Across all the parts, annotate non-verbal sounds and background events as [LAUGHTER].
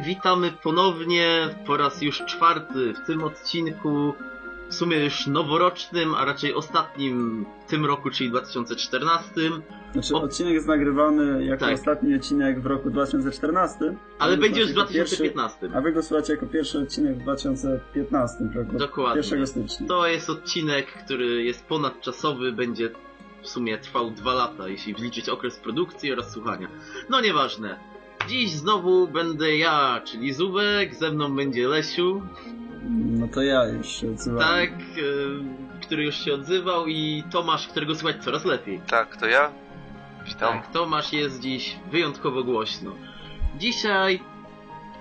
Witamy ponownie po raz już czwarty w tym odcinku, w sumie już noworocznym, a raczej ostatnim w tym roku, czyli 2014. Znaczy, O- odcinek jest nagrywany jako Tak. ostatni odcinek w roku 2014. Ale będzie już w słuchacie jako 2015. Pierwszy, a wy go słuchacie jako pierwszy odcinek w 2015 roku. Dokładnie. 1 stycznia. To jest odcinek, który jest ponadczasowy, będzie w sumie trwał dwa lata, jeśli wliczyć okres produkcji oraz słuchania. No nieważne. Dziś znowu będę ja, czyli Zubek, ze mną będzie Lesiu, No to ja już się odzywam. tak, e, który już się odzywał i Tomasz, którego słychać coraz lepiej. Tak, to ja. Witam. Tak, Tomasz jest dziś wyjątkowo głośno. Dzisiaj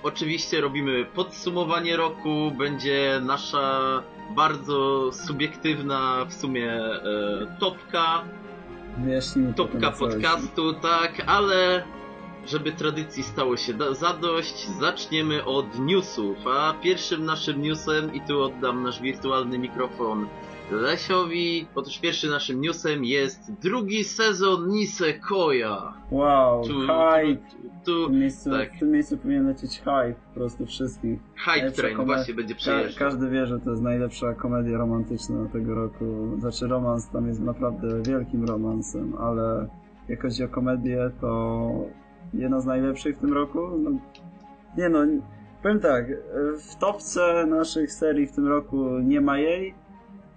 oczywiście robimy podsumowanie roku, będzie nasza bardzo subiektywna w sumie e, topka, Wyjaśnijmy topka podcastu, tak, ale żeby tradycji stało się zadość, zaczniemy od newsów, a pierwszym naszym newsem, i tu oddam nasz wirtualny mikrofon Lesiowi, otóż pierwszym naszym newsem jest drugi sezon Nisekoja. Wow, Tu, hype! tu, W tu tym, miejscu, tak. w tym miejscu powinien lecieć hype po prostu wszystkich. Hype Najlepsza Train właśnie będzie Ka- przejeżdżał. każdy wie, że to jest najlepsza komedia romantyczna tego roku. Znaczy romans tam jest naprawdę wielkim romansem, ale jak chodzi o komedię, to jedna z najlepszych w tym roku. No, nie no, powiem tak, w topce naszych serii w tym roku nie ma jej,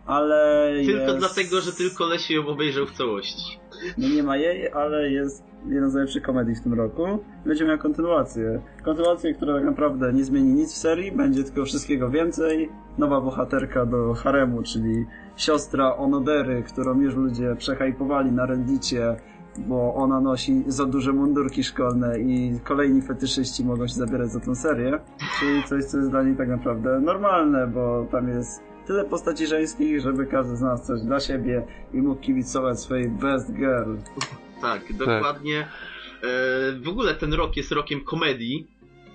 ale Tylko jest... dlatego, że tylko Lesiu ją obejrzał w całości. No nie ma jej, ale jest jedna z najlepszych komedii w tym roku. Będzie miała kontynuację. Kontynuację, która tak naprawdę nie zmieni nic w serii, będzie tylko wszystkiego więcej. Nowa bohaterka do haremu, czyli siostra Onodery, którą już ludzie przehajpowali na Reddicie, bo ona nosi za duże mundurki szkolne i kolejni fetyszyści mogą się zabierać za tą serię. Czyli coś, co jest dla niej tak naprawdę normalne, bo tam jest tyle postaci żeńskich, żeby każdy znalazł coś dla siebie i mógł kibicować swojej best girl. Tak, dokładnie. E, w ogóle ten rok jest rokiem komedii.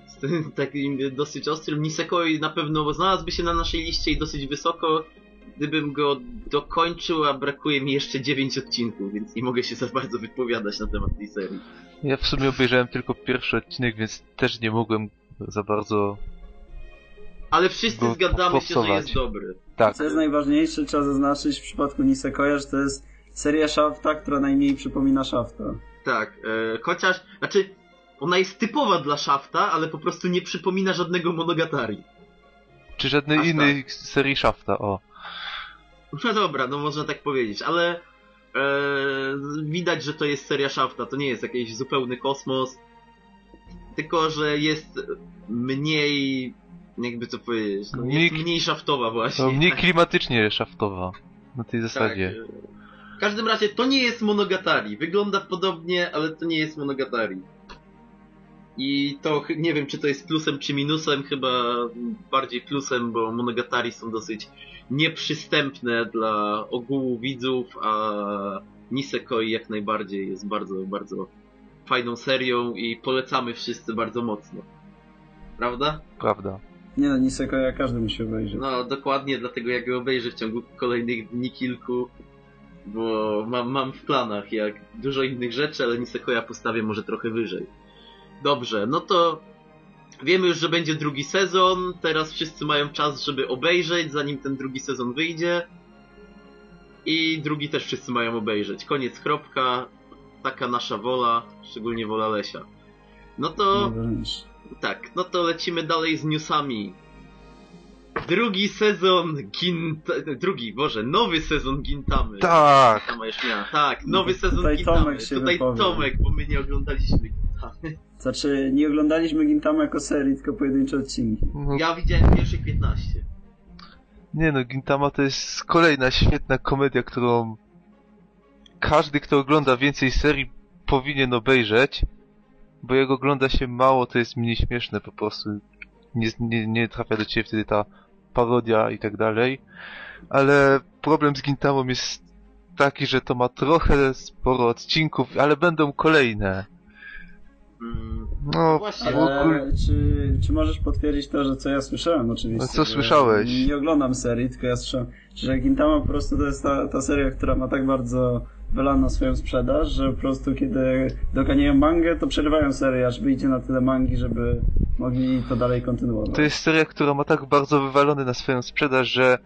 Z tym [LAUGHS] takim dosyć ostrym. Nisekoi na pewno znalazłby się na naszej liście i dosyć wysoko, gdybym go dokończył, a brakuje mi jeszcze 9 odcinków, więc nie mogę się za bardzo wypowiadać na temat tej serii. Ja w sumie obejrzałem tylko pierwszy odcinek, więc też nie mogłem za bardzo. Ale wszyscy Go zgadzamy się, że popsować. jest dobry. Tak. Co jest najważniejsze, trzeba zaznaczyć w przypadku Nisekoja, że to jest seria Shafta, która najmniej przypomina Shafta. Tak, e, chociaż, znaczy, ona jest typowa dla Shafta, ale po prostu nie przypomina żadnego Monogatari. Czy żadnej Aż innej serii Shafta, o. [LAUGHS] No dobra, no można tak powiedzieć, ale e, widać, że to jest seria Shafta, to nie jest jakiś zupełny kosmos, tylko że jest mniej, jakby to powiedzieć, no, Mniej- mniej shaftowa właśnie. No, mniej klimatycznie Shaftowa. Na tej zasadzie. Tak. W każdym razie to nie jest Monogatari. Wygląda podobnie, ale to nie jest Monogatari. I to nie wiem, czy to jest plusem czy minusem, chyba bardziej plusem, bo Monogatari są dosyć nieprzystępne dla ogółu widzów, a Nisekoi jak najbardziej jest bardzo, bardzo fajną serią i polecamy wszyscy bardzo mocno. Prawda? Prawda. Nie no, Nisekoja każdy musi obejrzeć. No, dokładnie, dlatego ja go obejrzę w ciągu kolejnych dni kilku, bo mam, mam w planach jak dużo innych rzeczy, ale Nisekoja postawię może trochę wyżej. Dobrze, no to wiemy już, że będzie drugi sezon, teraz wszyscy mają czas, żeby obejrzeć, zanim ten drugi sezon wyjdzie. I drugi też wszyscy mają obejrzeć. Koniec, kropka. Taka nasza wola, szczególnie wola Lesia. No to... Najważniejsze. Tak, no to lecimy dalej z newsami. Drugi sezon Gint... Drugi, Boże, nowy sezon Gintamy. Tak! Sama już miała. Tak, nowy Tutaj sezon Gintamy. Tomek się Tutaj wypowie. Tomek, bo my nie oglądaliśmy Gintamy. [LAUGHS] Znaczy, nie oglądaliśmy Gintama jako serii, tylko pojedyncze odcinki. No, Ja widziałem pierwszych 15. Nie no, Gintama to jest kolejna świetna komedia, którą każdy, kto ogląda więcej serii, powinien obejrzeć, bo jak ogląda się mało, to jest mniej śmieszne po prostu. Nie, nie, nie trafia do ciebie wtedy ta parodia i tak dalej. Ale problem z Gintamą jest taki, że to ma trochę sporo odcinków, ale będą kolejne. Mm, No, Właśnie, w ogóle... Ale czy, czy możesz potwierdzić to, że co ja słyszałem oczywiście? No co słyszałeś? Nie oglądam serii, tylko ja słyszałem, że Gintama po prostu to jest ta, ta seria, która ma tak bardzo wylano swoją sprzedaż, że po prostu kiedy doganiają mangę, to przerywają serię, aż wyjdzie na tyle mangi, żeby mogli to dalej kontynuować. To jest seria, która ma tak bardzo wywalony na swoją sprzedaż, że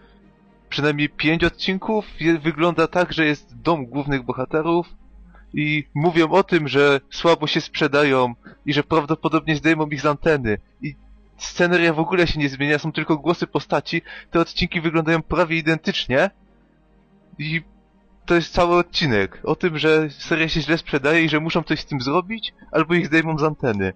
przynajmniej pięć odcinków wygląda tak, że jest dom głównych bohaterów i mówią o tym, że słabo się sprzedają i że prawdopodobnie zdejmą ich z anteny. I sceneria w ogóle się nie zmienia, są tylko głosy postaci. Te odcinki wyglądają prawie identycznie i to jest cały odcinek o tym, że seria się źle sprzedaje i że muszą coś z tym zrobić, albo ich zdejmą z anteny.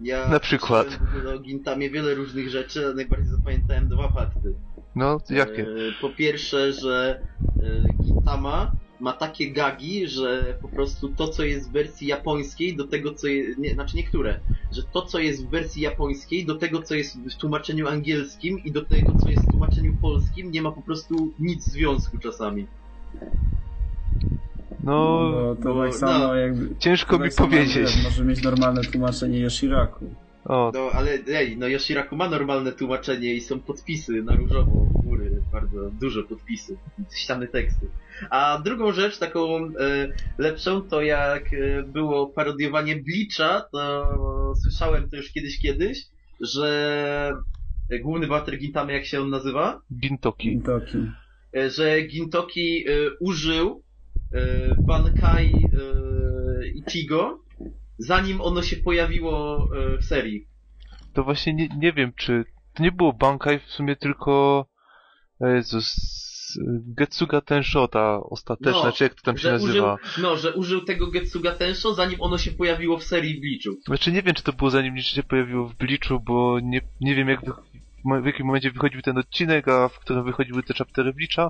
Ja Na przykład. o Gintamie wiele różnych rzeczy, ale najbardziej zapamiętałem dwa fakty. No, jakie? E, Po pierwsze, że e, Gintama ma takie gagi, że po prostu to, co jest w wersji japońskiej, do tego, co jest, nie, znaczy niektóre, że to, co jest w wersji japońskiej, do tego, co jest w tłumaczeniu angielskim i do tego, co jest w tłumaczeniu polskim, nie ma po prostu nic związku czasami. No, Bo to bo- tak samo no. jakby... ciężko to mi tak samo powiedzieć. Może mieć normalne tłumaczenie Yoshiraku. O, No, ale ej, no Yoshiraku ma normalne tłumaczenie i są podpisy na różowo u góry, bardzo dużo podpisów, ściany tekstu. A drugą rzecz, taką e, lepszą, to jak e, było parodiowanie Bleacha, to słyszałem to już kiedyś, kiedyś, że e, główny bohater Gintamy, jak się on nazywa? Gintoki. Intoki. E, że Gintoki e, użył e, Bankai e, Ichigo, zanim ono się pojawiło e, w serii. To właśnie nie, nie wiem, czy to nie było Bankai w sumie tylko o Jezus, Getsuga Tensho, ta ostateczna, No, czy jak to tam się nazywa. Użył, no, że użył tego Getsuga Tensho, zanim ono się pojawiło w serii Bleachu. Znaczy nie wiem, czy to było zanim się pojawiło w Bleachu, bo nie, nie wiem jak w jakim momencie wychodził ten odcinek, a w którym wychodziły te chaptery Bleacha,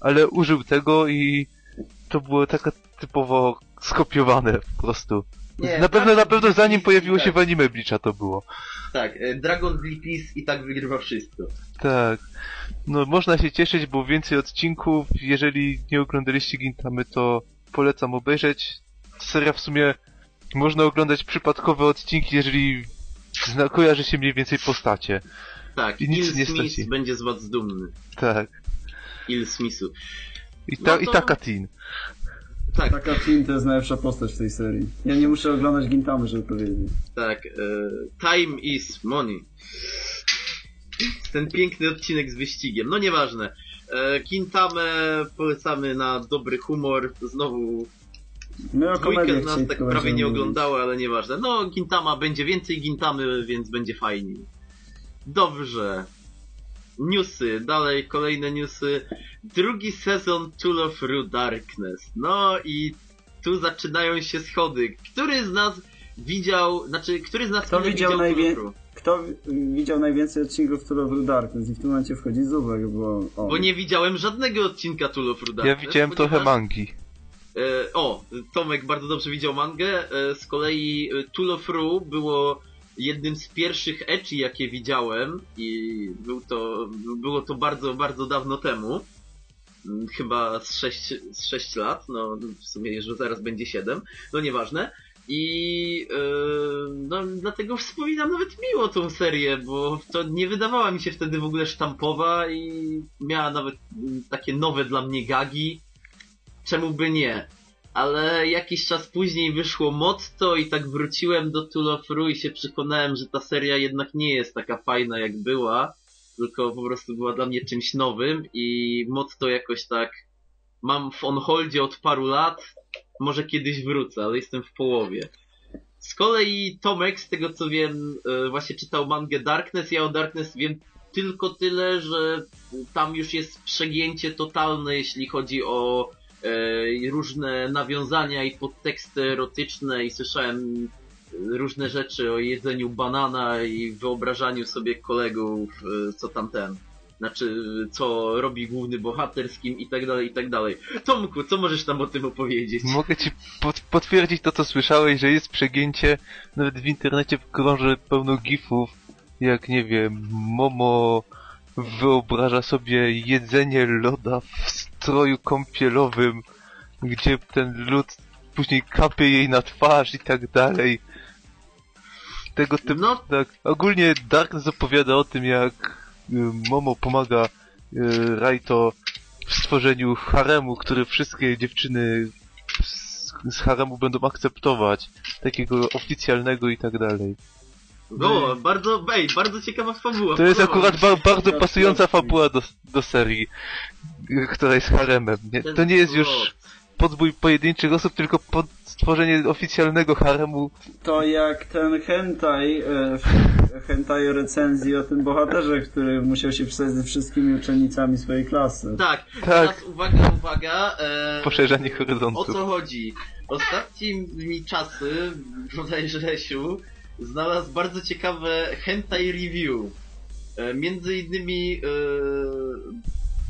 ale użył tego i to było taka typowo skopiowane po prostu. Nie, na pewno, na pewno zanim pojawiło i się tak, w anime Bleacha to było. Tak, e, Dragon Ball Peace i tak wygrywa wszystko. Tak. No można się cieszyć, bo więcej odcinków. Jeżeli nie oglądaliście Gintamy, to polecam obejrzeć. Seria w sumie można oglądać przypadkowe odcinki, jeżeli kojarzy się mniej więcej postacie. Tak, I nic Il nie Smith straci. będzie z was dumny. Tak. Il Smithu. I, ta, No i to- taka teen. Tak, Taka Tin to jest najlepsza postać w tej serii. Ja nie muszę oglądać Gintamy, żeby to wiedzieć. tak. E, time is money. Ten piękny odcinek z wyścigiem. No nieważne. E, polecamy na dobry humor. Znowu My o dwójkę nas tak prawie nie oglądało, ale nieważne. No Gintama będzie więcej Gintamy, więc będzie fajniej. Dobrze. Newsy, dalej kolejne newsy. Drugi sezon Tool of Through Darkness. No i tu zaczynają się schody. Który z nas widział, znaczy, który z nas Kto widział Tool najwię- of Through? Kto wi- widział najwięcej odcinków Tour of Darkness i w tym momencie wchodzi Zubek, bo... O, Bo nie widziałem żadnego odcinka Tool of Ja Darkness. widziałem trochę ponieważ- mangi. E, o, Tomek bardzo dobrze widział mangę. E, z kolei e, Tool of Ru było jednym z pierwszych ecchi, jakie widziałem i był to, było to bardzo, bardzo dawno temu. Mm, Chyba z 6, z 6 lat, no w sumie, że zaraz będzie 7, no nieważne. I e, no, dlatego wspominam nawet miło tą serię, bo to nie wydawała mi się wtedy w ogóle sztampowa i miała nawet mm, takie nowe dla mnie gagi. Czemu by nie? Ale jakiś czas później wyszło motto i tak wróciłem do Tool of Ru i się przekonałem, że ta seria jednak nie jest taka fajna jak była, tylko po prostu była dla mnie czymś nowym i motto jakoś tak mam w on-holdzie od paru lat, może kiedyś wrócę, ale jestem w połowie. Z kolei Tomek, z tego co wiem, e, właśnie czytał mangę Darkness. Ja o Darkness wiem tylko tyle, że tam już jest przegięcie totalne, jeśli chodzi o e, różne nawiązania i podteksty erotyczne i słyszałem e, różne rzeczy o jedzeniu banana i wyobrażaniu sobie kolegów, e, co tam ten. Znaczy, co robi główny bohater z kim i tak dalej, i tak dalej. Tomku, co możesz tam o tym opowiedzieć? Mogę ci pot- potwierdzić to, co słyszałeś, że jest przegięcie. Nawet w internecie krąży pełno gifów, jak nie wiem, Momo wyobraża sobie jedzenie loda w stroju kąpielowym, gdzie ten lód później kapie jej na twarz i tak dalej. Tego typu, No. tak. Ogólnie Darkness opowiada o tym, jak y, Momo pomaga y, Raito w stworzeniu haremu, który wszystkie dziewczyny z haremu będą akceptować. Takiego oficjalnego i tak dalej. No, bardzo, ej, bardzo ciekawa fabuła. To jest akurat ba bardzo pasująca fabuła do, do serii, która jest haremem. Nie? To nie jest już podbój pojedynczych osób, tylko pod stworzenie oficjalnego haremu. To jak ten hentai, e, hentai recenzji o tym bohaterze, który musiał się przestać ze wszystkimi uczennicami swojej klasy. Tak, Tak. teraz uwaga, uwaga. E, Poszerzanie O horyzontu. co chodzi? Ostatnimi czasy, bodajże Lesiu, znalazł bardzo ciekawe hentai review. E, między innymi e,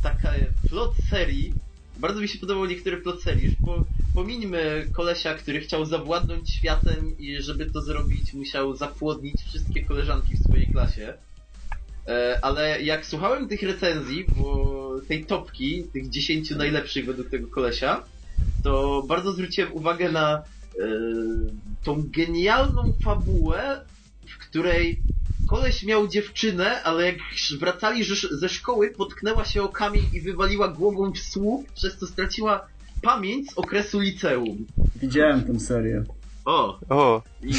taka plot serii. Bardzo mi się podobały niektóre plot serii. Już po, pomińmy kolesia, który chciał zawładnąć światem i żeby to zrobić musiał zapłodnić wszystkie koleżanki w swojej klasie. E, ale jak słuchałem tych recenzji, bo tej topki, tych 10 najlepszych według tego kolesia, to bardzo zwróciłem uwagę na e, tą genialną fabułę, której koleś miał dziewczynę, ale jak wracali ze szkoły, potknęła się o kamień i wywaliła głową w słup, przez co straciła pamięć z okresu liceum. Widziałem tę serię. O! O, I,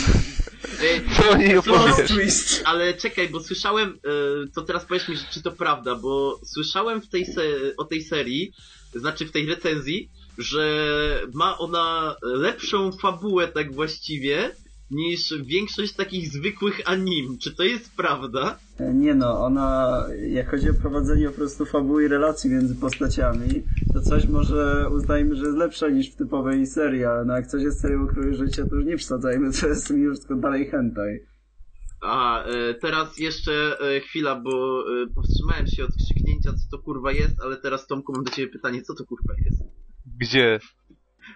co opowiesz? Plot twist! ale czekaj, bo słyszałem, e, to teraz powiedz mi, czy to prawda, bo słyszałem w tej se- o tej serii, znaczy w tej recenzji, że ma ona lepszą fabułę tak właściwie niż większość takich zwykłych anim. Czy to jest prawda? E, Nie no, ona, jak chodzi o prowadzenie po prostu fabuły i relacji między postaciami, to coś może uznajmy, że jest lepsze niż w typowej serii, ale no jak coś jest serią o królu życia, to już nie przesadzajmy, to jest mimo wszystko dalej hentai. A, e, teraz jeszcze e, chwila, bo powstrzymałem się od krzyknięcia, co to kurwa jest, ale teraz Tomku mam do ciebie pytanie, co to kurwa jest? Gdzie?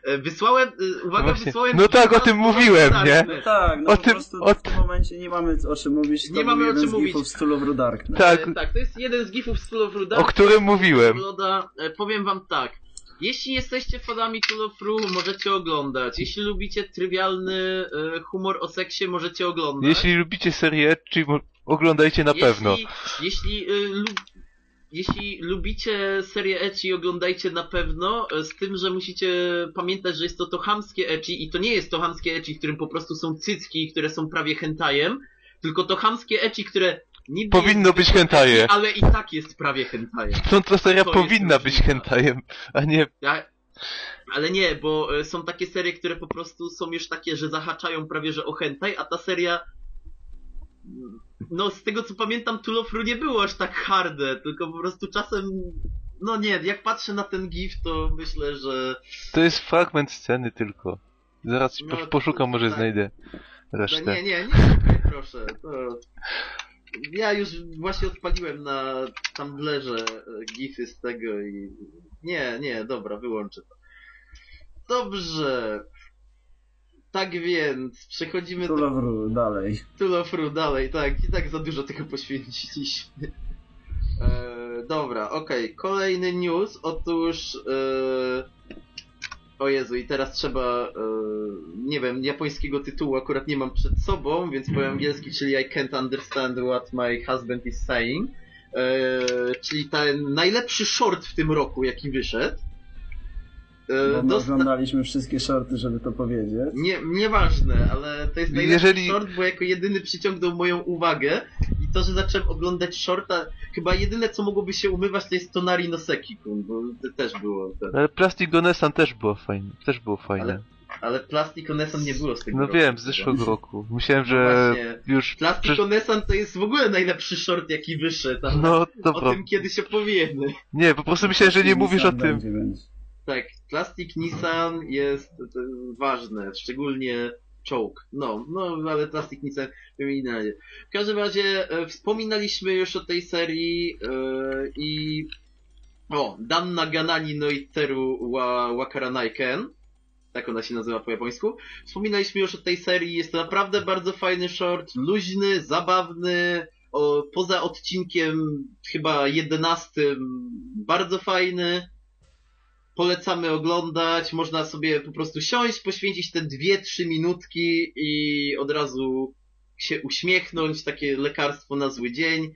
E, Wysłałem, e, uwaga, Właśnie. wysłałem... No tak, o tym mówiłem, nie? No tak, no O po tym- prostu o w tym momencie nie mamy o czym mówić, to Nie mamy o czym z mówić. gifów w stylu. Tak, E, tak, to jest jeden z gifów of Ruda. o którym mówiłem. Loda, e, powiem wam tak. Jeśli jesteście fanami Tool of Ru, możecie oglądać. Jeśli lubicie trywialny e, humor o seksie, możecie oglądać. Jeśli lubicie serię, czy oglądajcie na jeśli, pewno. Jeśli, y, lub, jeśli lubicie serię Ecchi, oglądajcie na pewno, e, z tym, że musicie pamiętać, że jest to to chamskie Ecchi i to nie jest to chamskie Ecchi, w którym po prostu są cycki, które są prawie hentajem, tylko to chamskie Ecchi, które niby Powinno być zwykłe hentaje. ecchi, ale i tak jest prawie hentajem. To, to seria To powinna być hentajem, a nie... Ja, ale nie, bo e, są takie serie, które po prostu są już takie, że zahaczają prawie że o hentai, a ta seria no z tego co pamiętam Tool of Ru nie było aż tak harde, tylko po prostu czasem no nie, jak patrzę na ten gif to myślę, że To jest fragment sceny tylko. Zaraz No, po, poszukam, może tak. znajdę resztę. nie, nie, nie, czekaj, proszę, to ja już właśnie odpaliłem na Tumblrze e, gify z tego i nie, nie, dobra, wyłączę to. Dobrze. Tak więc, przechodzimy do Tulowru, dalej. Tool of Ru dalej, tak, i tak za dużo tego poświęciliśmy. E, dobra, okej, kolejny news, otóż e, o Jezu, i teraz trzeba, e, nie wiem, japońskiego tytułu akurat nie mam przed sobą, więc powiem angielski, czyli I can't understand what my husband is saying. E, czyli ten najlepszy short w tym roku, jaki wyszedł. Bo my dosta- oglądaliśmy wszystkie shorty, żeby to powiedzieć. nie, nieważne, ale to jest najlepszy Jeżeli- short, bo jako jedyny przyciągnął moją uwagę i to, że zacząłem oglądać shorta, chyba jedyne co mogłoby się umywać to jest Tonari no Seki-kun, bo to też było ten. Ale Plastic Onesan też było fajne. Też było fajne. Ale Ale Plastic Onesan nie było z tego No roku. wiem, z zeszłego roku. Myślałem, No że właśnie. już... Plastic przecież- Onesan to jest w ogóle najlepszy short jaki wyszedł, ale No o dobra. tym kiedyś opowiemy. Nie, po prostu myślałem, że nie mówisz o tym. Tak, Plastic Nissan jest ważne, szczególnie czołg. No, no, ale Plastic Nissan wymieniali. W każdym razie e, wspominaliśmy już o tej serii e, i o, Danna Ganani no Iteru wa Wakaranaiken. Tak ona się nazywa po japońsku. Wspominaliśmy już o tej serii, jest to naprawdę bardzo fajny short, luźny, zabawny, o, poza odcinkiem chyba 11 bardzo fajny polecamy oglądać, można sobie po prostu siąść, poświęcić te dwie, trzy minutki i od razu się uśmiechnąć, takie lekarstwo na zły dzień.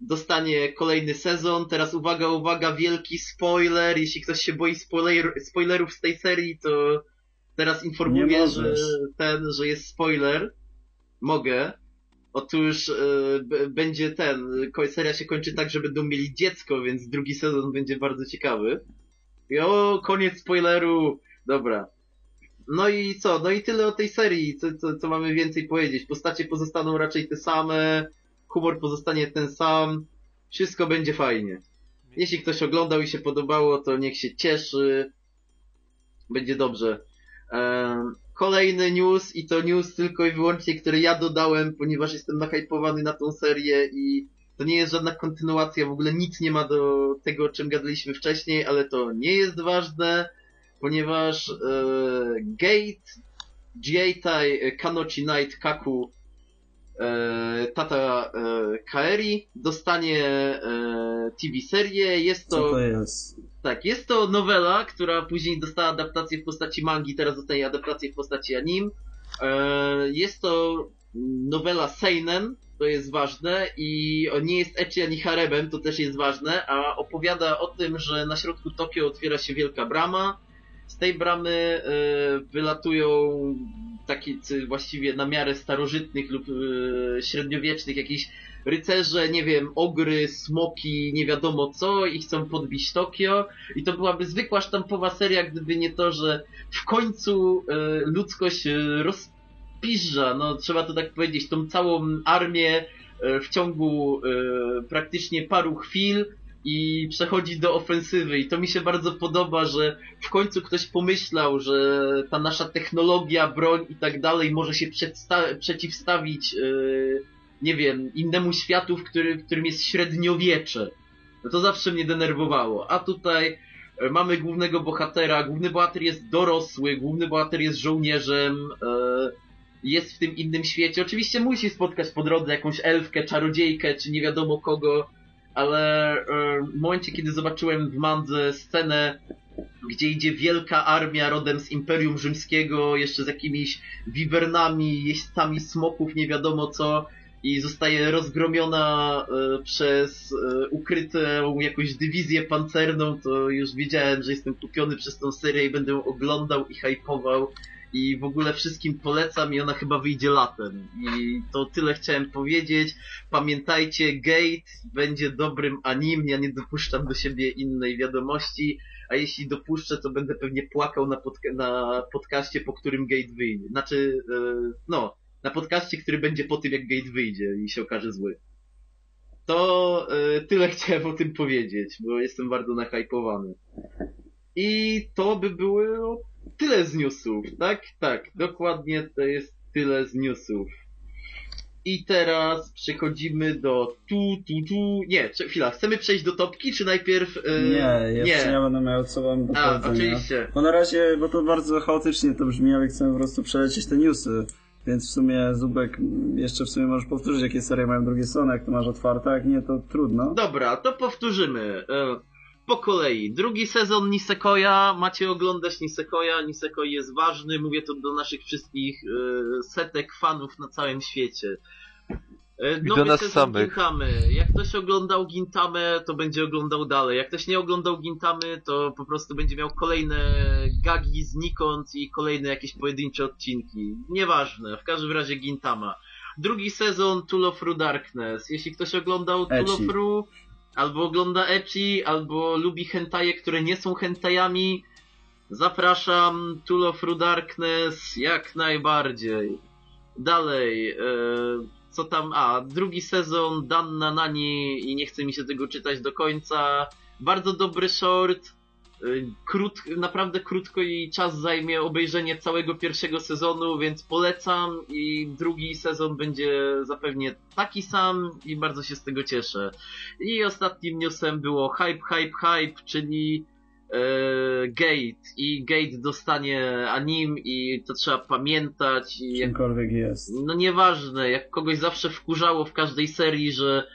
Dostanie kolejny sezon. Teraz uwaga, uwaga, wielki spoiler. Jeśli ktoś się boi spoiler, spoilerów z tej serii, to Teraz informuję, że ten, że jest spoiler. Mogę. Otóż b- będzie ten, seria się kończy tak, że będą mieli dziecko, więc drugi sezon będzie bardzo ciekawy. O, koniec spoileru! Dobra. No i co? No i tyle o tej serii. Co, co, co mamy więcej powiedzieć? Postacie pozostaną raczej te same, humor pozostanie ten sam, wszystko będzie fajnie. Jeśli ktoś oglądał i się podobało, to niech się cieszy. Będzie dobrze. Em, Kolejny news i to news tylko i wyłącznie, który ja dodałem, ponieważ jestem nahypowany na tą serię i to nie jest żadna kontynuacja, w ogóle nic nie ma do tego, o czym gadaliśmy wcześniej, ale to nie jest ważne, ponieważ e, Gate Jieitai Kanochi Night Kaku e, Tata e, Kaeri dostanie e, TV serię. Jest Co to, to jest? tak, jest to nowela, która później dostała adaptację w postaci mangi, teraz dostanie adaptację w postaci anim. E, jest to nowela seinen, to jest ważne i nie jest ecchi ani harebem, to też jest ważne, a opowiada o tym, że na środku Tokio otwiera się wielka brama. Z tej bramy e, wylatują takie właściwie na miarę starożytnych lub e, średniowiecznych jakichś rycerze, nie wiem, ogry, smoki, nie wiadomo co i chcą podbić Tokio. I to byłaby zwykła sztampowa seria, gdyby nie to, że w końcu e, ludzkość e, rozpiżdża, no trzeba to tak powiedzieć, tą całą armię e, w ciągu e, praktycznie paru chwil i przechodzi do ofensywy. I to mi się bardzo podoba, że w końcu ktoś pomyślał, że ta nasza technologia, broń i tak dalej może się przeciwstawić, e, nie wiem, innemu światu, w, w którym jest średniowiecze. No to zawsze mnie denerwowało. A tutaj mamy głównego bohatera, główny bohater jest dorosły, główny bohater jest żołnierzem, jest w tym innym świecie. Oczywiście musi spotkać po drodze jakąś elfkę, czarodziejkę, czy nie wiadomo kogo, ale e, w momencie, kiedy zobaczyłem w Mandze scenę, gdzie idzie wielka armia rodem z Imperium Rzymskiego, jeszcze z jakimiś wiwernami, jeźdźcami smoków, nie wiadomo co, i zostaje rozgromiona e, przez e, ukrytą jakąś dywizję pancerną, to już wiedziałem, że jestem kupiony przez tą serię i będę ją oglądał i hypował i w ogóle wszystkim polecam i ona chyba wyjdzie latem. I to tyle chciałem powiedzieć. Pamiętajcie, Gate będzie dobrym anim, ja nie dopuszczam do siebie innej wiadomości, a jeśli dopuszczę, to będę pewnie płakał na, podca- na podcaście, po którym Gate wyjdzie. Znaczy, e, no, na podcaście, który będzie po tym, jak Gate wyjdzie i się okaże zły. To e, tyle [LAUGHS] chciałem o tym powiedzieć, bo jestem bardzo nahypowany. I to by było tyle z newsów, tak? Tak, dokładnie to jest tyle z newsów. I teraz przechodzimy do tu, tu, tu. Nie, chwila, chcemy przejść do topki, czy najpierw. e, Nie, jeszcze nie, nie. będę miał co wam do A, oczywiście. Bo na razie, bo to bardzo chaotycznie to brzmi, ale chcemy po prostu przelecieć te newsy. Więc w sumie, Zubek, jeszcze w sumie możesz powtórzyć, jakie serie mają drugie strony, jak to masz otwarte, jak nie, to trudno. Dobra, to powtórzymy. E, po kolei. Drugi sezon Nisekoja. Macie oglądać Nisekoja. Nisekoi jest ważny. Mówię to do naszych wszystkich e, setek fanów na całym świecie. E, I do nas samych. Gintamy. Jak ktoś oglądał Gintamę, to będzie oglądał dalej. Jak ktoś nie oglądał Gintamy, to po prostu będzie miał kolejne gagi znikąd i kolejne jakieś pojedyncze odcinki. Nieważne. W każdym razie Gintama. Drugi sezon Tool of Darkness. Jeśli ktoś oglądał Tool of Ru, albo ogląda Ecchi, albo lubi hentaje, które nie są hentajami, zapraszam. Tool of Ru Darkness jak najbardziej. Dalej, e, co tam, a, drugi sezon Dan na Nani i nie chce mi się tego czytać do końca. Bardzo dobry short. Y, Krót, naprawdę krótko i czas zajmie obejrzenie całego pierwszego sezonu, więc polecam i drugi sezon będzie zapewnie taki sam i bardzo się z tego cieszę. I ostatnim newsem było hype, hype, hype, czyli e, Gate i Gate dostanie anim i to trzeba pamiętać i jak Czymkolwiek jest. no nieważne, jak kogoś zawsze wkurzało w każdej serii, że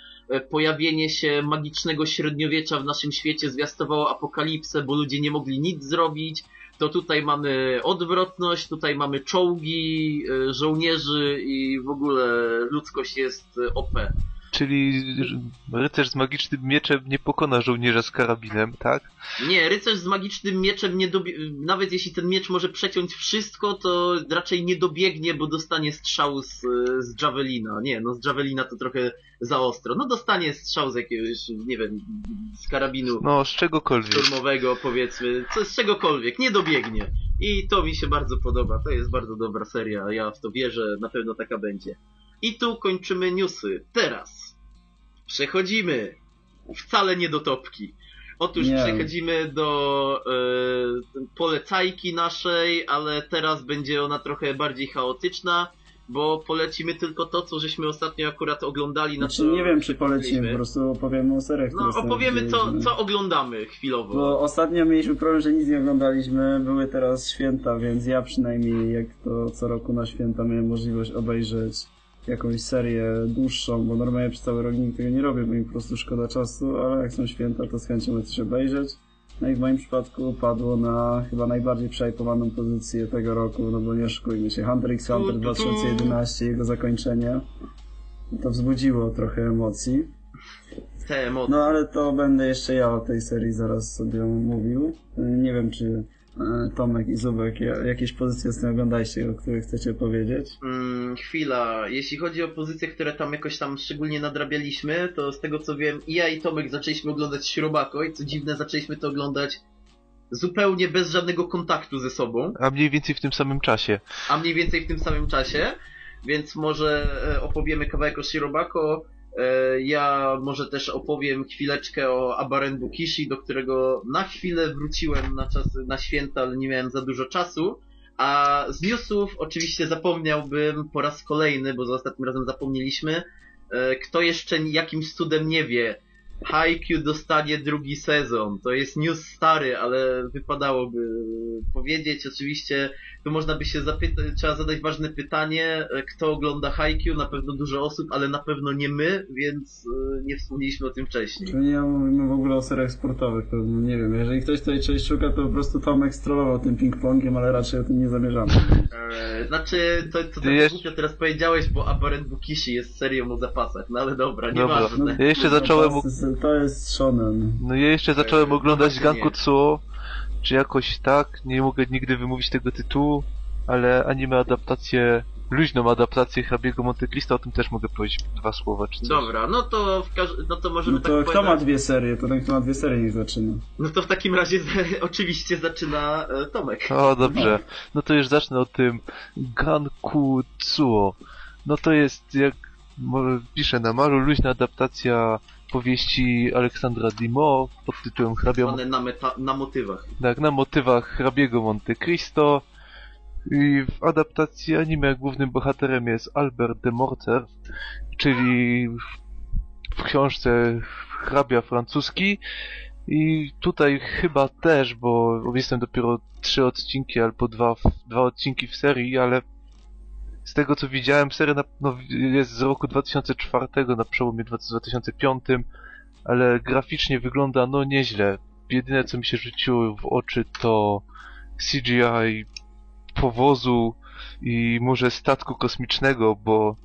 pojawienie się magicznego średniowiecza w naszym świecie zwiastowało apokalipsę, bo ludzie nie mogli nic zrobić, to tutaj mamy odwrotność, tutaj mamy czołgi, e, żołnierzy i w ogóle ludzkość jest e, OP. Czyli rycerz z magicznym mieczem nie pokona żołnierza z karabinem, tak? Nie, rycerz z magicznym mieczem nie dobie... Nawet jeśli ten miecz może przeciąć wszystko, to raczej nie dobiegnie, bo dostanie strzał z, z Javelina. Nie, no z Javelina to trochę za ostro. No dostanie strzał z jakiegoś, nie wiem, z karabinu No, z czegokolwiek. szturmowego, powiedzmy, co z czegokolwiek, nie dobiegnie. I to mi się bardzo podoba, to jest bardzo dobra seria, ja w to wierzę, na pewno taka będzie. I tu kończymy newsy. Teraz przechodzimy wcale nie do topki. Otóż Nie. przechodzimy do e, polecajki naszej, ale teraz będzie ona trochę bardziej chaotyczna, bo polecimy tylko to, co żeśmy ostatnio akurat oglądali. Na Znaczy co nie wiem, czy polecimy, po prostu opowiemy o seriach, No opowiemy co, co oglądamy chwilowo. Bo ostatnio mieliśmy problem, że nic nie oglądaliśmy, były teraz święta, więc ja przynajmniej jak to co roku na święta miałem możliwość obejrzeć jakąś serię dłuższą, bo normalnie przez cały rok nikt tego nie robię, bo mi po prostu szkoda czasu, ale jak są święta, to z chęcią chcę coś obejrzeć. No i w moim przypadku padło na chyba najbardziej przehypowaną pozycję tego roku, no bo nie oszukujmy się, Hunter x Hunter Tu, tu, tu. 2011, jego zakończenie. To wzbudziło trochę emocji. Te emocje. No ale to będę jeszcze ja o tej serii zaraz sobie mówił. Nie wiem, czy Tomek i Zubek ja- jakieś pozycje z tym oglądaliście, o których chcecie powiedzieć. Mm, chwila. Jeśli chodzi o pozycje, które tam jakoś tam szczególnie nadrabialiśmy, to z tego co wiem, i ja i Tomek zaczęliśmy oglądać Śrubako i co dziwne, zaczęliśmy to oglądać zupełnie bez żadnego kontaktu ze sobą, A mniej więcej w tym samym czasie. a mniej więcej w tym samym czasie, więc może e, opowiemy kawałek o Shirobako. E, Ja może też opowiem chwileczkę o Abaren Bukishi, do którego na chwilę wróciłem na czas, na święta, ale nie miałem za dużo czasu. A z newsów oczywiście zapomniałbym po raz kolejny, bo za ostatnim razem zapomnieliśmy, e, kto jeszcze jakimś cudem nie wie, Haikyuu dostanie drugi sezon. To jest news stary, ale wypadałoby powiedzieć. Oczywiście tu można by się zapytać, trzeba zadać ważne pytanie, e, kto ogląda Haikyuu, na pewno dużo osób, ale na pewno nie my, więc e, nie wspomnieliśmy o tym wcześniej. To nie mówimy w ogóle o seriach sportowych, to nie wiem, jeżeli ktoś tutaj czegoś szuka, to po prostu Tomek strollował tym ping-pongiem, ale raczej o tym nie zamierzamy. E, znaczy, to, to Ty tak jeszcze- teraz powiedziałeś, bo Abaren Bukishi jest serią o zapasach, no ale dobra, Dobra. nieważne. Ja jeszcze zacząłem... To jest, to jest shonen. No ja jeszcze zacząłem no oglądać właśnie Ganku nie. Tsuo, czy jakoś tak, nie mogę nigdy wymówić tego tytułu, ale anime adaptację, luźną adaptację hrabiego Monte Cristo, o tym też mogę powiedzieć dwa słowa, czy coś. Dobra, no to w każ- no to możemy No to tak kto ma dwie serie, to ten kto ma dwie serie niech zaczyna. No to w takim razie [LAUGHS] oczywiście zaczyna e, Tomek. O, dobrze. No to już zacznę od tym Ganku Tsuo. No to jest, jak piszę na malu, luźna adaptacja powieści Aleksandra Dimo pod tytułem Hrabia One na, na motywach. tak, na motywach hrabiego Monte Cristo. I w adaptacji anime głównym bohaterem jest Albert de Morcer, czyli w książce hrabia francuski. I tutaj chyba też, bo jestem dopiero trzy odcinki albo dwa, dwa odcinki w serii, ale z tego co widziałem, seria na, no, jest z roku 2004, na przełomie 2005, ale graficznie wygląda no nieźle. Jedyne co mi się rzuciło w oczy to CGI powozu i może statku kosmicznego, bo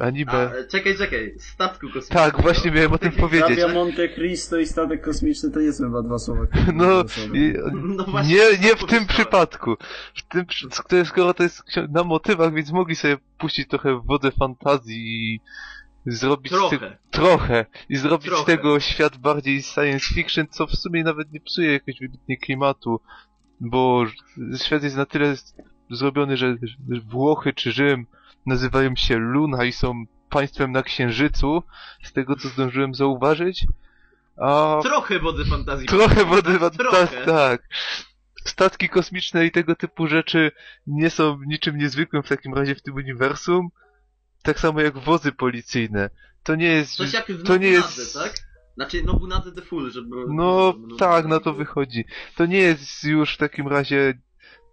A, e, czekaj, czekaj, statku kosmicznego. Tak, właśnie miałem o tym powiedzieć. Hrabia Monte Cristo i statek kosmiczny to nie są chyba dwa słowa. [LAUGHS] No, i, No właśnie, nie, nie w tym przypadku. W tym, skoro to jest na motywach, więc mogli sobie puścić trochę w wodę fantazji i zrobić z tego Trochę. trochę i zrobić Trochę. z tego świat bardziej science fiction, co w sumie nawet nie psuje jakoś wybitnie klimatu, bo świat jest na tyle zrobiony, że Włochy czy Rzym nazywają się Luna i są państwem na księżycu, z tego co zdążyłem zauważyć, a Trochę wody fantazji. trochę wody, [LAUGHS] Trochę. tak. Statki kosmiczne i tego typu rzeczy nie są niczym niezwykłym w takim razie w tym uniwersum. Tak samo jak wozy policyjne. To nie jest... Coś jak w to nie jest... tak? Znaczy Nobunadze the Fool, żeby... No tak, na to wychodzi. To nie jest już w takim razie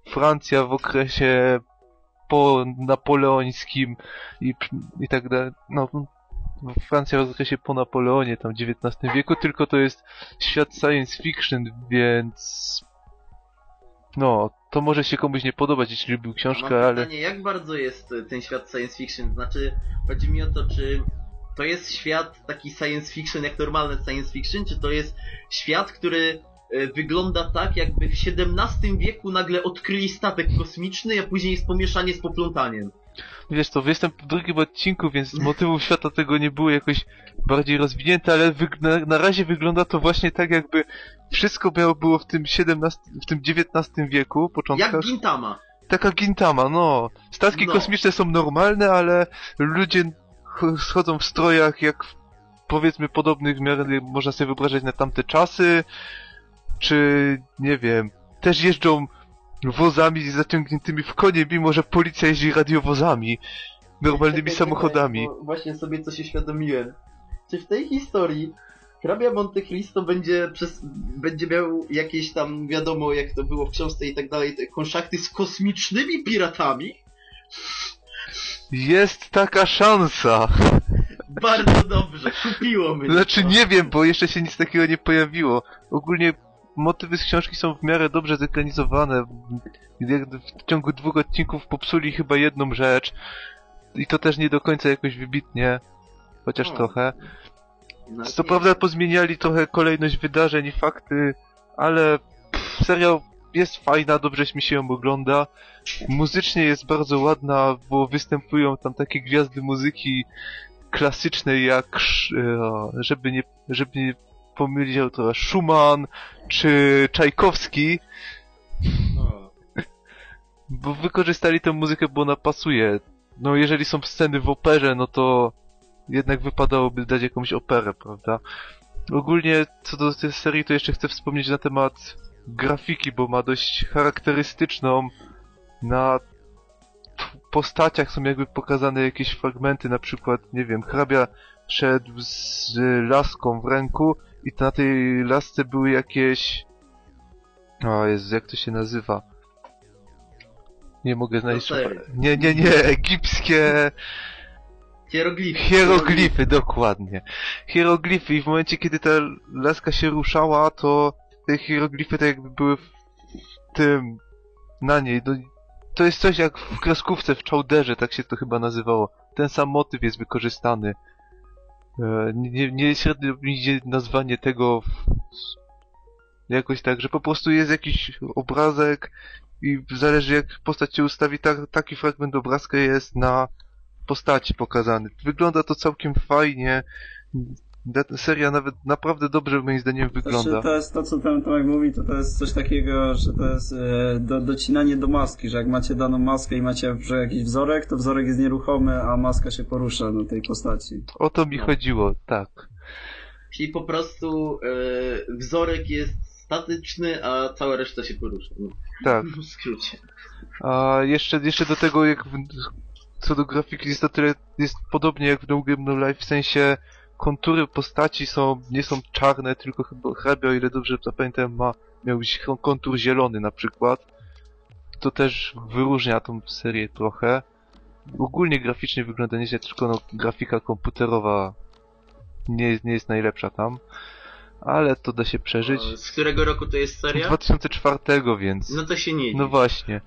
Francja w okresie po napoleońskim i, i tak dalej. No, Francja w okresie po Napoleonie, tam w XIX wieku, tylko to jest świat science fiction, więc no, to może się komuś nie podobać, jeśli lubił Mam książkę, ale pytanie, jak bardzo jest e, ten świat science fiction? Znaczy, chodzi mi o to, czy to jest świat taki science fiction, jak normalne science fiction, czy to jest świat, który wygląda tak, jakby w XVII wieku nagle odkryli statek kosmiczny, a później jest pomieszanie z poplątaniem. Wiesz to, jestem w drugim odcinku, więc z motywów świata tego nie było jakoś bardziej rozwinięte, ale na, na razie wygląda to właśnie tak, jakby wszystko miało było w tym XVII, w tym XIX wieku, początkach. Jak Gintama. Taka Gintama, no. Statki No. kosmiczne są normalne, ale ludzie ch- schodzą w strojach jak w, powiedzmy podobnych w miarę można sobie wyobrażać na tamte czasy, czy nie wiem, też jeżdżą wozami zaciągniętymi w konie, mimo że policja jeździ radiowozami, normalnymi Czekaj, czekaj, samochodami. bo Właśnie sobie coś uświadomiłem. Czy w tej historii hrabia Monte Cristo będzie przez, będzie miał jakieś tam, wiadomo jak to było w książce i tak dalej, te konszachty z kosmicznymi piratami? Jest taka szansa. Bardzo dobrze, kupiło mnie. Znaczy to. nie wiem, bo jeszcze się nic takiego nie pojawiło. Ogólnie motywy z książki są w miarę dobrze zekranizowane. W ciągu dwóch odcinków popsuli chyba jedną rzecz. I to też nie do końca jakoś wybitnie. Chociaż trochę. No, Co nie. prawda pozmieniali trochę kolejność wydarzeń i fakty, ale pff, serial jest fajna, dobrze mi się ją ogląda. Muzycznie jest bardzo ładna, bo występują tam takie gwiazdy muzyki klasycznej jak, e, żeby nie, żeby nie pomylić autora, Schumann czy Czajkowski, O. [LAUGHS] bo wykorzystali tę muzykę, bo ona pasuje. No jeżeli są sceny w operze, no to jednak wypadałoby dać jakąś operę, prawda? Ogólnie co do tej serii, to jeszcze chcę wspomnieć na temat grafiki, bo ma dość charakterystyczną. Na postaciach są jakby pokazane jakieś fragmenty, na przykład, nie wiem, hrabia szedł z laską w ręku i na tej lasce były jakieś... O Jezu, jak to się nazywa? Nie mogę znaleźć... Lotery. Nie, nie, nie, egipskie... Hieroglify. Hieroglify, dokładnie. Hieroglify i w momencie, kiedy ta laska się ruszała, to te hieroglify tak jakby były w tym, na niej. No, to jest coś jak w kreskówce, w Chowderze, tak się to chyba nazywało. Ten sam motyw jest wykorzystany. E, Nie, nie, średnio idzie nazwanie tego jakoś tak, że po prostu jest jakiś obrazek i zależy jak postać się ustawi, tak, taki fragment obrazka jest na postaci pokazany. Wygląda to całkiem fajnie. Ta seria nawet naprawdę dobrze moim zdaniem wygląda. Znaczy, to jest to, co ten Tomek mówi, to to jest coś takiego, że to jest e, do, docinanie do maski, że jak macie daną maskę i macie że jakiś wzorek, to wzorek jest nieruchomy, a maska się porusza na tej postaci. O to mi No. chodziło, tak. Czyli po prostu e, wzorek jest statyczny, a cała reszta się porusza. No, Tak. [LAUGHS] w skrócie. A jeszcze, jeszcze do tego, jak w, co do grafiki, jest to tyle, jest podobnie jak w No Game No Life, w sensie kontury postaci są, nie są czarne, tylko chyba hrabia, o ile dobrze zapamiętam, ma, miał być kon- kontur zielony na przykład. To też wyróżnia tą serię trochę. Ogólnie graficznie wygląda nieźle, tylko no, grafika komputerowa nie, jest- nie jest najlepsza tam. Ale to da się przeżyć. Z którego roku to jest seria? 2004, więc... No to się nie No właśnie.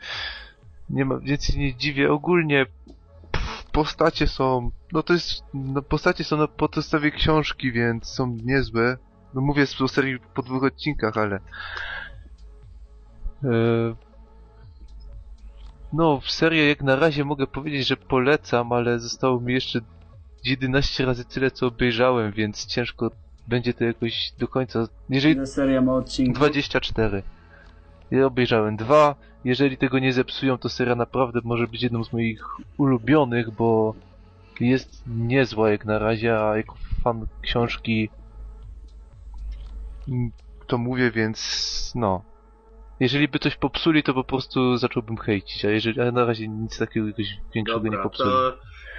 Nie ma, więc się nie dziwię. Ogólnie postacie są, no to jest, no postacie są na podstawie książki, więc są niezłe. No mówię o serii po dwóch odcinkach, ale... E, no, w serię jak na razie mogę powiedzieć, że polecam, ale zostało mi jeszcze 11 razy tyle, co obejrzałem, więc ciężko będzie to jakoś do końca... Jeżeli Ile seria ma odcinków? 24. Ja obejrzałem dwa. Jeżeli tego nie zepsują, to seria naprawdę może być jedną z moich ulubionych, bo jest niezła jak na razie, a jako fan książki mm, to mówię, więc no. Jeżeli by coś popsuli, to po prostu zacząłbym hejcić, a jeżeli, ale na razie nic takiego większego nie Dobra, popsuli. to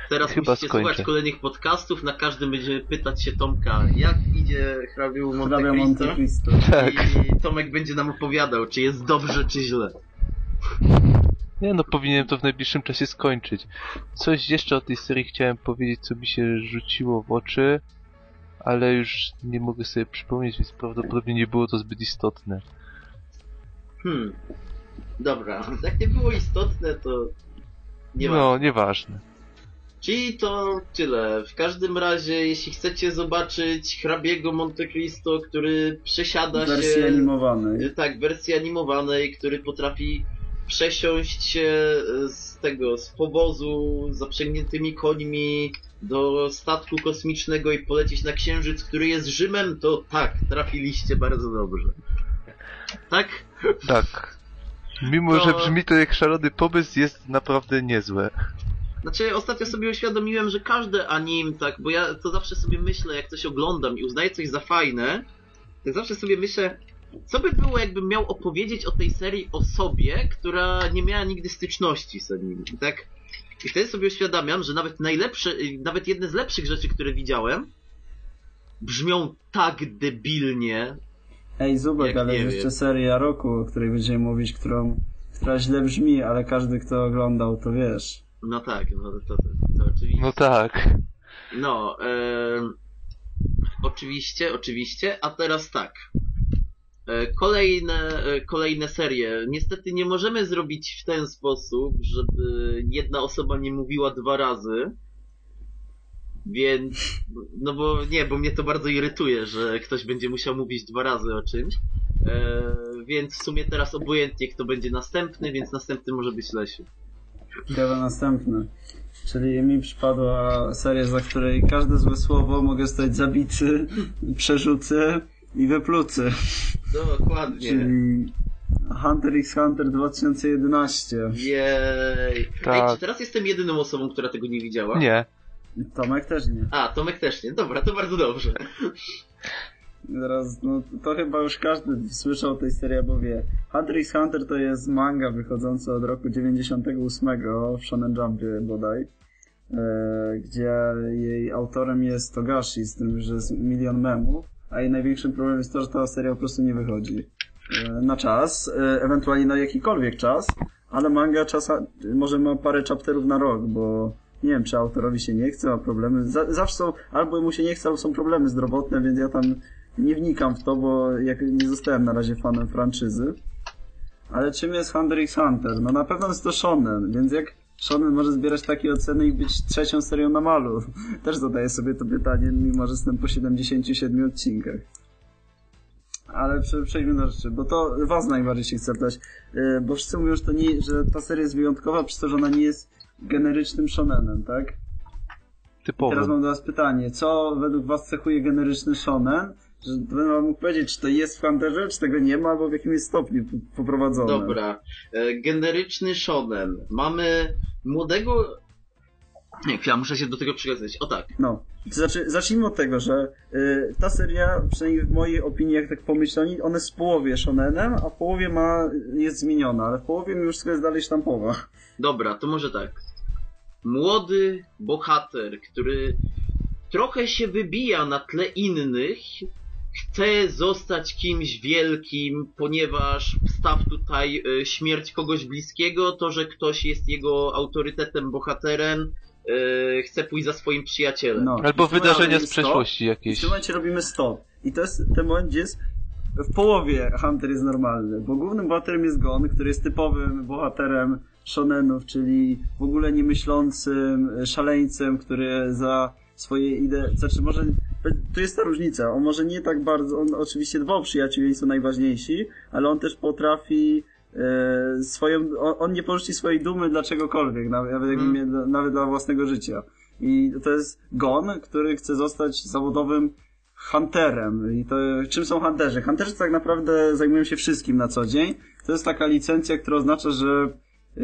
teraz Chyba musicie skończę. słuchać kolejnych podcastów. Na każdym będziemy pytać się Tomka, jak idzie hrabiu Monte Monte. Cristo. Tak. I Tomek będzie nam opowiadał, czy jest dobrze, czy źle. Nie no, powinienem to w najbliższym czasie skończyć. Coś jeszcze o tej serii chciałem powiedzieć, co mi się rzuciło w oczy, ale już nie mogę sobie przypomnieć, więc prawdopodobnie nie było to zbyt istotne. Hmm. Dobra, [LAUGHS] jak nie było istotne, to nie ma. no, nieważne. Czyli to tyle. W każdym razie, jeśli chcecie zobaczyć hrabiego Monte Cristo, który przesiada W wersji się... animowanej. Tak, w wersji animowanej, który potrafi przesiąść się z tego, z powozu zaprzęgniętymi końmi do statku kosmicznego i polecieć na Księżyc, który jest Rzymem, to tak, trafiliście bardzo dobrze. Tak? Tak. Mimo, To- że brzmi to jak szalony pomysł, jest naprawdę niezłe. Znaczy, ostatnio sobie uświadomiłem, że każde anim, tak, bo ja to zawsze sobie myślę, jak coś oglądam i uznaję coś za fajne, to zawsze sobie myślę, co by było, jakbym miał opowiedzieć o tej serii osobie, która nie miała nigdy styczności z nim, I tak? I wtedy sobie uświadamiam, że nawet najlepsze, y, nawet jedne z lepszych rzeczy, które widziałem, brzmią tak debilnie. Ej, Zubek, ale jest jeszcze seria roku, o której będziemy mówić, którą, która źle brzmi, ale każdy, kto oglądał, to wiesz. No tak, no to, to, to oczywiście. No tak. No, em, oczywiście, oczywiście, a teraz tak. E, Kolejne, e, kolejne serie. Niestety nie możemy zrobić w ten sposób, żeby jedna osoba nie mówiła dwa razy. Więc, no bo nie, bo mnie to bardzo irytuje, że ktoś będzie musiał mówić dwa razy o czymś. E, więc w sumie teraz obojętnie kto będzie następny, więc następny może być Lesiu. Dobra, następny. Czyli mi przypadła seria, za której każde złe słowo mogę stać zabity, przerzucę i wyplucy. Dokładnie. Czyli Hunter x Hunter 2011. Jej. Ej, Tak. czy teraz jestem jedyną osobą, która tego nie widziała? Nie. Tomek też nie. A, Tomek też nie. Dobra, to bardzo dobrze. Teraz, no to chyba już każdy słyszał o tej serii, bo wie. Hunter x Hunter to jest manga wychodząca od roku 98 w Shonen Jumpie bodaj, e, gdzie jej autorem jest Togashi, z tym, że jest milion memów, a jej największym problemem jest to, że ta seria po prostu nie wychodzi e, na czas, e, ewentualnie na jakikolwiek czas, ale manga czasa, może ma parę chapterów na rok, bo nie wiem, czy autorowi się nie chce, ma problemy. Za, zawsze są, albo mu się nie chce, albo są problemy zdrowotne, więc ja tam nie wnikam w to, bo jak nie zostałem na razie fanem franczyzy. Ale czym jest Hunter x Hunter? No na pewno jest to shonen, więc jak shonen może zbierać takie oceny i być trzecią serią na malu? [LAUGHS] Też zadaję sobie to pytanie, mimo że jestem po 77 odcinkach. Ale prze, przejdźmy do rzeczy, bo to was najbardziej się chce pytać, yy, bo wszyscy mówią, że, to nie, że ta seria jest wyjątkowa, przez to, że ona nie jest generycznym shonenem, tak? Teraz Typowe. mam do was pytanie, co według was cechuje generyczny shonen? Że będę wam mógł powiedzieć, czy to jest w Hunterze, czy tego nie ma, albo w jakimś stopniu p- poprowadzone. Dobra. E, generyczny shonen. Mamy młodego... Nie, chwila, muszę się do tego przygotować. O tak. No. Znaczy, zacznijmy od tego, że y, ta seria, przynajmniej w mojej opinii, jak tak pomyśleli, ona jest w połowie shonenem, a w połowie ma, jest zmieniona, ale w połowie mi już wszystko jest dalej sztampowa. Dobra, to może tak. Młody bohater, który trochę się wybija na tle innych, chce zostać kimś wielkim, ponieważ wstaw tutaj y, śmierć kogoś bliskiego, to, że ktoś jest jego autorytetem, bohaterem, y, chce pójść za swoim przyjacielem. No. Albo I w tym wydarzenia momencie z przeszłości I w jakieś. tym momencie robimy stop. I to jest ten moment, gdzie jest w połowie Hunter jest normalny, bo głównym bohaterem jest Gon, który jest typowym bohaterem shonenów, czyli w ogóle niemyślącym e, szaleńcem, który za swoje idee, znaczy może, tu jest ta różnica, on może nie tak bardzo, on oczywiście dwa przyjaciół jej są najważniejsi, ale on też potrafi e, swoją, on, nie porzuci swojej dumy dla czegokolwiek, nawet, nawet, jakby Mm. mie- nawet dla własnego życia. I to jest Gon, który chce zostać zawodowym hunterem. I to czym są hunterzy? Hunterzy tak naprawdę zajmują się wszystkim na co dzień. To jest taka licencja, która oznacza, że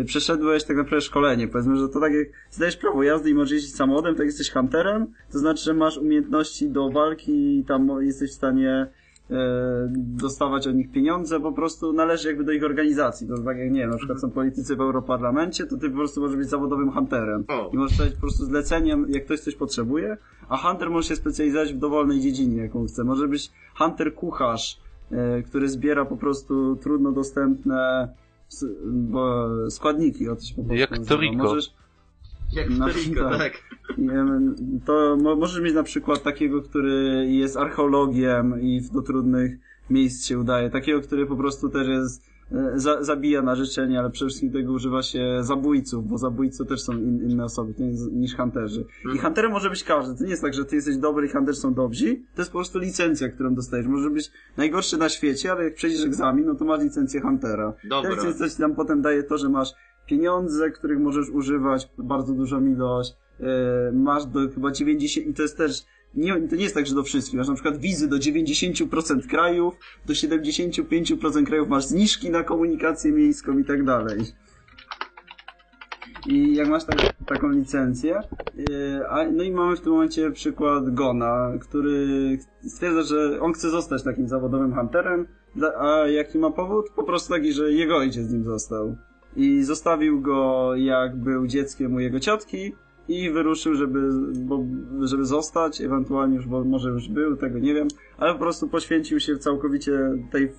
przeszedłeś tak naprawdę szkolenie. Powiedzmy, że to tak jak zdajesz prawo jazdy i możesz jeździć samochodem, tak jesteś hunterem, to znaczy, że masz umiejętności do walki i tam jesteś w stanie e, dostawać od nich pieniądze, po prostu należy jakby do ich organizacji. To tak jak, nie wiem, na przykład są politycy w Europarlamencie, to ty po prostu możesz być zawodowym hunterem. O, I możesz stać po prostu zleceniem, jak ktoś coś potrzebuje, a hunter może się specjalizować w dowolnej dziedzinie, jaką chce. Może być hunter kucharz, e, który zbiera po prostu trudno dostępne bo, składniki, o to się po prostu Jak. Toriko. Możesz, jak no, Toriko, tak. tak. to mo, możesz mieć na przykład takiego, który jest archeologiem i do trudnych miejsc się udaje. Takiego, który po prostu też jest za, zabija na życzenie, ale przede wszystkim tego używa się zabójców, bo zabójcy też są in, inne osoby to jest, niż hunterzy. I Mhm. hunterem może być każdy. To nie jest tak, że ty jesteś dobry i hunterzy są dobrzy. To jest po prostu licencja, którą dostajesz. Może być najgorszy na świecie, ale jak przejdziesz egzamin, no to masz licencję huntera. Dobra. Ta licencja ci tam potem daje to, że masz pieniądze, których możesz używać, bardzo dużą ilość. E, masz do chyba 90, i to jest też, nie, to nie jest tak, że do wszystkich. Masz na przykład wizy do 90% krajów, do 75% krajów masz zniżki na komunikację miejską i tak dalej. I jak masz tak, taką licencję, e, a, no i mamy w tym momencie przykład Gona, który stwierdza, że on chce zostać takim zawodowym hunterem, a jaki ma powód? Po prostu taki, że jego ojciec nim został. I zostawił go jak był dzieckiem u jego ciotki i wyruszył, żeby, bo, żeby zostać, ewentualnie już, bo może już był, tego nie wiem, ale po prostu poświęcił się całkowicie tej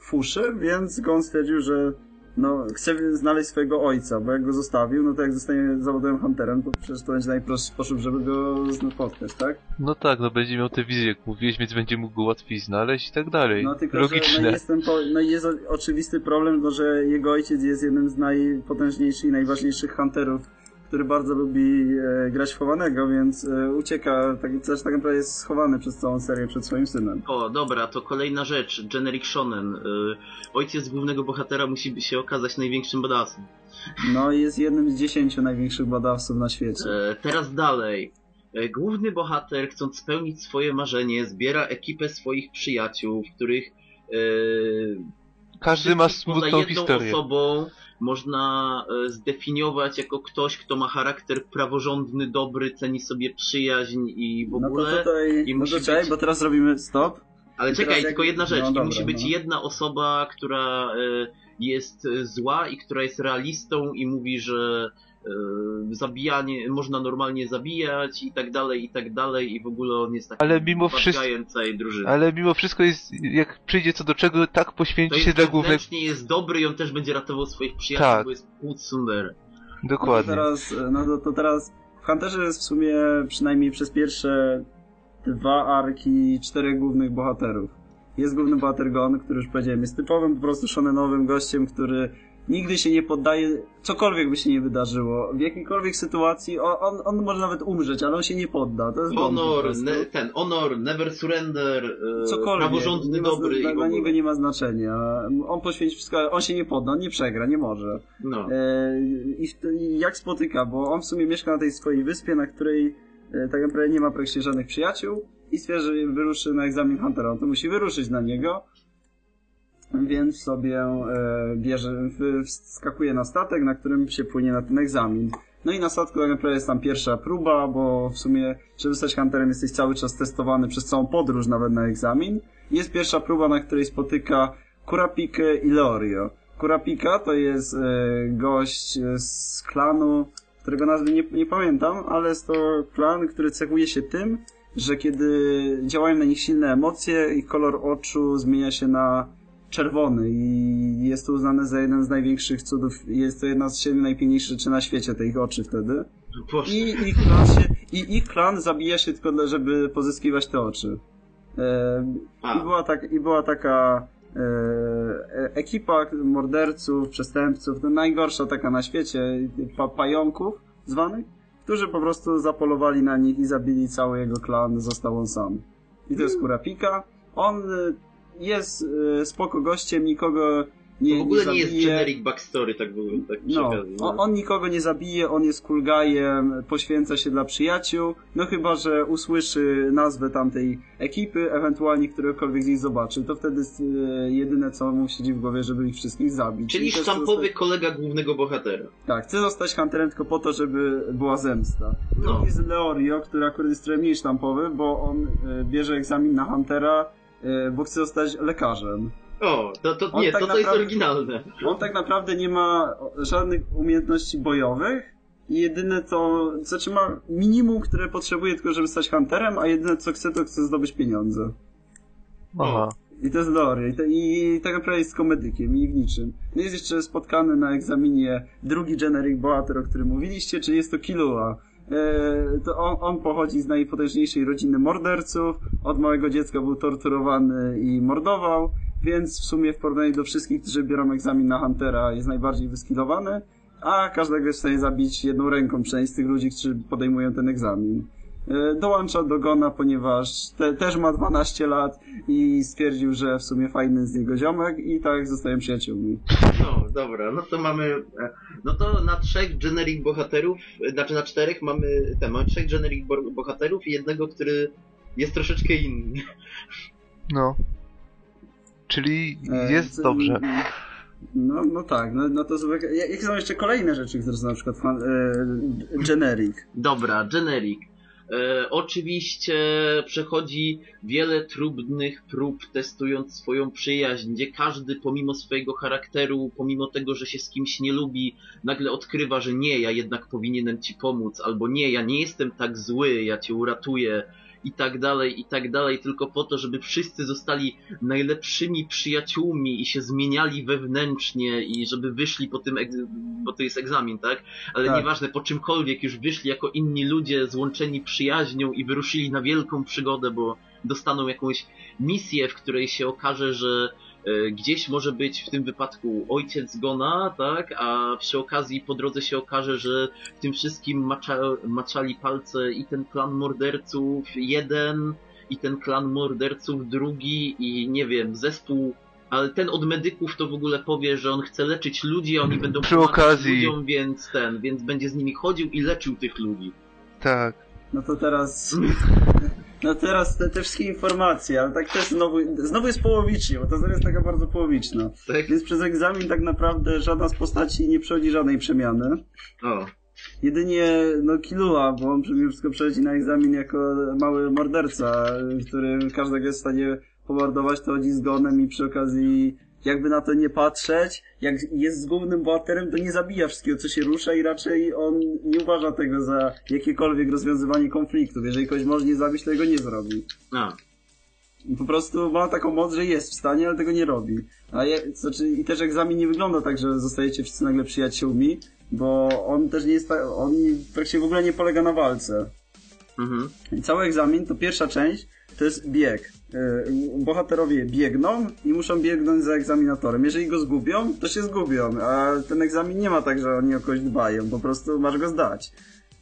fuszy, więc Gon stwierdził, że no, chce znaleźć swojego ojca, bo jak go zostawił, no to jak zostanie zawodowym hunterem, to przecież to będzie najprostszy sposób, żeby go spotkać, tak? No tak, no będzie miał te wizje, jak mówiłeś, więc będzie mógł go łatwiej znaleźć i tak dalej. No tylko, Logiczne. że no, jest ten po, no jest oczywisty problem, no, że jego ojciec jest jednym z najpotężniejszych i najważniejszych hunterów, który bardzo lubi e, grać w chowanego, więc e, ucieka, tak, też tak naprawdę jest schowany przez całą serię przed swoim synem. O, dobra, to kolejna rzecz. Generic Shonen. Y, ojciec głównego bohatera musi się okazać największym badassem. No i jest jednym z dziesięciu największych badawców na świecie. E, teraz dalej. E, Główny bohater, chcąc spełnić swoje marzenie, zbiera ekipę swoich przyjaciół, w których e, Każdy ma smutną jedną historię. osobą można e, zdefiniować jako ktoś, kto ma charakter praworządny, dobry, ceni sobie przyjaźń i w No to ogóle. tutaj, i no musi to czekaj, być- bo teraz robimy stop. Ale I czekaj, jak- tylko jedna rzecz. no I dobra, musi być no. jedna osoba, która e, jest zła i która jest realistą i mówi, że zabijanie, można normalnie zabijać i tak dalej, i tak dalej i w ogóle on jest takim Ale mimo wszystko- całej drużyny. Ale mimo wszystko jest, jak przyjdzie co do czego, tak To poświęci się dla głównego... wewnętrznie jest dobry i on też będzie ratował swoich przyjaciół, Tak. bo jest płód Sundere. No to Dokładnie. teraz, no to, to teraz w Hunterze jest w sumie przynajmniej przez pierwsze dwa arki czterech głównych bohaterów. Jest główny bohater Gon, który już powiedziałem, jest typowym po prostu shonenowym gościem, który nigdy się nie poddaje, cokolwiek by się nie wydarzyło. W jakiejkolwiek sytuacji, on, on, może nawet umrzeć, ale on się nie podda. To jest Honor, ne, ten, honor, never surrender, e, Cokolwiek. praworządny, ma, dobry dla, dla niego nie ma znaczenia. On poświęci wszystko, ale on się nie podda, on nie przegra, nie może. No. E, I, I jak spotyka, bo on w sumie mieszka na tej swojej wyspie, na której e, tak naprawdę nie ma praktycznie żadnych przyjaciół i stwierdza, że wyruszy na egzamin Huntera. On to musi wyruszyć na niego, więc sobie e, bierze, wskakuje na statek, na którym się płynie na ten egzamin. No i na statku tak naprawdę jest tam pierwsza próba, bo w sumie, żeby zostać Hunterem jesteś cały czas testowany przez całą podróż nawet na egzamin. Jest pierwsza próba, na której spotyka Kurapikę i Leorio. Kurapika to jest e, gość z klanu, którego nazwy nie, nie pamiętam, ale jest to klan, który cechuje się tym, że kiedy działają na nich silne emocje, ich kolor oczu zmienia się na czerwony i jest to uznane za jeden z największych cudów. Jest to jedna z siedmiu najpiękniejszych rzeczy na świecie, te ich oczy wtedy. Boże. I ich klan, się, i ich klan zabija się tylko, żeby pozyskiwać te oczy. E, i, była tak, I była taka e, e, ekipa morderców, przestępców, no najgorsza taka na świecie, pa, pająków zwanych, którzy po prostu zapolowali na nich i zabili cały jego klan, został on sam. I to jest Kurapika. On e, jest e, spoko gościem, nikogo nie, To w ogóle nie nie jest generic backstory, tak w ogóle, tak No, okazji, on, on nikogo nie zabije, on jest kulgajem, poświęca się dla przyjaciół, no chyba, że usłyszy nazwę tamtej ekipy, ewentualnie któregokolwiek z nich zobaczy, to wtedy jest, e, jedyne co mu siedzi w głowie, żeby ich wszystkich zabić. Czyli sztampowy zostać- kolega głównego bohatera. Tak, chce zostać hunterem tylko po to, żeby była zemsta. No. Drugi jest Leorio, który akurat jest trochę mniej sztampowy, bo on e, bierze egzamin na huntera, bo chce zostać lekarzem. O, to, to nie, tak to, to jest oryginalne. On tak naprawdę nie ma żadnych umiejętności bojowych i jedyne to, znaczy ma minimum, które potrzebuje tylko, żeby stać hunterem, a jedyne co chce, to chce zdobyć pieniądze. Aha. I to jest Leorio. I, to, I tak naprawdę jest komedykiem i w niczym. No jest jeszcze spotkany na egzaminie drugi generic bohater, o którym mówiliście, czyli jest to Killua. E, to on, on pochodzi z najpotężniejszej rodziny morderców. Od małego dziecka był torturowany i mordował. więc w sumie w porównaniu do wszystkich, którzy biorą egzamin na Huntera jest najbardziej wyskilowany, a każdego jest w stanie zabić jedną ręką, przynajmniej z tych ludzi, którzy podejmują ten egzamin. E, Dołącza do Gona, ponieważ te, też ma 12 lat i stwierdził, że w sumie fajny z niego ziomek i tak zostają przyjaciółmi. No, dobra, no to mamy. e, No to na trzech generic bohaterów, e, znaczy na czterech mamy. Ten, mamy trzech generic bo- bohaterów i jednego, który jest troszeczkę inny. No. Czyli E, jest co- dobrze. No, no tak, no, no to sobie, ja- jakie są jeszcze kolejne rzeczy, które są na przykład fan, e, generic? Dobra, generic. E, oczywiście przechodzi wiele trudnych prób testując swoją przyjaźń, gdzie każdy pomimo swojego charakteru, pomimo tego, że się z kimś nie lubi, nagle odkrywa, że nie, ja jednak powinienem ci pomóc, albo nie, ja nie jestem tak zły, ja cię uratuję i tak dalej, i tak dalej, tylko po to, żeby wszyscy zostali najlepszymi przyjaciółmi i się zmieniali wewnętrznie i żeby wyszli po tym, bo to jest egzamin, tak? Ale Tak. nieważne, po czymkolwiek już wyszli jako inni ludzie złączeni przyjaźnią i wyruszyli na wielką przygodę, bo dostaną jakąś misję, w której się okaże, że gdzieś może być w tym wypadku ojciec Gona, tak? A przy okazji po drodze się okaże, że w tym wszystkim macza, maczali palce i ten klan morderców jeden, i ten klan morderców drugi, i nie wiem, zespół ale ten od medyków to w ogóle powie, że on chce leczyć ludzi, a oni będą Przy okazji. ludziom, więc ten, więc będzie z nimi chodził i leczył tych ludzi. Tak. No to teraz... [LAUGHS] No teraz te, te wszystkie informacje, ale tak też znowu, znowu jest połowicznie, bo ta seria jest taka bardzo połowiczna. Tak? Więc przez egzamin tak naprawdę żadna z postaci nie przechodzi żadnej przemiany. O, Jedynie, no Kilua, bo on mimo wszystko przechodzi na egzamin jako mały morderca, który każdego jest w stanie pomordować, to chodzi z gonem i przy okazji, jakby na to nie patrzeć, jak jest z głównym bohaterem, to nie zabija wszystkiego, co się rusza i raczej on nie uważa tego za jakiekolwiek rozwiązywanie konfliktów. Jeżeli kogoś może nie zabić, to jego nie zrobi. a, po prostu ma taką moc, że jest w stanie, ale tego nie robi. A je, znaczy, I też egzamin nie wygląda tak, że zostajecie wszyscy nagle przyjaciółmi, bo on też nie jest tak, on praktycznie w ogóle nie polega na walce. mhm, I cały egzamin, to pierwsza część, to jest bieg. Yy, Bohaterowie biegną i muszą biegnąć za egzaminatorem. Jeżeli go zgubią, to się zgubią, a ten egzamin nie ma tak, że oni o kogoś dbają, po prostu masz go zdać.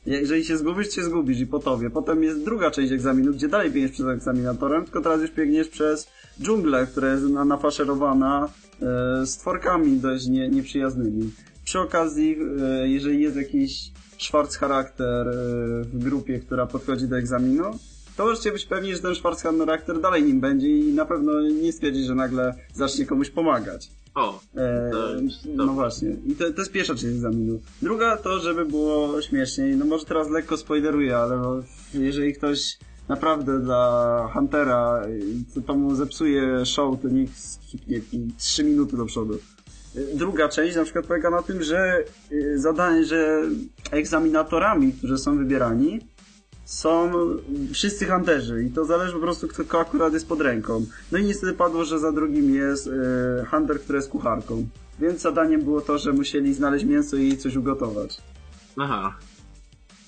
Jeżeli się zgubisz, się zgubisz i po tobie. Potem jest druga część egzaminu, gdzie dalej biegniesz przez egzaminatorem, tylko teraz już biegniesz przez dżunglę, która jest na, nafaszerowana e, stworkami dość nie, nieprzyjaznymi. Przy okazji, e, jeżeli jest jakiś szwarc charakter e, w grupie, która podchodzi do egzaminu, to możecie być pewni, że ten szwarc charakter dalej nim będzie i na pewno nie stwierdzi, że nagle zacznie komuś pomagać. o, E, To- no to- właśnie. I to, to jest pierwsza część egzaminu. Druga to, żeby było śmieszniej. No może teraz lekko spoileruję, ale no, jeżeli ktoś naprawdę dla Huntera y, to, to mu zepsuje show, to niech skipnie 3 minuty do przodu. Y, Druga część na przykład polega na tym, że y, zadanie, że egzaminatorami, którzy są wybierani, są wszyscy hunterzy i to zależy po prostu kto akurat jest pod ręką. No i niestety padło, że za drugim jest e, hunter, który jest kucharką. Więc zadaniem było to, że musieli znaleźć mięso i coś ugotować. aha.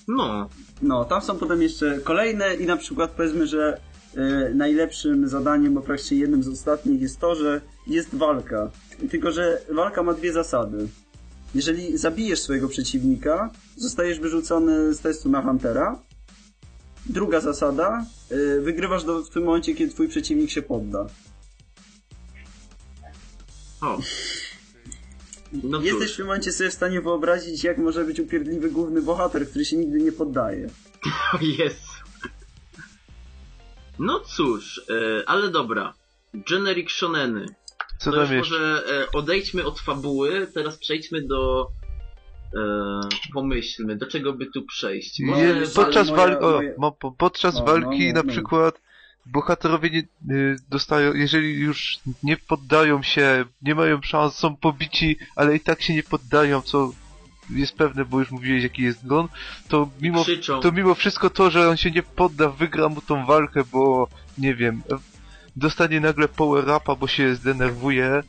No, No, tam są potem jeszcze kolejne i na przykład powiedzmy, że e, najlepszym zadaniem, bo praktycznie jednym z ostatnich jest to, że jest walka. Tylko, że walka ma dwie zasady. Jeżeli zabijesz swojego przeciwnika, zostajesz wyrzucony z testu na Huntera. Druga zasada, e, wygrywasz do, w tym momencie, kiedy twój przeciwnik się podda. o. [LAUGHS] No Jesteś w tym momencie sobie w stanie wyobrazić, jak może być upierdliwy główny bohater, który się nigdy nie poddaje. [LAUGHS] jest. No cóż, e, ale dobra. Generic shoneny. Co To już jeszcze? może e, odejdźmy od fabuły, teraz przejdźmy do... E, pomyślmy, do czego by tu przejść. Może Je, wal- podczas moja- walki, o, moje- mo, po- podczas No, walki no, na no. przykład bohaterowie nie, y, dostają, jeżeli już nie poddają się, nie mają szans, są pobici, ale i tak się nie poddają, co jest pewne, bo już mówiłeś jaki jest gon, to mimo, krzyczą. to mimo wszystko to, że on się nie podda, wygra mu tą walkę, bo nie wiem, dostanie nagle power upa, bo się zdenerwuje,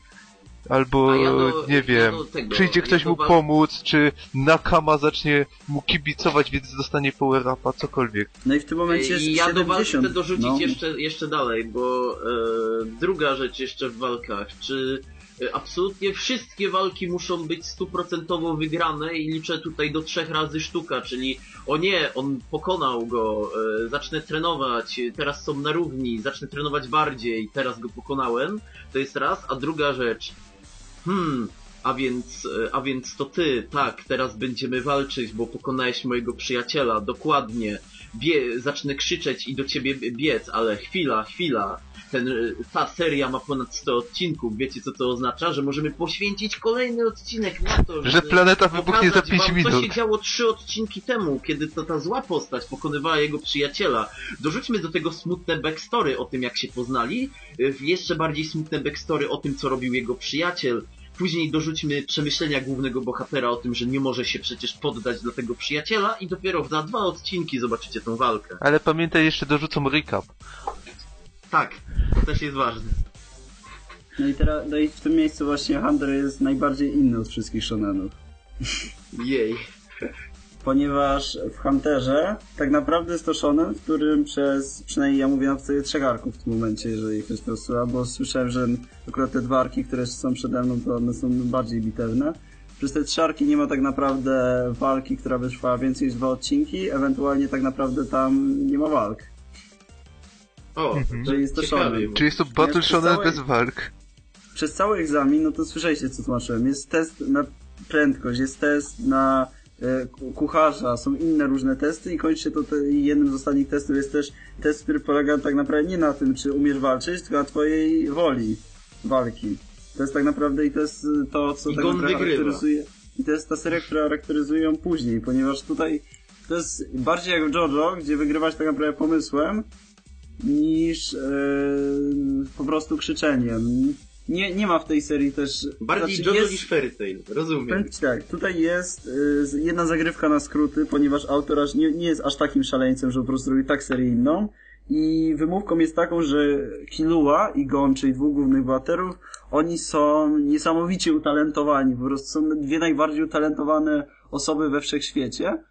albo A ja do- nie wiem, tego, przyjdzie ktoś mu pomóc, czy Nakama zacznie mu kibicować, więc dostanie power upa, cokolwiek. No i w tym momencie jest I ja do walki 70. chcę dorzucić no. jeszcze, jeszcze dalej, bo e, druga rzecz jeszcze w walkach, czy e, absolutnie wszystkie walki muszą być stuprocentowo wygrane i liczę tutaj do trzech razy sztuka, czyli o nie, on pokonał go, e, zacznę trenować, teraz są na równi, zacznę trenować bardziej, teraz go pokonałem, to jest raz, a druga rzecz, hmm, a więc, e, a więc to ty, tak, teraz będziemy walczyć, bo pokonałeś mojego przyjaciela, dokładnie, bie, zacznę krzyczeć i do ciebie biec, ale chwila, chwila. Ten, y, ta seria ma ponad 100 odcinków. Wiecie co to oznacza? Że możemy poświęcić kolejny odcinek na to, Że żeby planeta wybuchnie za pokazać 5 wam, minut. Co się działo trzy odcinki temu, kiedy to ta zła postać pokonywała jego przyjaciela. Dorzućmy do tego smutne backstory o tym, jak się poznali. y, Jeszcze bardziej smutne backstory o tym, co robił jego przyjaciel. Później dorzućmy przemyślenia głównego bohatera o tym, że nie może się przecież poddać dla tego przyjaciela i dopiero za dwa odcinki zobaczycie tą walkę. Ale pamiętaj, jeszcze dorzucą recap. Tak, to też jest ważne. No i teraz, no i w tym miejscu właśnie Hunter jest najbardziej inny od wszystkich shonenów. Jej. Ponieważ w Hunterze tak naprawdę jest to shonen, w którym przez, przynajmniej ja mówię na podstawie trzech arków w tym momencie, jeżeli ktoś to słucha, bo słyszałem, że akurat te dwa arki, które są przede mną, to one są bardziej bitewne. Przez te trzy arki nie ma tak naprawdę walki, która by trwała więcej niż dwa odcinki, ewentualnie tak naprawdę tam nie ma walk. O, Mhm. Czyli jest to shonen. Czy jest to Battle Shonen bez walk? przez cały egzamin, no to słyszeliście co tłumaczyłem, jest test na prędkość, jest test na kucharza, są inne różne testy i kończy się to te, jednym z ostatnich testów jest też test, który polega tak naprawdę nie na tym, czy umiesz walczyć, tylko na twojej woli walki. To jest tak naprawdę i to jest y, to, co I tak naprawdę charakteryzuje i to jest ta seria, która charakteryzuje ją później, ponieważ tutaj to jest bardziej jak w JoJo, gdzie wygrywać tak naprawdę pomysłem niż e, po prostu krzyczeniem. Nie, nie ma w tej serii też... Bardziej znaczy JoJo jest- niż Fairy Tail, rozumiem. Powiem tak, tutaj jest y, jedna zagrywka na skróty, ponieważ autor aż nie, nie jest aż takim szaleńcem, że po prostu robi tak seryjną. I wymówką jest taką, że Killua i Gon, czyli dwóch głównych bohaterów, oni są niesamowicie utalentowani. Po prostu są dwie najbardziej utalentowane osoby we wszechświecie,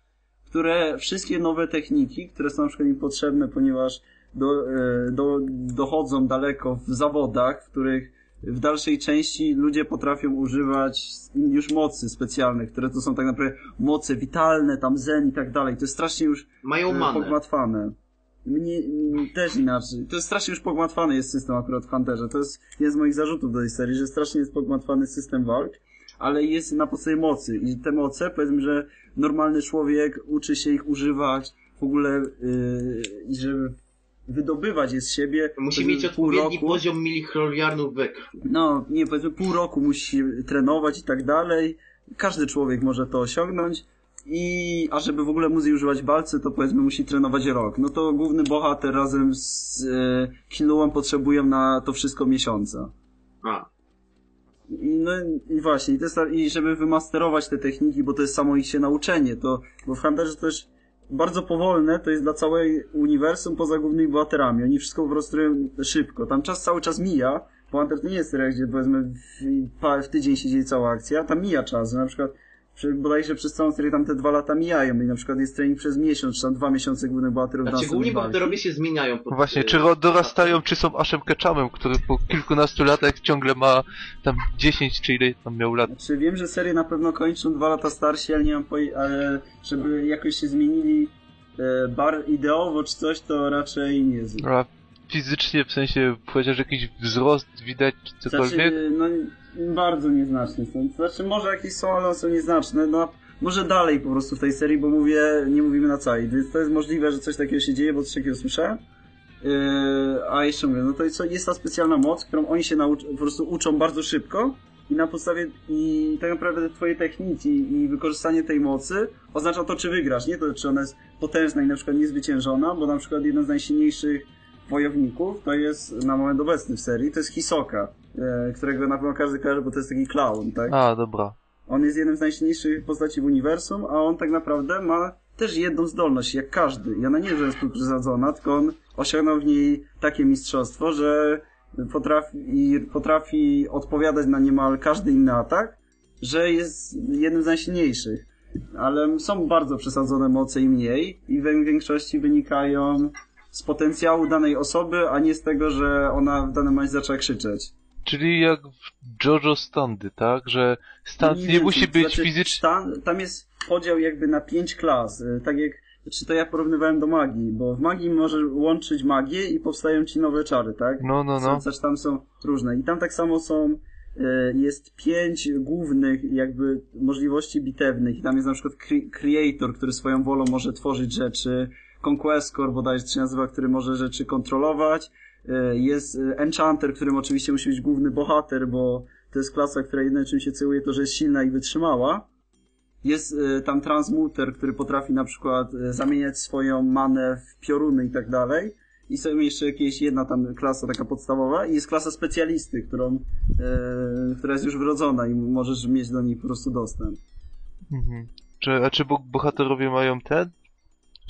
które wszystkie nowe techniki, które są na przykład im potrzebne, ponieważ do, e, do, dochodzą daleko w zawodach, w których w dalszej części ludzie potrafią używać już mocy specjalnych, które to są tak naprawdę moce witalne, tam zen i tak dalej. To jest strasznie już Mają e, manę. pogmatwane. Mnie, też inaczej. To jest strasznie już pogmatwany jest system akurat w Hunterze. To jest jeden z moich zarzutów do tej serii, że strasznie jest pogmatwany system walk, ale jest na podstawie mocy. I te moce, powiedzmy, że normalny człowiek uczy się ich używać w ogóle yy, i żeby wydobywać je z siebie. Musi mieć odpowiedni roku. poziom milichroliarnów we krwi. No, nie, powiedzmy pół roku musi trenować i tak dalej. Każdy człowiek może to osiągnąć. I, a żeby w ogóle móc jej używać balcy, to powiedzmy musi trenować rok. No to główny bohater razem z e, Killuą potrzebują na to wszystko miesiąca. A, I, no i właśnie, i, to jest, i żeby wymasterować te techniki, bo to jest samo ich się nauczenie, to, bo w Hunterze też bardzo powolne, to jest dla całej uniwersum poza głównymi bohaterami. Oni wszystko po prostu szybko. Tam czas cały czas mija, bo to nie jest seria, gdzie powiedzmy w, w tydzień się dzieje cała akcja, tam mija czas, na przykład przy- bodajże przez całą serię tam te dwa lata mijają i na przykład jest trening przez miesiąc, czy tam dwa miesiące głównych bohaterów znaczy na główni bohaterowie się zmieniają. Pod, Właśnie, e, czy dorastają, czy są Ashem Ketchumem, który po kilkunastu latach ciągle ma tam 10 czy ile tam miał lat. Znaczy wiem, że serię na pewno kończą dwa lata starsi, ale nie mam poj- ale żeby jakoś się zmienili e, bar ideowo czy coś, to raczej nie znam. A fizycznie, w sensie, chociaż jakiś wzrost widać, czy cokolwiek? Znaczy, no bardzo nieznaczne są. Znaczy może jakieś są, ale są nieznaczne. No może dalej po prostu w tej serii, bo mówię, nie mówimy na całej, więc to jest możliwe, że coś takiego się dzieje, bo coś takiego słyszę. Yy, a jeszcze mówię, no to jest, ta specjalna moc, którą oni się po prostu uczą bardzo szybko i na podstawie i tak naprawdę twoje techniki i wykorzystanie tej mocy oznacza to, czy wygrasz, nie to, czy ona jest potężna i na przykład niezwyciężona, bo na przykład jeden z najsilniejszych wojowników to jest na moment obecny w serii, to jest Hisoka, którego na pewno każdy kojarzy, bo to jest taki clown, tak? A, dobra. On jest jednym z najsilniejszych postaci w uniwersum, a on tak naprawdę ma też jedną zdolność, jak każdy. I ona nie, że jest przesadzona, tylko on osiągnął w niej takie mistrzostwo, że potrafi, potrafi odpowiadać na niemal każdy inny atak, że jest jednym z najsilniejszych. Ale są bardzo przesadzone moce i mniej i w większości wynikają z potencjału danej osoby, a nie z tego, że ona w danym momencie zaczęła krzyczeć. Czyli jak w JoJo Standy, tak? Że Mniej nie więcej, musi być znaczy fizyczny. Stan, tam jest podział jakby na pięć klas. y, Tak jak, czy to ja porównywałem do magii, bo w magii możesz łączyć magię i powstają ci nowe czary, tak? No, no, no. Znaczy tam są różne. I tam tak samo są, y, jest pięć głównych jakby możliwości bitewnych. I tam jest na przykład cre- Creator, który swoją wolą może tworzyć rzeczy. Conquestor bodajże się nazywa, który może rzeczy kontrolować. Y, Jest y, Enchanter, którym oczywiście musi być główny bohater, bo to jest klasa, która jedyne czym się cechuje to, że jest silna i wytrzymała. Jest y, tam Transmuter, który potrafi na przykład zamieniać swoją manę w pioruny i tak dalej. I są jeszcze jakieś jedna tam klasa taka podstawowa i jest klasa specjalisty, którą, y, która jest już wrodzona i możesz mieć do niej po prostu dostęp. Mhm. Czy, a czy bo- bohaterowie mają ten?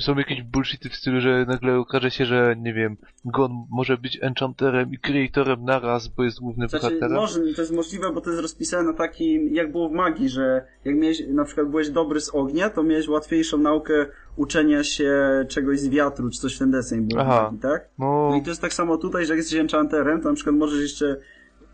Są jakieś bullshity w stylu, że nagle okaże się, że nie wiem, Gon może być enchanterem i creatorem naraz, bo jest głównym Znaczy, bohaterem? może, to jest możliwe, bo to jest rozpisane na takim, jak było w magii, że jak miałeś, na przykład byłeś dobry z ognia, to miałeś łatwiejszą naukę uczenia się czegoś z wiatru, czy coś w ten deseń było w Aha. magii, tak? No, No i to jest tak samo tutaj, że jak jesteś enchanterem, to na przykład możesz jeszcze,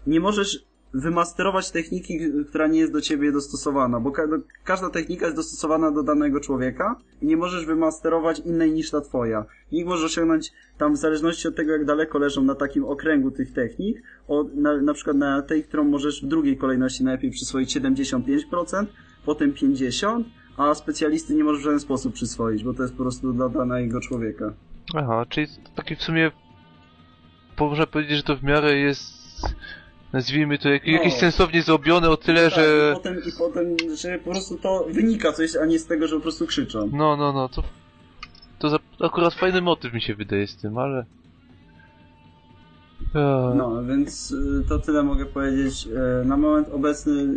nie możesz wymasterować techniki, która nie jest do ciebie dostosowana, bo ka każda technika jest dostosowana do danego człowieka i nie możesz wymasterować innej niż ta twoja. Nikt może osiągnąć tam w zależności od tego, jak daleko leżą na takim okręgu tych technik, od, na, na przykład na tej, którą możesz w drugiej kolejności najlepiej przyswoić 75%, potem 50%, a specjalisty nie możesz w żaden sposób przyswoić, bo to jest po prostu dla danego człowieka. aha, czyli to takie w sumie... Można powiedzieć, że to w miarę jest... Nazwijmy to jak, No. jakieś sensownie zrobione o tyle, Tak, że... I potem, I potem, że po prostu to wynika coś, a nie z tego, że po prostu krzyczą. No, no, no, to... To za... akurat fajny motyw mi się wydaje z tym, ale... No, więc y, to tyle mogę powiedzieć. Y, Na moment obecny,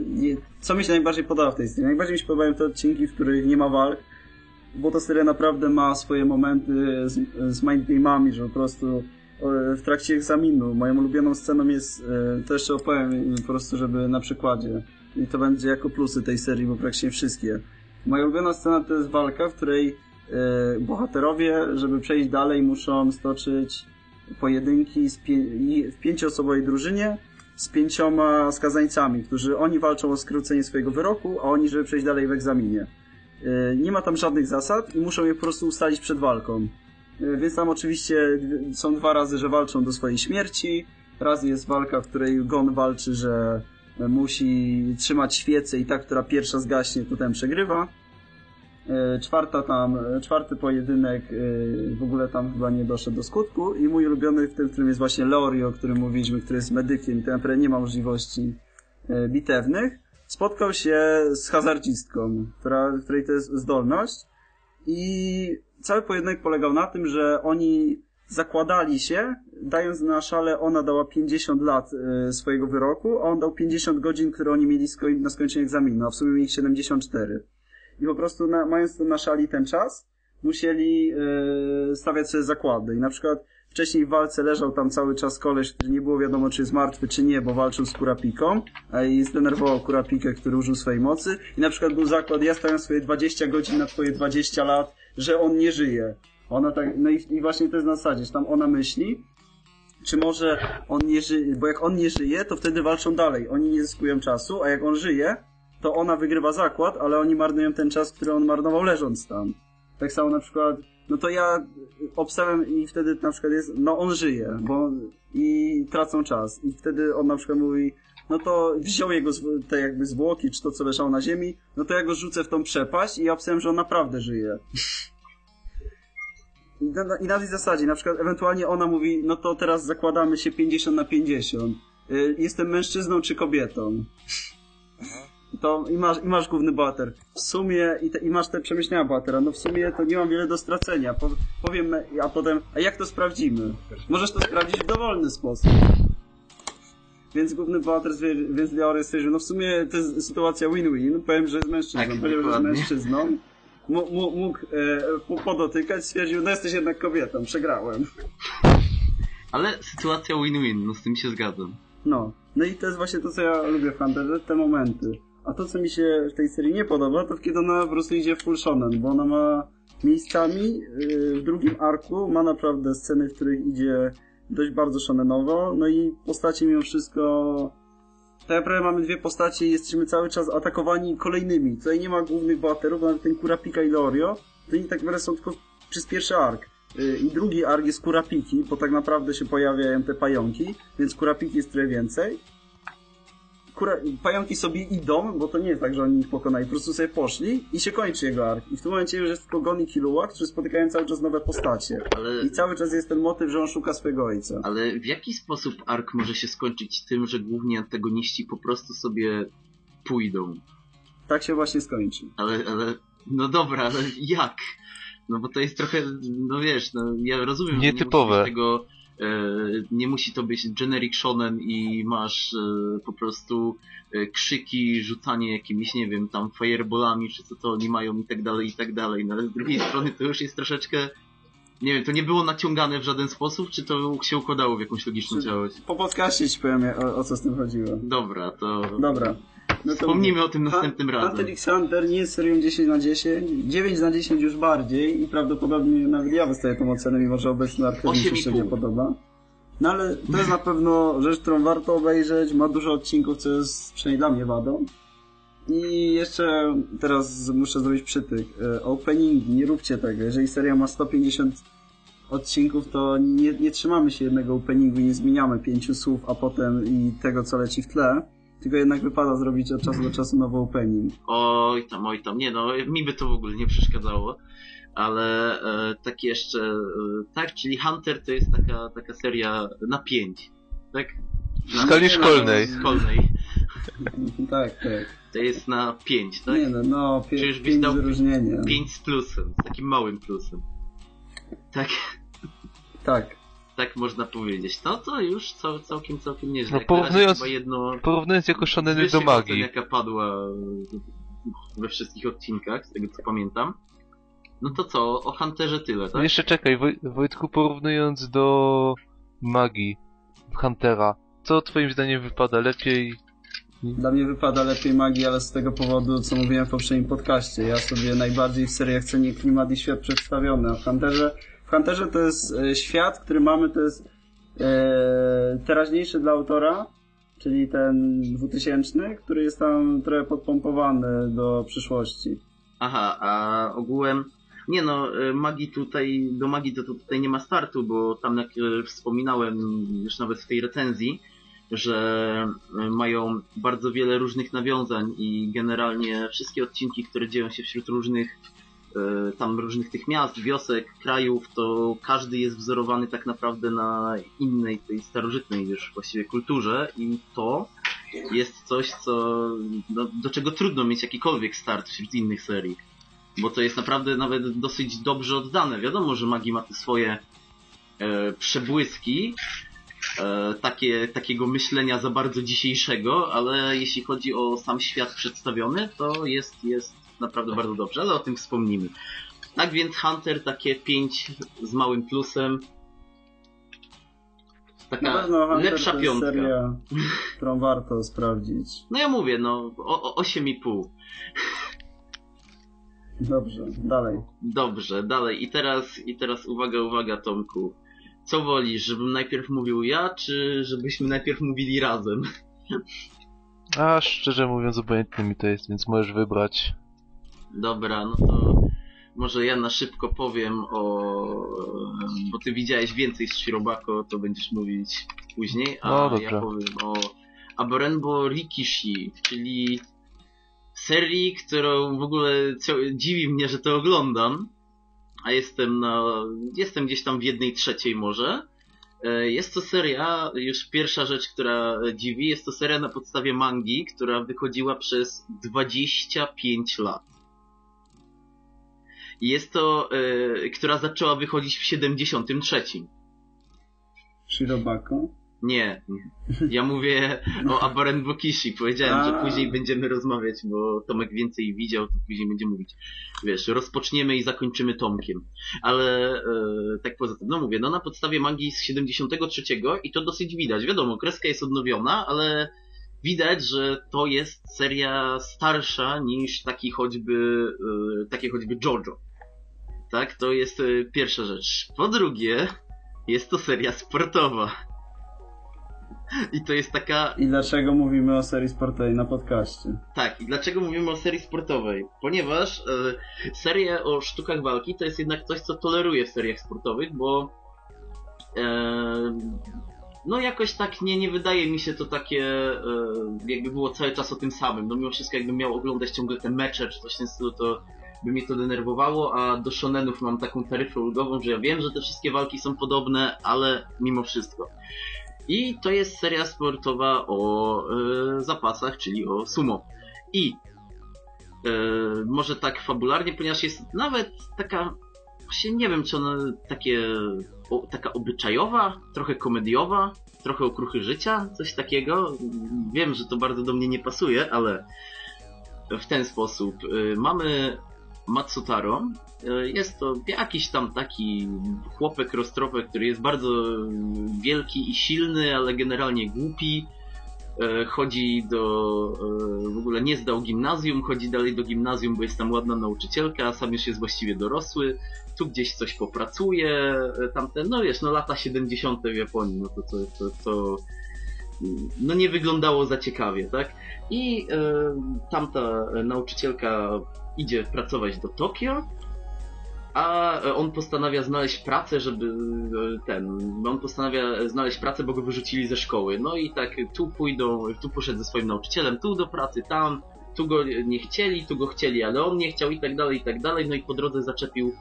co mi się najbardziej podoba w tej serii? Najbardziej mi się podobają te odcinki, w których nie ma walk, bo ta seria naprawdę ma swoje momenty z, z że po prostu w trakcie egzaminu moją ulubioną sceną jest, y, to jeszcze opowiem po prostu, żeby na przykładzie. I to będzie jako plusy tej serii, bo praktycznie wszystkie. Moja ulubiona scena to jest walka, w której y, bohaterowie, żeby przejść dalej, muszą stoczyć pojedynki pię- w pięcioosobowej drużynie z pięcioma skazańcami, którzy oni walczą o skrócenie swojego wyroku, a oni, żeby przejść dalej w egzaminie. Nie ma tam żadnych zasad i muszą je po prostu ustalić przed walką. Yy, Więc tam oczywiście są dwa razy, że walczą do swojej śmierci. Raz jest walka, w której Gon walczy, że musi trzymać świecę i ta, która pierwsza zgaśnie, to ten przegrywa. E, Czwarta tam, e, czwarty pojedynek e, w ogóle tam chyba nie doszedł do skutku i mój ulubiony w tym, w którym jest właśnie Leorio, o którym mówiliśmy, który jest medykiem i naprawdę nie ma możliwości e, bitewnych, spotkał się z hazardzistką, która, której to jest zdolność i cały pojedynek polegał na tym, że oni zakładali się, dając na szale, ona dała 50 lat e, swojego wyroku, a on dał 50 godzin, które oni mieli sko- na skończenie egzaminu, a w sumie mieli 74. I po prostu na, mając to na szali ten czas, musieli e, stawiać sobie zakłady. I na przykład wcześniej w walce leżał tam cały czas koleś, który nie było wiadomo, czy jest martwy, czy nie, bo walczył z Kurapiką, a i zdenerwował Kurapikę, który użył swojej mocy. I na przykład był zakład, ja stawiam swoje 20 godzin na twoje 20 lat, że on nie żyje. Ona tak, no i, i właśnie to jest na zasadzie, że tam ona myśli, czy może on nie żyje, bo jak on nie żyje, to wtedy walczą dalej. Oni nie zyskują czasu, a jak on żyje, to ona wygrywa zakład, ale oni marnują ten czas, który on marnował leżąc tam. Tak samo na przykład, no to ja obstawiam i wtedy na przykład jest, no on żyje, bo i tracą czas. I wtedy on na przykład mówi, no to wziął jego te jakby zwłoki, czy to co leżało na ziemi, no to ja go rzucę w tą przepaść i ja obstawiam, że on naprawdę żyje. I na, I na tej zasadzie, na przykład ewentualnie ona mówi, no to teraz zakładamy się 50 na 50. Y, Jestem mężczyzną czy kobietą? To i masz, i masz główny bohater. W sumie, i, te, i masz te przemyślenia bohatera, no w sumie to nie mam wiele do stracenia. Po, powiem, a potem, a jak to sprawdzimy? Możesz to sprawdzić w dowolny sposób. Więc główny bohater, więc Leory stwierdził, no w sumie to jest sytuacja win-win. Powiem, że jest mężczyzną. Tak, Powiedział, że jest mężczyzną. Mógł e, po- podotykać, stwierdził, no jesteś jednak kobietą, przegrałem. Ale sytuacja win-win, no z tym się zgadzam. No. No i to jest właśnie to, co ja lubię w Hunterze, te momenty. A to, co mi się w tej serii nie podoba, to kiedy ona po prostu idzie full shonen, bo ona ma miejscami yy, w drugim arku ma naprawdę sceny, w których idzie dość bardzo shonenowo, no i postacie mimo wszystko tak naprawdę mamy dwie postacie i jesteśmy cały czas atakowani kolejnymi. Tutaj nie ma głównych bohaterów, nawet ten Kurapika i Lorio, to oni tak naprawdę są tylko przez pierwszy ark. Yy, I drugi ark jest Kurapiki, bo tak naprawdę się pojawiają te pająki, więc Kurapiki jest trochę więcej. Kura... Pająki sobie idą, bo to nie jest tak, że oni ich pokonali, po prostu sobie poszli i się kończy jego ark. I w tym momencie już jest tylko Gon i Killua, którzy spotykają cały czas nowe postacie. Ale, I cały czas jest ten motyw, że on szuka swojego ojca. ale w jaki sposób ark może się skończyć tym, że główni antagoniści po prostu sobie pójdą? Tak się właśnie skończy. Ale, ale, no dobra, ale jak? No bo to jest trochę, no wiesz, no ja rozumiem, że nie Nietypowe. musi być tego, nie musi to być generic shonen i masz e, po prostu e, krzyki, rzucanie jakimiś, nie wiem, tam fireballami, czy co to oni mają i tak dalej, i tak dalej, no ale z drugiej strony to już jest troszeczkę, nie wiem, to nie było naciągane w żaden sposób, czy to się układało w jakąś logiczną całość? Po podcaście ci powiem, o, o co z tym chodziło. Dobra, to Dobra. No to wspomnimy o tym następnym razem. X Hunter nie jest serią 10 na 10, 9 na 10 już bardziej i prawdopodobnie nawet ja wystaję tą ocenę, mimo że obecny ark mi się 8,5. średnio podoba. No ale to jest na pewno rzecz, którą warto obejrzeć, ma dużo odcinków, co jest przynajmniej dla mnie wadą. I jeszcze teraz muszę zrobić przytyk. E, Opening, nie róbcie tego. Jeżeli seria ma 150 odcinków, to nie, nie trzymamy się jednego openingu i nie zmieniamy pięciu słów, a potem i tego, co leci w tle. Tylko jednak wypada zrobić od czasu do czasu nowy opening. Oj tam, oj tam, nie no, mi by to w ogóle nie przeszkadzało. Ale e, tak jeszcze, e, tak, czyli Hunter to jest taka, taka seria na pięć, tak? W skali nie, no, szkolnej. Szkolnej. [LAUGHS] tak, tak. To jest na pięć, tak? Nie no, no, pie, Czyż byś pięć dał wyróżnienia. Pięć z plusem, z takim małym plusem. Tak, Tak. Tak można powiedzieć. No to już cał, całkiem, całkiem nieźle. No, porównując- jedno Porównując jako z shoneny do magii. jaka padła we wszystkich odcinkach, z tego co pamiętam. No to co, o Hunterze tyle, tak? Jeszcze czekaj, Woj Wojtku, porównując do magii Huntera, co twoim zdaniem wypada lepiej? Dla mnie wypada lepiej magii, ale z tego powodu, co mówiłem w poprzednim podcaście. Ja sobie najbardziej w seriach cenię klimat i świat przedstawiony, a w Hunterze, w Hunterze to jest e, świat, który mamy, to jest e, teraźniejszy dla autora, czyli ten 2000, który jest tam trochę podpompowany do przyszłości. Aha, a ogółem... Nie no, y, magii tutaj, do magii to, to tutaj nie ma startu, bo tam jak wspominałem już nawet w tej recenzji, że mają bardzo wiele różnych nawiązań i generalnie wszystkie odcinki, które dzieją się wśród różnych tam różnych tych miast, wiosek, krajów, to każdy jest wzorowany tak naprawdę na innej, tej starożytnej już właściwie kulturze i to jest coś, co, no, do czego trudno mieć jakikolwiek start wśród innych serii. Bo to jest naprawdę nawet dosyć dobrze oddane. Wiadomo, że magii ma te swoje e, przebłyski, e, takie, takiego myślenia za bardzo dzisiejszego, ale jeśli chodzi o sam świat przedstawiony, to jest, jest naprawdę bardzo dobrze, ale o tym wspomnimy. Tak więc Hunter takie 5 z małym plusem. Taka pewno Hunter lepsza to jest piątka. seria, którą warto sprawdzić. No ja mówię, no o, o 8,5. Dobrze, dalej. Dobrze, dalej. I teraz, I teraz uwaga, uwaga, Tomku. Co wolisz, żebym najpierw mówił ja, czy żebyśmy najpierw mówili razem? A szczerze mówiąc, obojętnie mi to jest, więc możesz wybrać. Dobra, no to może ja na szybko powiem o... Bo ty widziałeś więcej z Shirobako, to będziesz mówić później, a No, ja powiem o Aborenbo Rikishi, czyli serii, którą w ogóle dziwi mnie, że to oglądam, a jestem na... jestem gdzieś tam w jednej trzeciej może. E, Jest to seria, już pierwsza rzecz, która dziwi, jest to seria na podstawie mangi, która wychodziła przez 25 lat. Jest to, e, która zaczęła wychodzić w 73. Shirobako. Nie, nie. Ja mówię o Abaren Bokishi. Powiedziałem, że później będziemy rozmawiać, bo Tomek więcej widział, to później będzie mówić. Wiesz, rozpoczniemy i zakończymy Tomkiem. Ale e, tak poza tym, no mówię, no na podstawie mangi z 73 i to dosyć widać. Wiadomo, kreska jest odnowiona, ale widać, że to jest seria starsza niż taki choćby, e, takie choćby JoJo. Tak, to jest e, pierwsza rzecz. Po drugie, jest to seria sportowa. I to jest taka. I dlaczego mówimy o serii sportowej na podcaście? Tak, i dlaczego mówimy o serii sportowej? Ponieważ e, seria o sztukach walki to jest jednak coś, co toleruję w seriach sportowych, bo. E, no jakoś tak nie, nie wydaje mi się to takie, e, jakby było cały czas o tym samym. No mimo wszystko jakbym miał oglądać ciągle te mecze czy coś w tym stylu, to by mnie to denerwowało, a do shonenów mam taką taryfę ulgową, że ja wiem, że te wszystkie walki są podobne, ale mimo wszystko. I to jest seria sportowa o e, zapasach, czyli o sumo. I e, może tak fabularnie, ponieważ jest nawet taka, właśnie nie wiem, czy ona takie, o, taka obyczajowa, trochę komediowa, trochę okruchy życia, coś takiego. Wiem, że to bardzo do mnie nie pasuje, ale w ten sposób. E, mamy Matsutaro. E, Jest to jakiś tam taki chłopek roztropek, który jest bardzo wielki i silny, ale generalnie głupi. E, Chodzi do. e, W ogóle nie zdał gimnazjum, chodzi dalej do gimnazjum, bo jest tam ładna nauczycielka, sam już jest właściwie dorosły. Tu gdzieś coś popracuje, e, tamten, no wiesz, no lata 70. w Japonii, no to, to, to, to no nie wyglądało za ciekawie, tak? I e, tamta nauczycielka idzie pracować do Tokio, a on postanawia znaleźć pracę, żeby e, ten, on postanawia znaleźć pracę, bo go wyrzucili ze szkoły. No i tak tu pójdą, tu poszedł ze swoim nauczycielem, tu do pracy, tam, tu go nie chcieli, tu go chcieli, ale on nie chciał i tak dalej, i tak dalej. No i po drodze zaczepił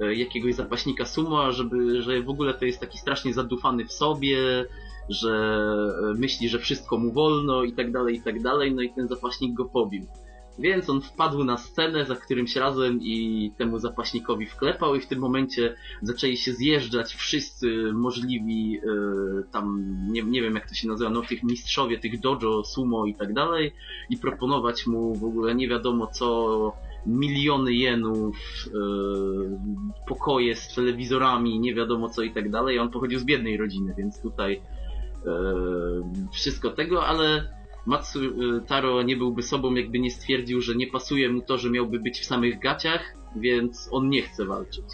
e, jakiegoś zapaśnika sumo, żeby, że w ogóle to jest taki strasznie zadufany w sobie, że e, myśli, że wszystko mu wolno i tak dalej, i tak dalej. No i ten zapaśnik go pobił. Więc on wpadł na scenę za którymś razem i temu zapaśnikowi wklepał i w tym momencie zaczęli się zjeżdżać wszyscy możliwi e, tam, nie, nie wiem jak to się nazywa, no tych mistrzowie, tych dojo, sumo i tak dalej i proponować mu w ogóle nie wiadomo co, miliony jenów, e, pokoje z telewizorami, nie wiadomo co i tak dalej. On pochodził z biednej rodziny, więc tutaj e, wszystko tego, ale Matsu y, nie byłby sobą, jakby nie stwierdził, że nie pasuje mu to, że miałby być w samych gaciach, więc on nie chce walczyć.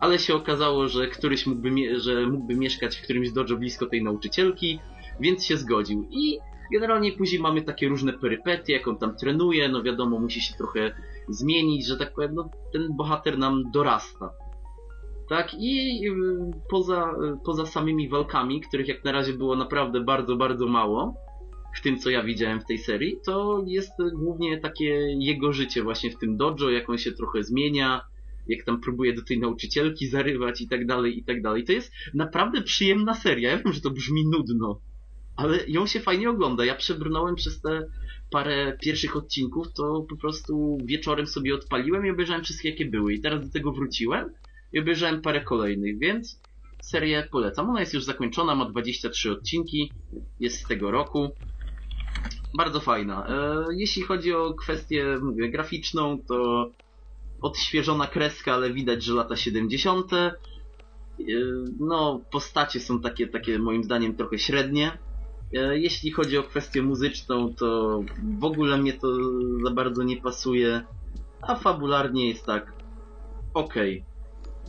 Ale się okazało, że któryś mógłby, że mógłby mieszkać w którymś dojo blisko tej nauczycielki, więc się zgodził. I generalnie później mamy takie różne perypetie, jak on tam trenuje, no wiadomo, musi się trochę zmienić, że tak powiem, no ten bohater nam dorasta. Tak, i y, poza, y, poza samymi walkami, których jak na razie było naprawdę bardzo, bardzo mało, w tym, co ja widziałem w tej serii, to jest głównie takie jego życie właśnie w tym dojo, jak on się trochę zmienia, jak tam próbuje do tej nauczycielki zarywać i tak dalej, i tak dalej. To jest naprawdę przyjemna seria. Ja wiem, że to brzmi nudno, ale ją się fajnie ogląda. Ja przebrnąłem przez te parę pierwszych odcinków, to po prostu wieczorem sobie odpaliłem i obejrzałem wszystkie, jakie były. I teraz do tego wróciłem i obejrzałem parę kolejnych, więc serię polecam. Ona jest już zakończona, ma 23 odcinki, jest z tego roku. Bardzo fajna. E, jeśli chodzi o kwestię graficzną, to odświeżona kreska, ale widać, że lata 70. E, no, postacie są takie, takie moim zdaniem trochę średnie. E, jeśli chodzi o kwestię muzyczną, to w ogóle mnie to za bardzo nie pasuje, a fabularnie jest tak okej.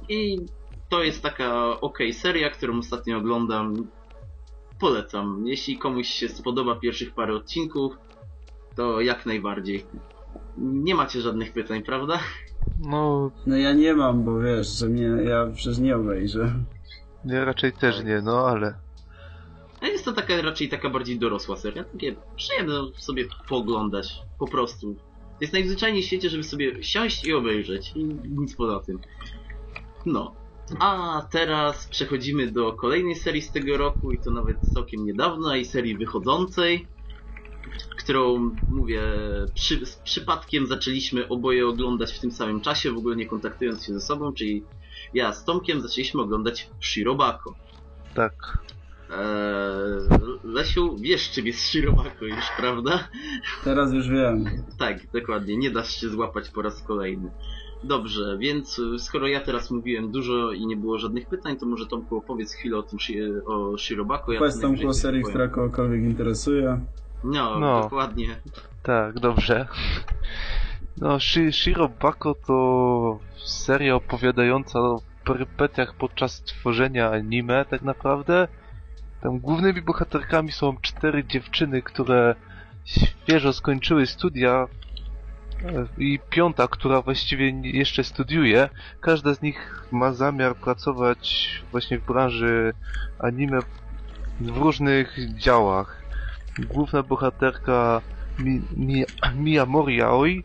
I to jest taka okej seria, którą ostatnio oglądam. Polecam. Jeśli komuś się spodoba pierwszych parę odcinków, to jak najbardziej. Nie macie żadnych pytań, prawda? No, No ja nie mam, bo wiesz, że mnie, ja przecież nie obejrzę. nie, raczej też nie, no ale... A jest to taka raczej taka bardziej dorosła seria. Takie przyjemne sobie pooglądać. Po prostu. Jest najzwyczajniej w świecie, żeby sobie siąść i obejrzeć. I nic poza tym. No. A teraz przechodzimy do kolejnej serii z tego roku i to nawet całkiem niedawno, i serii wychodzącej, którą mówię, przy, z przypadkiem zaczęliśmy oboje oglądać w tym samym czasie, w ogóle nie kontaktując się ze sobą, czyli ja z Tomkiem zaczęliśmy oglądać Shirobako. Tak. Eee, Lesiu, wiesz czym jest Shirobako już, prawda? Teraz już wiem. Tak, dokładnie, nie dasz się złapać po raz kolejny. Dobrze, więc y, skoro ja teraz mówiłem dużo i nie było żadnych pytań, to może Tomku opowiedz chwilę o tym o Shirobako. Ja Powiedz to tam najwyżej o serii, która kogokolwiek interesuje. No, No. dokładnie. Tak, dobrze. No, Shi- Shirobako to seria opowiadająca o perypetiach podczas tworzenia anime, tak naprawdę. Tam głównymi bohaterkami są cztery dziewczyny, które świeżo skończyły studia i piąta, która właściwie jeszcze studiuje. Każda z nich ma zamiar pracować właśnie w branży anime w różnych działach. Główna bohaterka Mi, Mi, Mia Moriaoi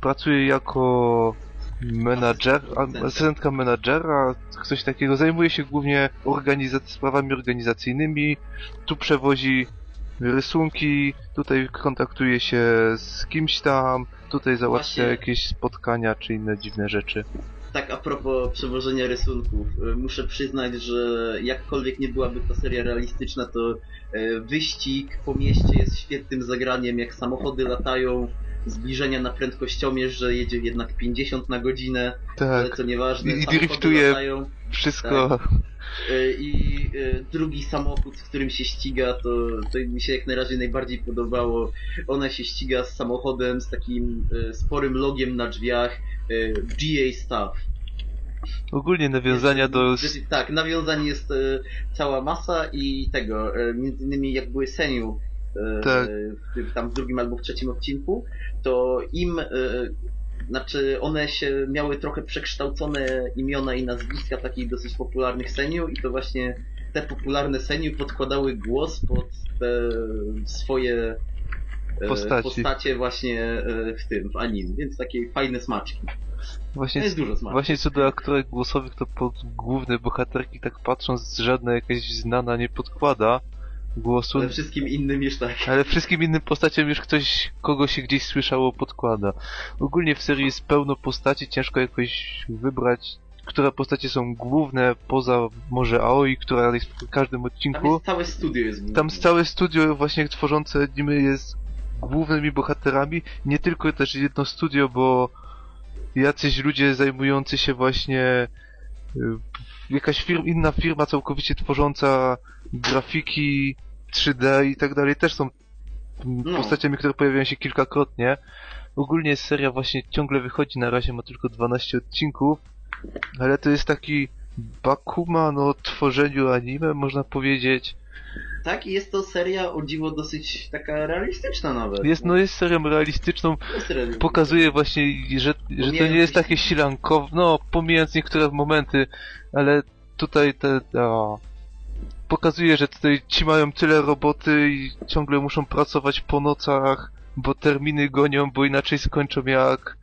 pracuje jako menadżer, asystentka menadżera, coś takiego. Zajmuje się głównie sprawami organizacyjnymi. Tu przewozi rysunki, tutaj kontaktuje się z kimś tam, tutaj załatwia Właśnie- jakieś spotkania czy inne dziwne rzeczy. Tak a propos przewożenia rysunków, y, muszę przyznać, że jakkolwiek nie byłaby ta seria realistyczna, to y, wyścig po mieście jest świetnym zagraniem, jak samochody latają, zbliżenia na prędkościomierz, że jedzie jednak 50 na godzinę, ale Tak, to nieważne, I- i driftuje. latają. wszystko. Y, I y, drugi samochód, w którym się ściga, to, to mi się jak na razie najbardziej podobało. Ona się ściga z samochodem z takim y, sporym logiem na drzwiach GA Staff. Ogólnie nawiązania do... Jest- Tak, nawiązań jest cała masa i tego, między innymi jak były Seniu Tak. w, tam w drugim albo w trzecim odcinku, to im, y, znaczy one się miały trochę przekształcone imiona i nazwiska takich dosyć popularnych Seniu i to właśnie te popularne Seniu podkładały głos pod te swoje e, Postaci. postacie właśnie e, w tym, w anim, więc takie fajne smaczki. Właśnie To jest dużo smaczków. Właśnie co do aktorek głosowych, to pod główne bohaterki, tak patrząc, żadna jakaś znana nie podkłada głosu, Ale wszystkim innym już tak. ale wszystkim innym postaciom już ktoś, kogo się gdzieś słyszało, podkłada. Ogólnie w serii jest pełno postaci, ciężko jakoś wybrać, które postacie są główne, poza może Aoi, która jest w każdym Tam odcinku. jest całe studio jest główne. Tam całe studio właśnie tworzące anime jest głównymi bohaterami. Nie tylko też jedno studio, bo jacyś ludzie zajmujący się właśnie y, jakaś firma, inna firma całkowicie tworząca grafiki 3D i tak dalej też są No. postaciami, które pojawiają się kilkakrotnie. Ogólnie seria właśnie ciągle wychodzi, na razie ma tylko 12 odcinków, ale to jest taki Bakuman o tworzeniu anime, można powiedzieć. Tak, i jest to seria o dziwo dosyć taka realistyczna nawet. Jest, no jest serią realistyczną, Jest pokazuje właśnie, że, że to nie jest takie silankowe, no pomijając niektóre momenty, ale tutaj te, o, pokazuje, że tutaj ci mają tyle roboty i ciągle muszą pracować po nocach, bo terminy gonią, bo inaczej skończą jak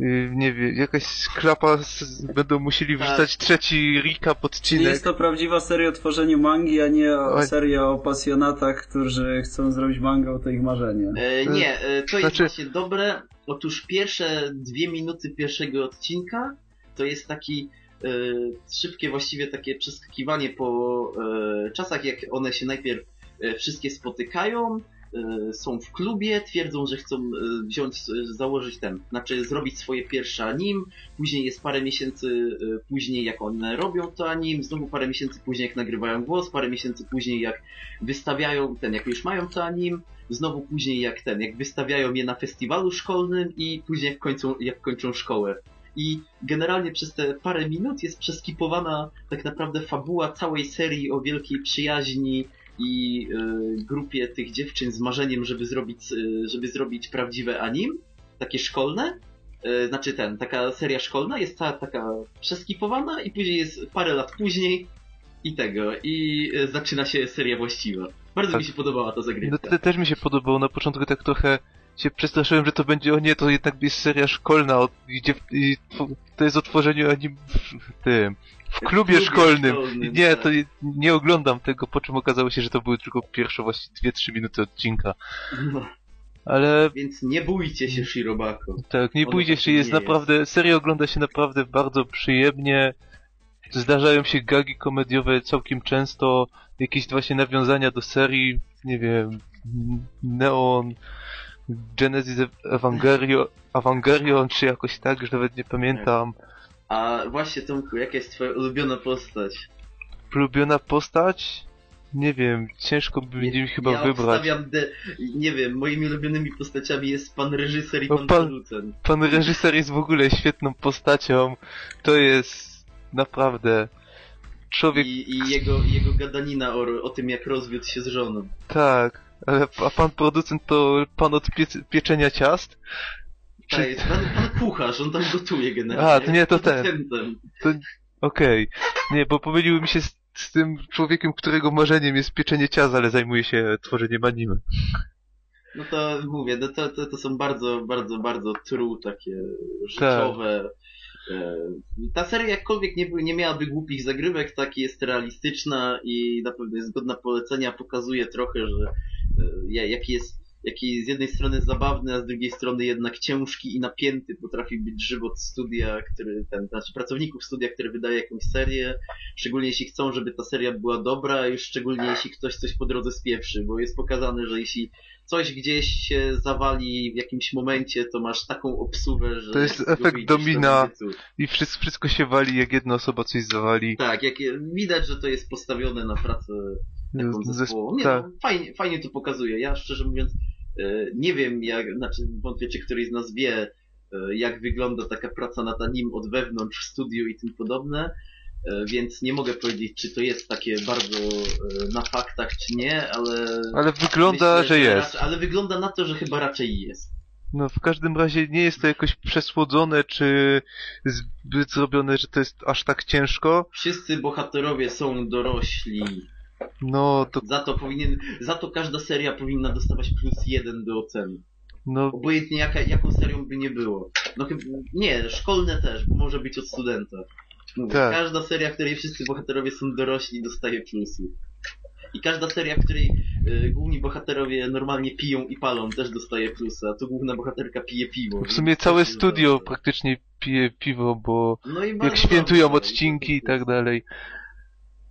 y, nie wiem, jakaś sklapa z, będą musieli Tak. wrzucać trzeci recap Czyli odcinek. jest to prawdziwa seria o tworzeniu mangi, a nie o, seria o pasjonatach, którzy chcą zrobić mangę, o to ich marzenie. E, nie, e, to jest Znaczy- właśnie dobre. Otóż pierwsze dwie minuty pierwszego odcinka to jest taki szybkie właściwie takie przeskakiwanie po e, czasach, jak one się najpierw e, wszystkie spotykają, są w klubie, twierdzą, że chcą wziąć, założyć ten, znaczy zrobić swoje pierwsze anim, później jest parę miesięcy później, jak one robią to anim, znowu parę miesięcy później, jak nagrywają głos, parę miesięcy później, jak wystawiają ten, jak już mają to anim, znowu później jak ten, jak wystawiają je na festiwalu szkolnym i później jak kończą, jak kończą szkołę. I generalnie przez te parę minut jest przeskipowana tak naprawdę fabuła całej serii o wielkiej przyjaźni i y, grupie tych dziewczyn z marzeniem, żeby zrobić, y, żeby zrobić prawdziwe anim, takie szkolne. Y, znaczy ten, taka seria szkolna jest cała taka przeskipowana i później jest parę lat później i tego, i zaczyna się seria właściwa. Bardzo Tak. mi się podobała ta No zagrywka. te, też mi się podobało, na początku tak trochę się przestraszyłem, że to będzie, o nie, to jednak jest seria szkolna, o, gdzie i, to jest o tworzeniu anim w tym, w klubie, klubie szkolnym. szkolnym, nie, tak. to nie, oglądam tego, po czym okazało się, że to były tylko pierwsze właśnie 2-3 minuty odcinka. No, Ale więc nie bójcie się Shirobako. tak, nie pójdzie takie się, jest. naprawdę, seria ogląda się naprawdę bardzo przyjemnie. Zdarzają się gagi komediowe całkiem często, jakieś właśnie nawiązania do serii. nie wiem, Neon, Genesis Evangelion, Evangelion czy jakoś tak, już nawet nie pamiętam. A właśnie Tomku, jaka jest twoja ulubiona postać? Ulubiona postać? Nie wiem, ciężko by będzie mi chyba ja wybrać. de... nie wiem, moimi ulubionymi postaciami jest pan reżyser i O, pan, pan- producent. Pan reżyser jest w ogóle świetną postacią. To jest naprawdę człowiek, I, i jego, jego gadanina o, o tym, jak rozwiódł się z żoną. tak. Ale, a pan producent to pan od pie pieczenia ciast? Czy- Tak, pan, pan kucharz, on tam gotuje generalnie. A, to nie, to ten. producentem. Okej. Nie, bo pomyliły mi się z, z tym człowiekiem, którego marzeniem jest pieczenie ciast, ale zajmuje się tworzeniem anime. No to mówię, no to, to, to są bardzo, bardzo, bardzo true, takie życiowe. E, Ta seria jakkolwiek nie, nie miałaby głupich zagrywek, tak jest realistyczna i na pewno jest godna polecenia, pokazuje trochę, że jaki jest jaki z jednej strony zabawny, a z drugiej strony jednak ciężki i napięty potrafi być żywot studia, który, ten, znaczy pracowników studia, który wydaje jakąś serię, szczególnie jeśli chcą, żeby ta seria była dobra, a już szczególnie jeśli ktoś coś po drodze spieprzy, bo jest pokazane, że jeśli coś gdzieś się zawali w jakimś momencie, to masz taką obsługę, że... To jest efekt domina. I wszystko, wszystko się wali, jak jedna osoba coś zawali. Tak, jak, widać, że to jest postawione na pracę taką Zes- zespołową. Nie, tak. no, fajnie, fajnie to pokazuje. Ja szczerze mówiąc e, nie wiem, jak, znaczy wątpię, czy któryś z nas wie, e, jak wygląda taka praca nad anim od wewnątrz w studiu i tym podobne, więc nie mogę powiedzieć, czy to jest takie bardzo e, na faktach, czy nie, ale... Ale wygląda, myślę, że jest. Raczej, ale wygląda na to, że chyba raczej jest. No w każdym razie nie jest to jakoś przesłodzone, czy zbyt zrobione, że to jest aż tak ciężko. Wszyscy bohaterowie są dorośli. No to, Za to powinien, za to każda seria powinna dostawać plus jeden do oceny. no Obojętnie jaka, jaką serią by nie było. No nie, szkolne też, bo może być od studenta. Mówię, Tak. Każda seria, w której wszyscy bohaterowie są dorośli, dostaje plusy. I każda seria, w której y, główni bohaterowie normalnie piją i palą, też dostaje plusy, a tu główna bohaterka pije piwo. w sumie całe studio praktycznie pije piwo, bo No i jak świętują dobrze. odcinki i tak dalej.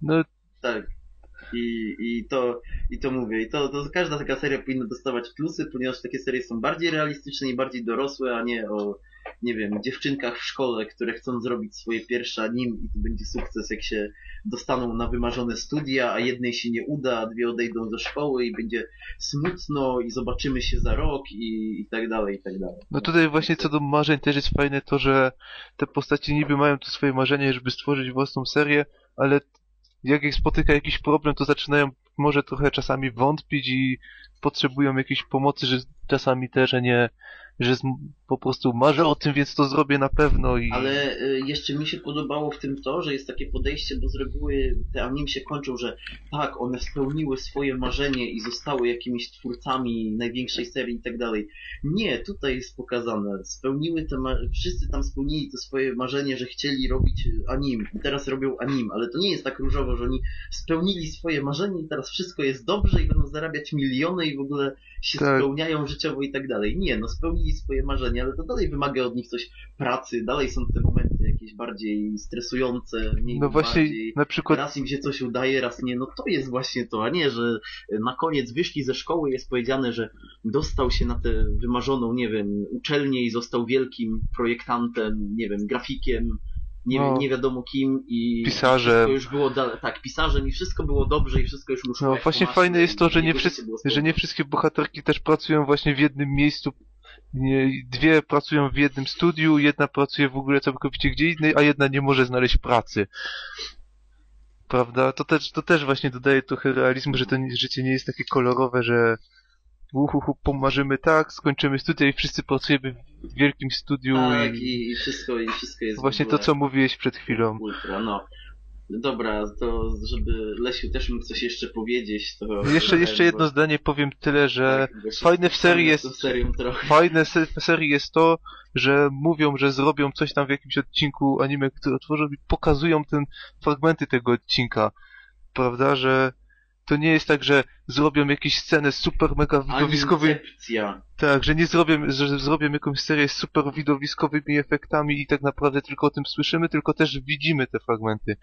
No Tak. I, i, to, I to mówię, i to, to każda taka seria powinna dostawać plusy, ponieważ takie serie są bardziej realistyczne i bardziej dorosłe, a nie o, nie wiem, dziewczynkach w szkole, które chcą zrobić swoje pierwsze anim i to będzie sukces, jak się dostaną na wymarzone studia, a jednej się nie uda, a dwie odejdą ze szkoły i będzie smutno i zobaczymy się za rok i, i tak dalej, i tak dalej. No tutaj właśnie co do marzeń też jest fajne to, że te postacie niby mają to swoje marzenie, żeby stworzyć własną serię, ale jak ich spotyka jakiś problem, to zaczynają może trochę czasami wątpić i potrzebują jakiejś pomocy, że czasami też, że nie, że po prostu marzę o tym, więc to zrobię na pewno i... Ale y, jeszcze mi się podobało w tym to, że jest takie podejście, bo z reguły te anim się kończą, że tak, one spełniły swoje marzenie i zostały jakimiś twórcami największej serii i tak dalej. Nie, tutaj jest pokazane, spełniły te wszyscy tam spełnili to swoje marzenie, że chcieli robić anim i teraz robią anim, ale to nie jest tak różowo, że oni spełnili swoje marzenie i teraz wszystko jest dobrze i będą zarabiać miliony i w ogóle się Tak. spełniają życiowo i tak dalej. Nie, no spełnili swoje ale to dalej wymaga od nich coś pracy, dalej są te momenty jakieś bardziej stresujące, mniej No właśnie, bardziej. na przykład Raz im się coś udaje, raz nie. No to jest właśnie to, a nie, że na koniec wyszli ze szkoły jest powiedziane, że dostał się na tę wymarzoną, nie wiem, uczelnię i został wielkim projektantem, nie wiem, grafikiem, nie, No. nie wiadomo kim i Pisarzem. już było tak, pisarzem i wszystko było dobrze i wszystko już mu szło No właśnie fajne jest to, że nie, wszyscy, że nie wszystkie bohaterki też pracują właśnie w jednym miejscu. Dwie pracują w jednym studiu, jedna pracuje w ogóle całkowicie gdzie indziej, a jedna nie może znaleźć pracy. Prawda? To też, to też właśnie dodaje trochę realizmu, że to życie nie jest takie kolorowe, że uhuhu, pomarzymy tak, skończymy studia i wszyscy pracujemy w wielkim studiu Tak, i i, wszystko, i wszystko jest właśnie to, co mówiłeś przed chwilą. ultra, no. Dobra, to żeby Lesiu też mógł coś jeszcze powiedzieć, to... Jeszcze, jeszcze jedno zdanie powiem tyle, że tak, fajne w serii jest- fajne w serii jest to, że mówią, że zrobią coś tam w jakimś odcinku anime, który otworzą i pokazują ten fragmenty tego odcinka. Prawda, że to nie jest tak, że zrobią jakieś scenę super mega widowiskowej, Animcepcja. tak, że nie zrobią, że zrobią jakąś serię z super widowiskowymi efektami i tak naprawdę tylko o tym słyszymy, tylko też widzimy te fragmenty.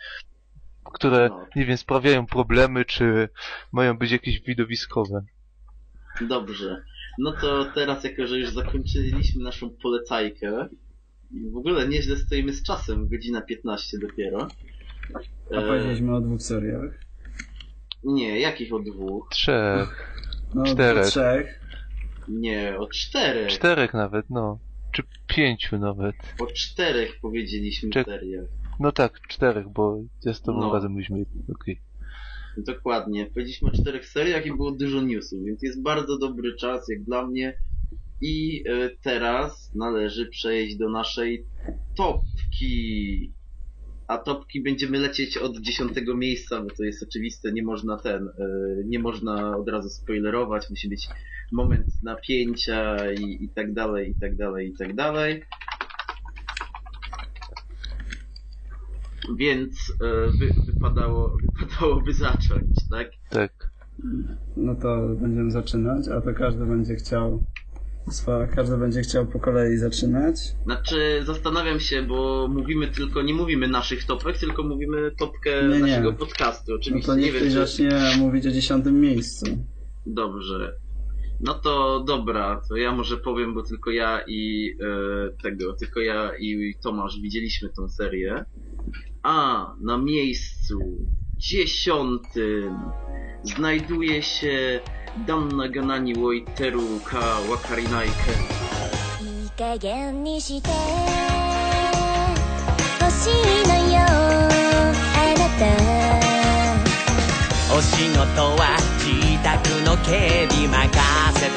Które, No. nie wiem, sprawiają problemy, czy mają być jakieś widowiskowe. Dobrze. No to teraz, jako że już zakończyliśmy naszą polecajkę, i w ogóle nieźle stoimy z czasem, godzina 15 dopiero. A E, powiedzieliśmy o dwóch seriach. nie, jakich o dwóch? Trzech, No, czterech. do trzech. Nie, o czterech. czterech nawet, no. Czy pięciu nawet. O czterech powiedzieliśmy Czek- seriach. No tak, czterech, bo ja z tobą No. razem byliśmy. Okej. Dokładnie. Powiedzieliśmy o czterech seriach i było dużo newsów, więc jest bardzo dobry czas, jak dla mnie. I e, teraz należy przejść do naszej topki. A topki będziemy lecieć od dziesiątego miejsca, bo to jest oczywiste, nie można ten, e, nie można od razu spoilerować, musi być moment napięcia i, i tak dalej, i tak dalej, i tak dalej. Więc e, wy, wypadało, wypadałoby zacząć, tak? Tak. No to będziemy zaczynać, a to każdy będzie chciał. Każdy będzie chciał po kolei zaczynać. Znaczy, zastanawiam się, bo mówimy tylko, nie mówimy naszych topek, tylko mówimy topkę Nie, nie. naszego podcastu. No Oczywiście to nie wiem, czy... zacznie mówić o dziesiątym miejscu. Dobrze. No to dobra, to ja może powiem, bo tylko ja i e, tego, tylko ja i Tomasz widzieliśmy tą serię A na miejscu dziesiątym znajduje się Danna Ganani Woiteru Ka Wakarinaike. いい加減にして欲しいのよあなたお仕事は自宅の警備任せて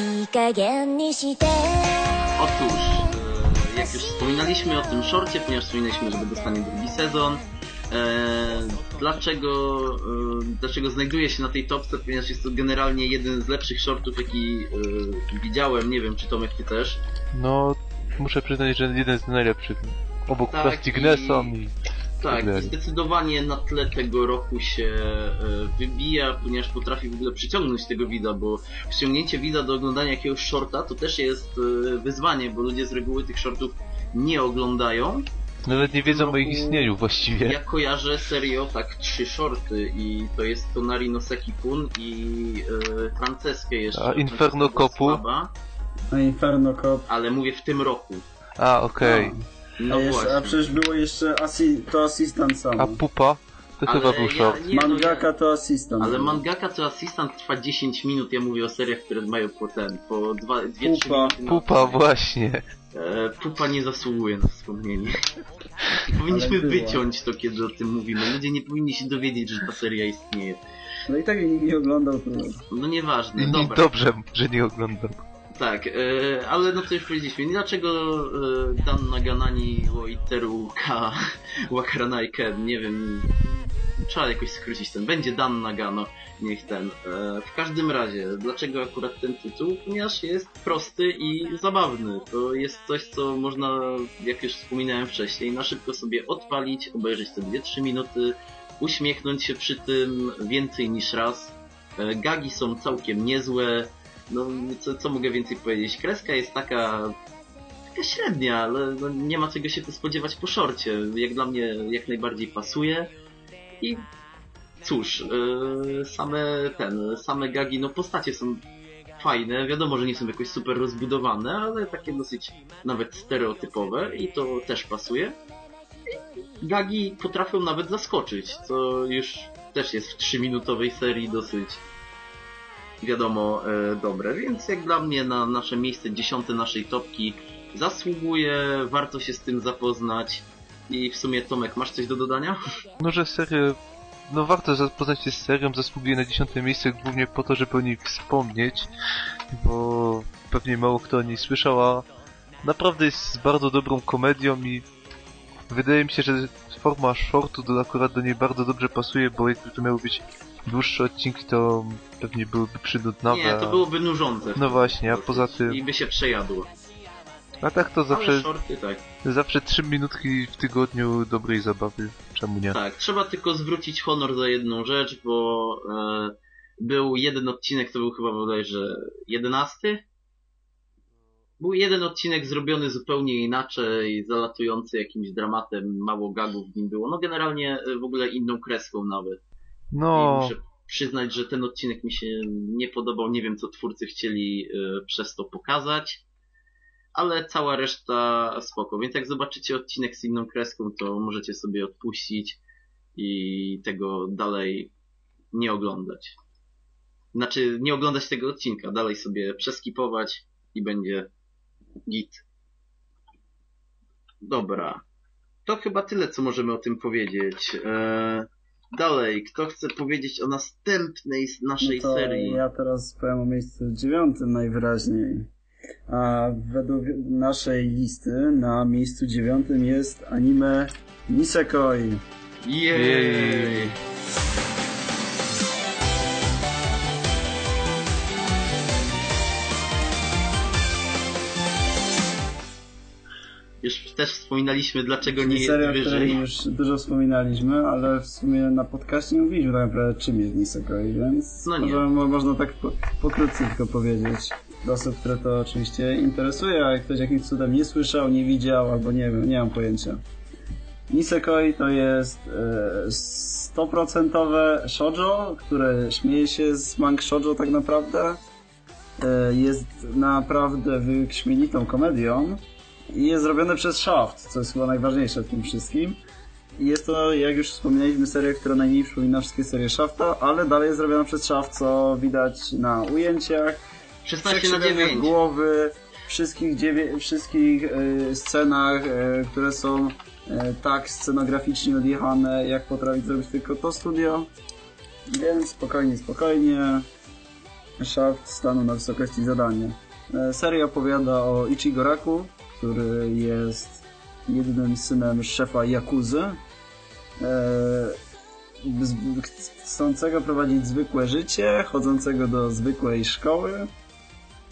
いい加減にして Otóż, e, jak już wspominaliśmy o tym shorcie, ponieważ wspominaliśmy, że dostanie drugi sezon, e, dlaczego, e, dlaczego znajduje się na tej topce, ponieważ jest to generalnie jeden z lepszych shortów, jaki e, widziałem, nie wiem czy Tomek ty też. No, muszę przyznać, że jeden z najlepszych. Obok Tak, Plastic i- Nesson i... Tak, zdecydowanie na tle tego roku się e, wybija, ponieważ potrafi w ogóle przyciągnąć tego widza, bo ściągnięcie widza do oglądania jakiegoś shorta to też jest e, wyzwanie, bo ludzie z reguły tych shortów nie oglądają. Nawet nie wiedzą o ich roku- istnieniu właściwie. Ja kojarzę serio tak trzy shorty i to jest Tonari no Seki-kun i e, Franceskę jeszcze. A Inferno Kopu? A Inferno Cop. Ale mówię w tym roku. A, okej. No a, jeszcze, właśnie. a przecież było jeszcze asi, to asystent sam. A Pupa? To Ale chyba był ja- nie, no Mangaka to asystent. Ale mangaka to asystent trwa 10 minut, ja mówię o seriach, które mają po ten, po 2-3 Pupa. minuty. na Pupa, właśnie. E, Pupa nie zasługuje na wspomnienie. [LAUGHS] Powinniśmy wyciąć to, kiedy o tym mówimy. Ludzie nie powinni się dowiedzieć, że ta seria istnieje. No i tak jak nikt nie oglądał, to... No nieważne, I dobra. dobrze, że nie oglądam. Tak, e, ale no to już powiedzieliśmy. Dlaczego e, Dan Naganani Woiteru Ka [LAUGHS] Wakaranai nie wiem, trzeba jakoś skrócić ten. Będzie Dan Nagano, niech ten. E, w każdym razie, dlaczego akurat ten tytuł? Ponieważ jest prosty i zabawny. To jest coś, co można, jak już wspominałem wcześniej, na szybko sobie odpalić, obejrzeć te 2-3 minuty, uśmiechnąć się przy tym więcej niż raz. E, Gagi są całkiem niezłe. No, co, co mogę więcej powiedzieć? Kreska jest taka, taka średnia, ale no, nie ma czego się spodziewać po szorcie. Jak dla mnie jak najbardziej pasuje. I cóż, yy, same ten, same gagi, no postacie są fajne. Wiadomo, że nie są jakoś super rozbudowane, ale takie dosyć nawet stereotypowe i to też pasuje. Gagi potrafią nawet zaskoczyć, co już też jest w 3-minutowej serii dosyć wiadomo, e, dobre, więc jak dla mnie na nasze miejsce dziesiąte naszej topki zasługuje, warto się z tym zapoznać i w sumie Tomek, masz coś do dodania? No, że serię... No warto zapoznać się z serią, zasługuje na dziesiąte miejsce głównie po to, żeby o niej wspomnieć, bo pewnie mało kto o niej słyszał, a naprawdę jest bardzo dobrą komedią i wydaje mi się, że forma shortu do, akurat do niej bardzo dobrze pasuje, bo jakby to miały być dłuższe odcinki, to pewnie byłyby przynudnawe. Nie, to byłoby nużące. No właśnie, a poza tym... I by się przejadło. A tak to zawsze, shorty tak. zawsze trzy minutki w tygodniu dobrej zabawy. Czemu nie? Tak, trzeba tylko zwrócić honor za jedną rzecz, bo e, był jeden odcinek, to był chyba bodajże jedenasty? Był jeden odcinek zrobiony zupełnie inaczej, zalatujący jakimś dramatem, mało gagów w nim było. No generalnie e, w ogóle inną kreską nawet. I No, muszę przyznać, że ten odcinek mi się nie podobał. Nie wiem, co twórcy chcieli e, przez to pokazać. Ale cała reszta spoko. Więc jak zobaczycie odcinek z inną kreską, to możecie sobie odpuścić i tego dalej nie oglądać. Znaczy, nie oglądać tego odcinka, dalej sobie przeskipować i będzie git. Dobra. To chyba tyle, co możemy o tym powiedzieć. Eee, dalej, kto chce powiedzieć o następnej z naszej No to serii? Ja teraz powiem o miejscu dziewiątym najwyraźniej. A według naszej listy na miejscu dziewiątym jest anime Nisekoi. Jej! Też wspominaliśmy, dlaczego nie jest wyżej. już dużo wspominaliśmy, ale w sumie na podcaście nie mówiliśmy tak naprawdę czym jest Nisekoi, więc No nie. można tak po, pokrótce tylko powiedzieć. Dla osób, które to oczywiście interesuje, a jak ktoś jakimś cudem nie słyszał, nie widział, albo nie wiem, nie mam pojęcia. Nisekoi to jest e, stoprocentowe shoujo, które śmieje się z mang shoujo tak naprawdę. E, jest naprawdę wyśmienitą komedią i jest zrobione przez Shaft, co jest chyba najważniejsze w tym wszystkim. I jest to, jak już wspomnieliśmy, seria, która najmniej przypomina wszystkie serie Shafta, ale dalej jest zrobiona przez Shaft, co widać na ujęciach, 16 na przekrzywieniach 9. głowy, wszystkich, dziewię- wszystkich e, scenach, e, które są e, tak scenograficznie odjechane, jak potrafi zrobić tylko to studio. Więc spokojnie, spokojnie. Shaft stanął na wysokości zadania. Seria opowiada o Ichigo Raku, który jest jedynym synem szefa Jakuzy. E, chcącego prowadzić zwykłe życie, chodzącego do zwykłej szkoły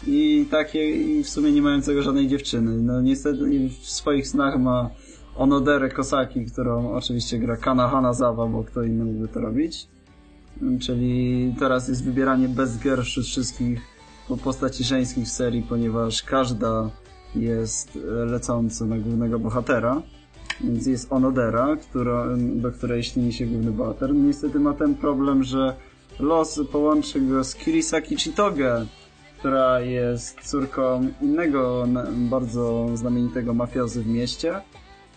i takie i w sumie nie mającego żadnej dziewczyny. No niestety w swoich snach ma Onoderę Kosaki, którą oczywiście gra Kana Hanazawa, bo kto inny mógłby to robić. Czyli teraz jest wybieranie bez gier wśród wszystkich po- postaci żeńskich w serii, ponieważ każda jest e, lecąca na głównego bohatera. Więc jest Onodera, która, do której śni się główny bohater. Niestety ma ten problem, że los połączy go z Kirisaki Chitoge, która jest córką innego bardzo znamienitego mafiozy w mieście.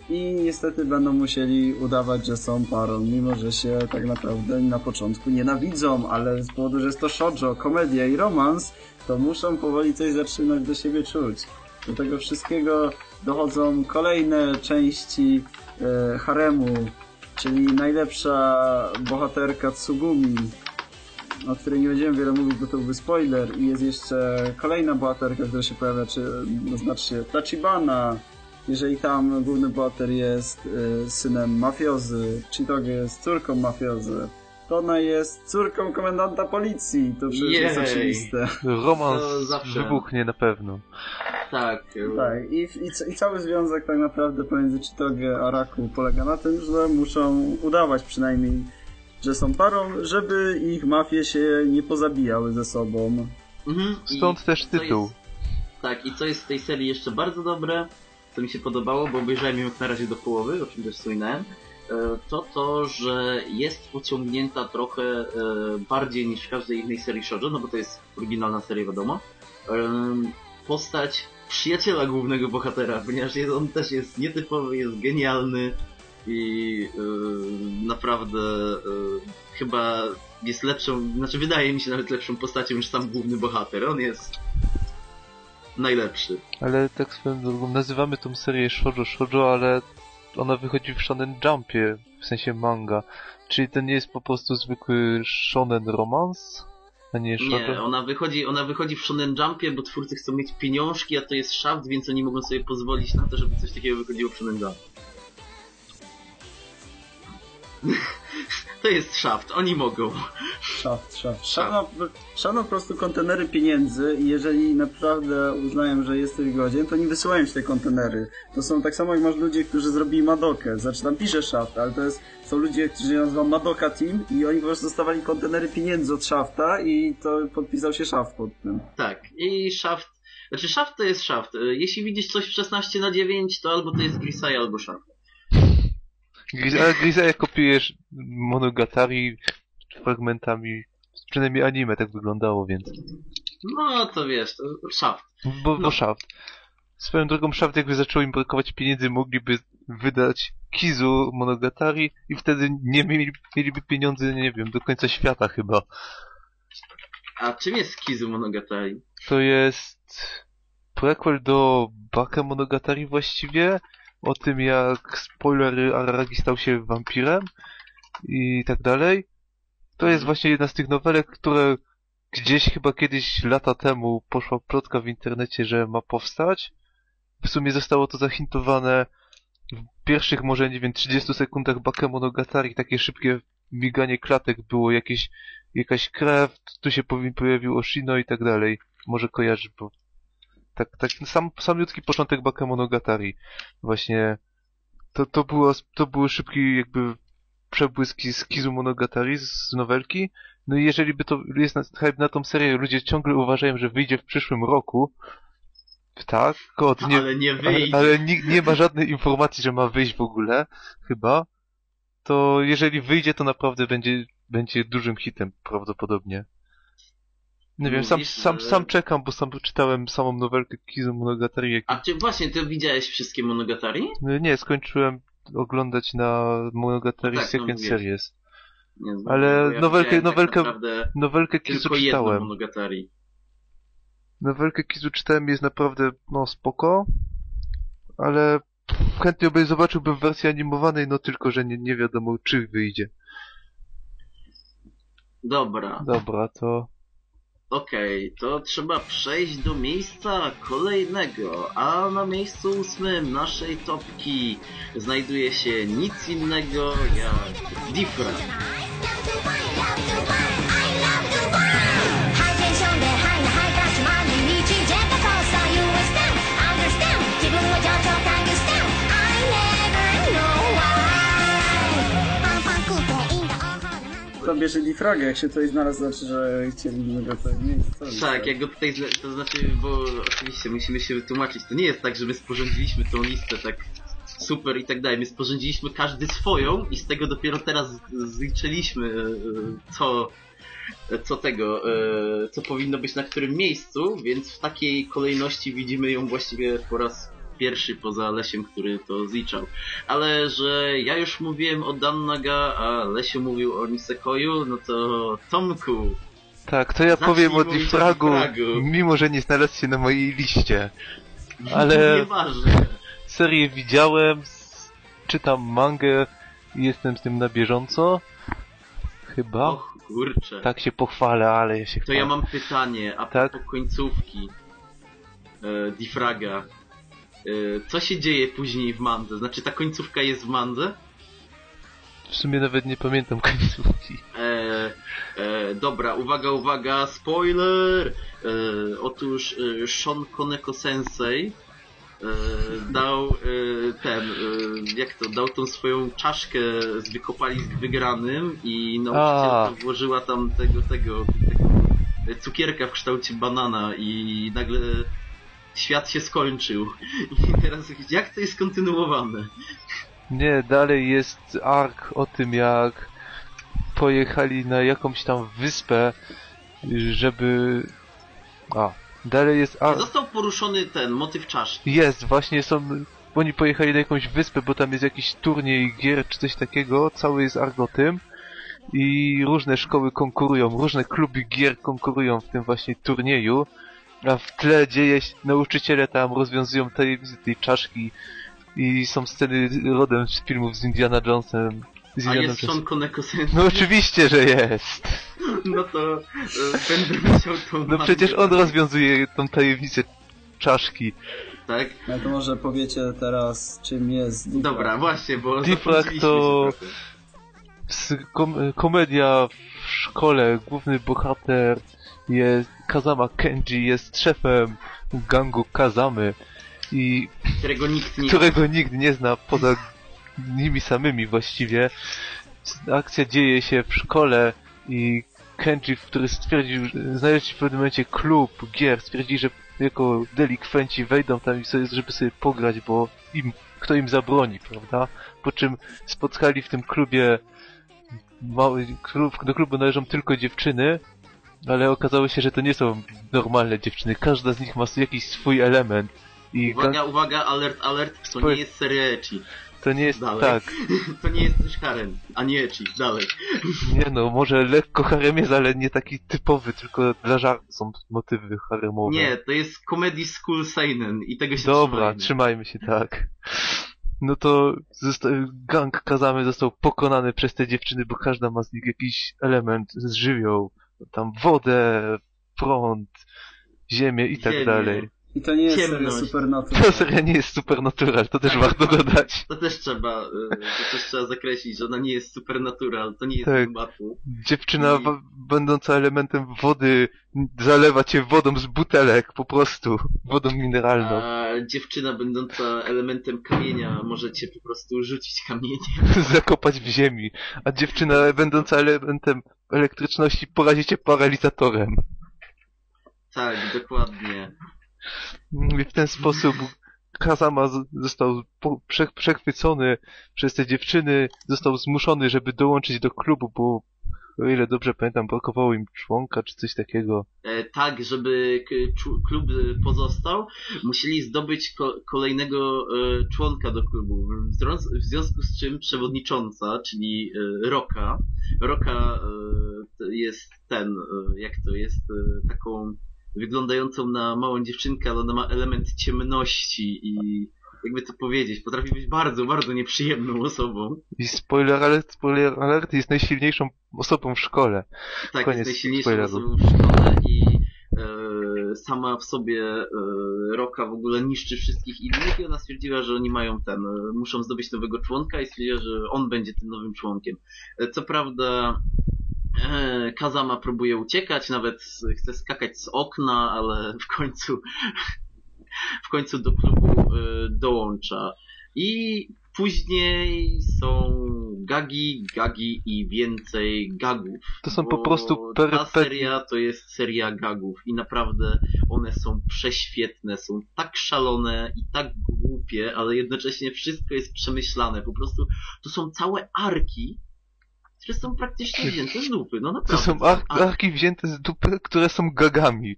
I niestety będą musieli udawać, że są parą, mimo że się tak naprawdę na początku nienawidzą, ale z powodu, że jest to shoujo, komedia i romans, to muszą powoli coś zaczynać do siebie czuć. Do tego wszystkiego dochodzą kolejne części e, haremu, czyli najlepsza bohaterka Tsugumi, o której nie będziemy wiele mówić, bo to byłby spoiler. I jest jeszcze kolejna bohaterka, która się pojawia, czy no, znaczy się Tachibana. Jeżeli tam główny bohater jest e, synem mafiozy, Chitoge jest córką mafiozy, ona jest córką komendanta policji. To przecież jest oczywiste. romans To zawsze. wybuchnie na pewno. Tak. Tak, i, i, i cały związek tak naprawdę pomiędzy Chitoge a Raku polega na tym, że muszą udawać przynajmniej, że są parą, żeby ich mafie się nie pozabijały ze sobą. Mhm. I Stąd też co tytuł. Jest, tak, i co jest w tej serii jeszcze bardzo dobre, co mi się podobało, bo obejrzałem ją na razie do połowy, o czym też wspominałem, to to, że jest pociągnięta trochę e, bardziej niż w każdej innej serii shoujo, no bo to jest oryginalna seria, wiadomo, em, postać przyjaciela głównego bohatera, ponieważ on też jest nietypowy, jest genialny i e, naprawdę e, chyba jest lepszą, znaczy wydaje mi się nawet lepszą postacią niż sam główny bohater. On jest najlepszy. Ale tak swoją drogą, nazywamy tą serię shoujo shoujo, ale ona wychodzi w shonen jumpie, w sensie manga. Czyli to nie jest po prostu zwykły shonen romans? A nie shoujo? Nie, ona wychodzi, ona wychodzi w Shonen Jumpie, bo twórcy chcą mieć pieniążki, a to jest Shaft, więc oni mogą sobie pozwolić na to, żeby coś takiego wychodziło w Shonen Jump. To jest Shaft, oni mogą. Szaft, szaft. Szano, szano po prostu kontenery pieniędzy i jeżeli naprawdę uznają, że jesteś godzien, to nie wysyłają ci te kontenery. To są tak samo jak masz ludzie, którzy zrobili Madokę. Znaczy tam pisze Shaft, ale to jest, są ludzie, którzy się nazywają Madoka Team i oni po prostu dostawali kontenery pieniędzy od Shafta i to podpisał się Shaft pod tym. Tak, i Shaft Znaczy szaft to jest szaft. Jeśli widzisz coś w 16 na 9, to albo to jest Grisai, albo szaft. Ale Grisaya kopiujesz Monogatari fragmentami, przynajmniej anime tak wyglądało, więc... No to wiesz, to szaft. Bo, No. bo Shaft. Swoją drogą Shaft jakby zaczęło im brakować pieniędzy, mogliby wydać Kizu Monogatari i wtedy nie mieli, mieliby pieniądze, nie wiem, do końca świata chyba. A czym jest Kizu Monogatari? To jest prequel do Baka Monogatari właściwie, o tym jak spoiler Araragi stał się wampirem i tak dalej. To jest właśnie jedna z tych nowelek, które gdzieś chyba kiedyś lata temu poszła plotka w internecie, że ma powstać. W sumie zostało to zahintowane w pierwszych może, nie wiem, 30 sekundach Bakemonogatari, takie szybkie miganie klatek było, jakieś, jakaś krew, tu się pojawił Oshino i tak dalej. Może kojarzysz, bo tak, tak, sam, samiutki początek Bakemonogatari. Właśnie to, to było, to były szybkie jakby przebłyski z Kizu Monogatari, z nowelki. No i jeżeli by to jest na, hype na tą serię, ludzie ciągle uważają, że wyjdzie w przyszłym roku. Tak, od nie, Ale nie ale, wyjdzie. ale nie, nie ma żadnej informacji, że ma wyjść w ogóle, chyba. To jeżeli wyjdzie, to naprawdę będzie, będzie dużym hitem, prawdopodobnie. Nie wiem, sam, sam, sam czekam, bo sam czytałem samą nowelkę Kizu Monogatari. A czy właśnie, ty widziałeś wszystkie Monogatari? Nie, skończyłem oglądać na Monogatari Tak, no Second mówisz. Series. Nie znam, Ale ja nowelkę- nowelkę- Tak Nowelkę Kizu czytałem. Monogatari. Nowelkę Kizu czytałem jest naprawdę, no spoko, ale chętnie by zobaczyłbym wersję animowanej, no tylko, że nie, nie wiadomo czy wyjdzie. Dobra, Dobra, to okej, to trzeba przejść do miejsca kolejnego, a na miejscu ósmym naszej topki znajduje się nic innego jak Diffra. To bierze Difragę, jak się tutaj znalazł, znaczy, że chcieliby go tutaj miejsce. Tak, jak go tutaj, to znaczy, bo oczywiście musimy się wytłumaczyć, to nie jest tak, że my sporządziliśmy tą listę tak super i tak dalej, my sporządziliśmy każdy swoją i z tego dopiero teraz zliczyliśmy e, co, co tego, e, co powinno być na którym miejscu, więc w takiej kolejności widzimy ją właściwie po raz pierwszy poza Lesiem, który to zliczał. Ale że ja już mówiłem o Dannaga, a Lesiu mówił o Nisekoju, no to Tomku, tak, to ja powiem o Diffragu. mimo że nie znalazł się na mojej liście. Ale- Nieważne. Serię widziałem, czytam mangę i jestem z tym na bieżąco. Chyba. Och, kurczę. Tak się pochwalę, ale ja się To chwalę. ja mam pytanie, a Tak? propos końcówki e, Diffraga. E, co się dzieje później w mandze? Znaczy ta końcówka jest w mandze? W sumie nawet nie pamiętam [LAUGHS] końcówki. E, e, dobra, uwaga, uwaga, spoiler! E, otóż e, Shon Koneko Sensei e, dał e, ten, jak to, dał tą swoją czaszkę z wykopalisk wygranym i nauczycielka włożyła tam tego, tego, tego cukierka w kształcie banana i nagle świat się skończył. [LAUGHS] I teraz jak to jest kontynuowane? Nie, dalej jest ark o tym jak pojechali na jakąś tam wyspę, żeby... A, dalej jest ark... Został poruszony ten motyw czaszki. Jest, właśnie są... Oni pojechali na jakąś wyspę, bo tam jest jakiś turniej gier czy coś takiego, cały jest ark o tym. I różne szkoły konkurują, różne kluby gier konkurują w tym właśnie turnieju. A w tle dzieje się, nauczyciele tam rozwiązują tajemnice tej czaszki i są sceny rodem z filmów z Indiana Jonesem. Z A Indianą jest Shon Koneko. No oczywiście, że jest. No to e, będę musiał tą No przecież on rozwiązuje tą tajemnicę czaszki. Tak? No to może powiecie teraz, czym jest Difrag. Dobra, właśnie, bo zapomnieliśmy to- Kom komedia w szkole, główny bohater jest Kazama Kenji, jest szefem gangu Kazamy i Którego nikt nie... którego nikt nie zna poza nimi samymi właściwie. Akcja dzieje się w szkole i Kenji, który stwierdził, że znaleźć w pewnym momencie klub gier, stwierdził, że jako delikwenci wejdą tam i sobie, żeby sobie pograć, bo im, kto im zabroni, prawda? Po czym spotkali w tym klubie mały, klub, do klubu należą tylko dziewczyny, ale okazało się, że to nie są normalne dziewczyny. Każda z nich ma jakiś swój element. I Uwaga, gang- uwaga, alert, alert, to nie jest seria ecchi. to nie jest Dalej. tak. [LAUGHS] To nie jest też harem, a nie ecchi. Dalej. Nie no, może lekko harem jest, ale nie taki typowy, tylko dla żartu są motywy haremowe. Nie, to jest comedy school seinen i tego się Dobra, trzymajmy. trzymajmy się tak. No to zosta- gang Kazamy został pokonany przez te dziewczyny, bo każda ma z nich jakiś element z żywioł. Tam wodę, prąd, ziemię i tak Ziemię. dalej. I to nie jest seria Ciemność. Supernatural. [LAUGHS] To seria nie jest supernatural, to też Tak, warto [LAUGHS] dokładnie. dodać. To też trzeba, y, to też trzeba zakreślić, że ona nie jest supernatural, to nie jest Tak. battle. Dziewczyna I- będąca elementem wody zalewa cię wodą z butelek, po prostu. Wodą mineralną. A dziewczyna będąca elementem kamienia może cię po prostu rzucić kamieniem. [LAUGHS] Zakopać w ziemi. A dziewczyna będąca elementem elektryczności porazi cię paralizatorem. Tak, dokładnie. I w ten sposób Kazama został przechwycony przez te dziewczyny, został zmuszony, żeby dołączyć do klubu, bo o ile dobrze pamiętam, brakowało im członka czy coś takiego. E, tak, żeby klub y, pozostał, musieli zdobyć ko- kolejnego e, członka do klubu. W, związku z czym przewodnicząca, czyli e, Roka, Roka e, jest ten, e, jak to jest, e, taką wyglądającą na małą dziewczynkę, ale ona ma element ciemności i jakby to powiedzieć, potrafi być bardzo, bardzo nieprzyjemną osobą. I spoiler alert, spoiler alert jest najsilniejszą osobą w szkole. Tak, Koniec jest najsilniejszą spoilerów. osobą w szkole i e, sama w sobie e, Roka w ogóle niszczy wszystkich innych i ona stwierdziła, że oni mają ten, e, muszą zdobyć nowego członka i stwierdziła, że on będzie tym nowym członkiem. E, co prawda Kazama próbuje uciekać, nawet chce skakać z okna, ale w końcu [LAUGHS] w końcu do klubu e, dołącza. I później są gagi, gagi i więcej gagów. To są po prostu Ta perypetie- seria to jest seria gagów i naprawdę one są prześwietne, są tak szalone i tak głupie, ale jednocześnie wszystko jest przemyślane. Po prostu to są całe arki, które są praktycznie wzięte z dupy. No To naprawdę. są ar arki wzięte z dupy, które są gagami.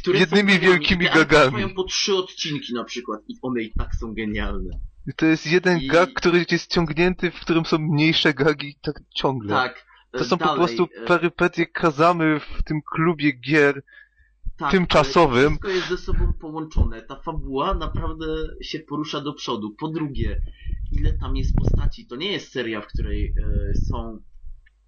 które są jednymi genialne. wielkimi gagami. trwają po trzy odcinki na przykład i one i tak są genialne. I to jest jeden I- gag, który jest ciągnięty, w którym są mniejsze gagi tak ciągle. Tak. To e, są po dalej, prostu e, perypetie Kazamy w tym klubie gier. tak, tymczasowym. to Wszystko jest ze sobą połączone. Ta fabuła naprawdę się porusza do przodu. Po drugie, ile tam jest postaci. To nie jest seria, w której e, są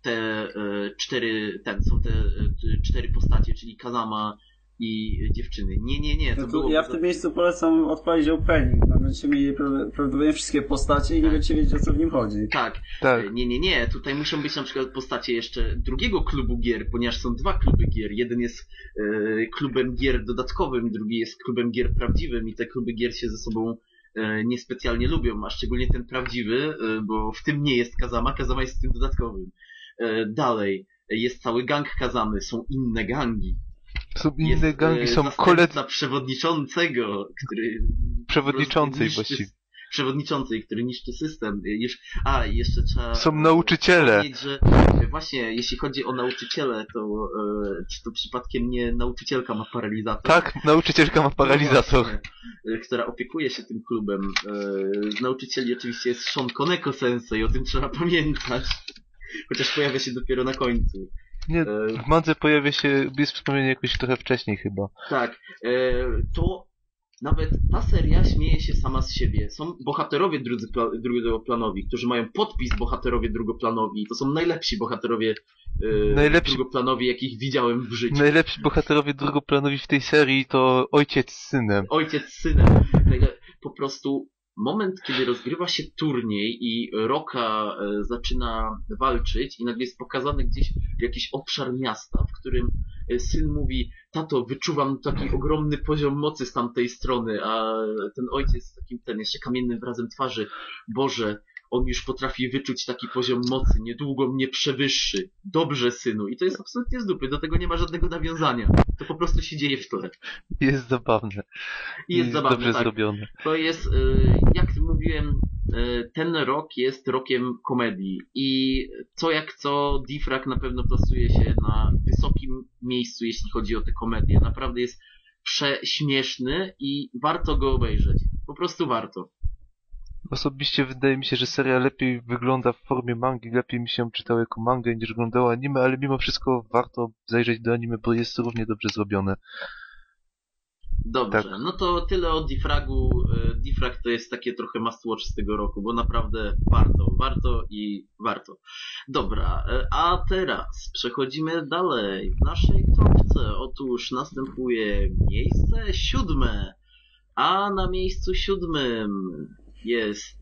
te e, cztery, ten, są te e, cztery postacie, czyli Kazama i dziewczyny. Nie, nie, nie. To No było ja w tym miejscu polecam odpalić opening. No, będziecie mieli pra- prawdopodobnie wszystkie postacie i nie będziecie wiedzieć o co w nim chodzi. Tak, Tak. E, Nie, nie, nie. Tutaj muszą być na przykład postacie jeszcze drugiego klubu gier, ponieważ są dwa kluby gier. Jeden jest e, klubem gier dodatkowym, drugi jest klubem gier prawdziwym i te kluby gier się ze sobą e, niespecjalnie lubią, a szczególnie ten prawdziwy, e, bo w tym nie jest Kazama, Kazama jest w tym dodatkowym. E, dalej, e, jest cały gang Kazamy, są inne gangi. Są inne Jest, gangi, e, są zastępca koledzy przewodniczącego, który przewodniczącej niszczy- właściwie. Przewodniczącej, który niszczy system. Już, a, jeszcze trzeba... Są nauczyciele. Powiedzieć, że e, właśnie, jeśli chodzi o nauczyciele, to e, czy to przypadkiem nie nauczycielka ma paralizator? Tak, nauczycielka ma paralizator. No właśnie, e, która opiekuje się tym klubem. E, Z nauczycieli oczywiście jest Sean Koneko Sensei, o tym trzeba pamiętać. Chociaż pojawia się dopiero na końcu. Nie, E, w Mandze pojawia się, jest wspomnienie jakoś trochę wcześniej chyba. Tak, e, to nawet ta seria śmieje się sama z siebie. Są bohaterowie drudzy pla, drugoplanowi, którzy mają podpis bohaterowie drugoplanowi. To są najlepsi bohaterowie e, Najlepsi- drugoplanowi, jakich widziałem w życiu. Najlepsi bohaterowie drugoplanowi w tej serii to ojciec z synem. Ojciec z synem. Po prostu moment, kiedy rozgrywa się turniej i Roka e, zaczyna walczyć i nagle jest pokazany gdzieś jakiś obszar miasta, w którym e, syn mówi, tato, wyczuwam taki ogromny poziom mocy z tamtej strony, a ten ojciec z takim ten jeszcze kamiennym wyrazem twarzy, Boże, on już potrafi wyczuć taki poziom mocy, niedługo mnie przewyższy. Dobrze, synu. I to jest absolutnie z dupy, do tego nie ma żadnego nawiązania. To po prostu się dzieje w tle. Jest zabawne. I jest zabawne, dobrze tak. zrobione. To jest, y, jak mówiłem, y, ten rok jest rokiem komedii i co jak co, Diffrak na pewno plasuje się na wysokim miejscu, jeśli chodzi o tę komedię. Naprawdę jest prześmieszny i warto go obejrzeć. Po prostu warto. Osobiście wydaje mi się, że seria lepiej wygląda w formie mangi, lepiej mi się czytał jako mangę niż oglądało anime, ale mimo wszystko warto zajrzeć do anime, bo jest równie dobrze zrobione. Dobrze, Tak. no to tyle o Diffragu. Y, Diffrag to jest takie trochę must watch z tego roku, bo naprawdę warto, warto i warto. Dobra, y, a teraz przechodzimy dalej w naszej topce. Otóż następuje miejsce siódme, a na miejscu siódmym jest.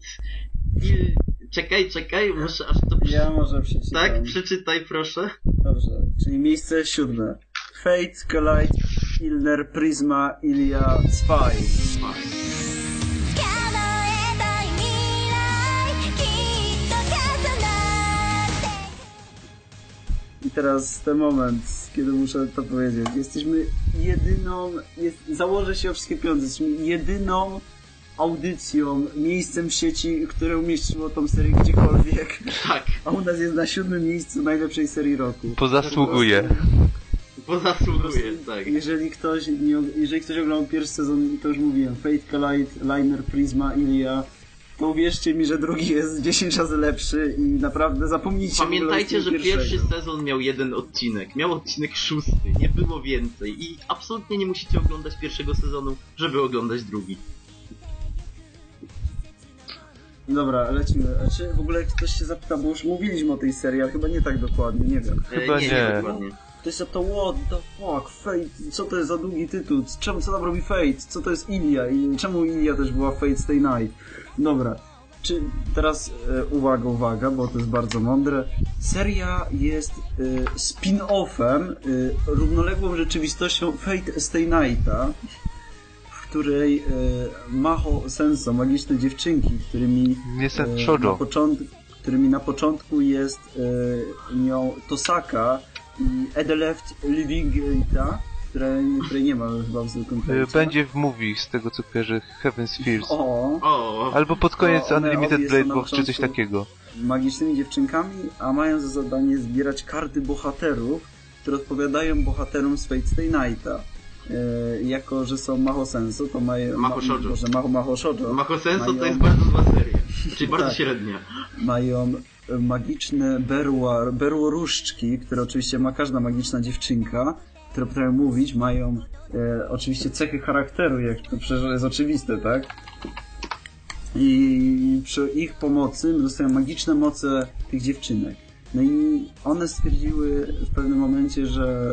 I... Czekaj, czekaj, muszę aż to przeczytać. Ja może przeczytam. Tak, przeczytaj proszę. Dobrze, czyli miejsce siódme. Fate, Collide, Ilner, Prisma, Ilia, Spy. Spy. I teraz ten moment, kiedy muszę to powiedzieć. Jesteśmy jedyną, jest, założę się o wszystkie pieniądze, jesteśmy jedyną audycją, miejscem w sieci, które umieściło tą serię gdziekolwiek. Tak, A u nas jest na siódmym miejscu najlepszej serii roku. Pozasługuje. bo zasługuje, tak. Jeżeli ktoś, nie, jeżeli ktoś oglądał pierwszy sezon, to już mówiłem, Fate, Collide, Liner, Prisma, Ilia, to uwierzcie mi, że drugi jest 10 razy lepszy i naprawdę zapomnijcie Pamiętajcie, że pierwszy sezon miał jeden odcinek. Miał odcinek szósty, nie było więcej. I absolutnie nie musicie oglądać pierwszego sezonu, żeby oglądać drugi. Dobra, lecimy. A czy w ogóle ktoś się zapyta, bo już mówiliśmy o tej serii, ale chyba nie tak dokładnie, nie wiem. Chyba nie, nie. nie dokładnie. Ktoś zapytał, what the fuck, Fate, co to jest za długi tytuł, czemu, co tam robi Fate, co to jest Ilia i czemu Ilia też była Fate Stay Night. Dobra, czy teraz e, uwaga, uwaga, bo to jest bardzo mądre. Seria jest e, spin-offem, e, równoległą rzeczywistością Fate Stay Nighta, której e, Maho Senso, magiczne dziewczynki, którymi E, Na początku, którymi na początku jest e, nią Tosaka i Edeleft Livingita, której, której nie ma chyba w zwykłym tekście. Będzie w movie, z tego co kojarzę, Heaven's Fears. O, O, Albo pod koniec one Unlimited Blade Works czy coś takiego. magicznymi dziewczynkami, a mają za zadanie zbierać karty bohaterów, które odpowiadają bohaterom z Fate Stay Nighta. E, jako, że są Maho Senso, to mają... Maho Shoujo. Boże, Maho, Maho Shoujo. Maho Senso to mają- jest bardzo zła seria. Czyli bardzo Tak. średnia. mają e, magiczne berła, berłoróżdżki, które oczywiście ma każda magiczna dziewczynka, które potrafią mówić, mają e, oczywiście cechy charakteru, jak to przecież jest oczywiste, tak? I przy ich pomocy dostają magiczne moce tych dziewczynek. No i one stwierdziły w pewnym momencie, że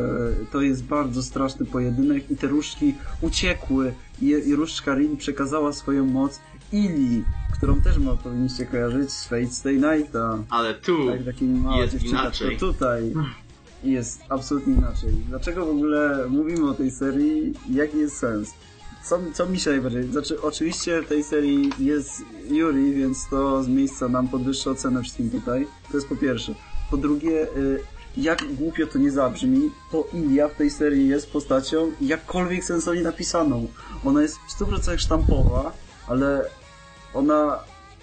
to jest bardzo straszny pojedynek i te różdżki uciekły i, i różdżka Rin przekazała swoją moc Ili, którą też ma, powinniście kojarzyć z Fate Stay Nighta. Ale tu Tak, taki mała jest inaczej. to tutaj jest absolutnie inaczej. Dlaczego w ogóle mówimy o tej serii? Jaki jest sens? Co, co mi się najbardziej... Znaczy, oczywiście w tej serii jest Yuri, więc to z miejsca nam podwyższa ocenę wszystkim tutaj. To jest po pierwsze. Po drugie, y, jak głupio to nie zabrzmi, to Ilia w tej serii jest postacią jakkolwiek sensownie napisaną. Ona jest w 100% sztampowa, ale ona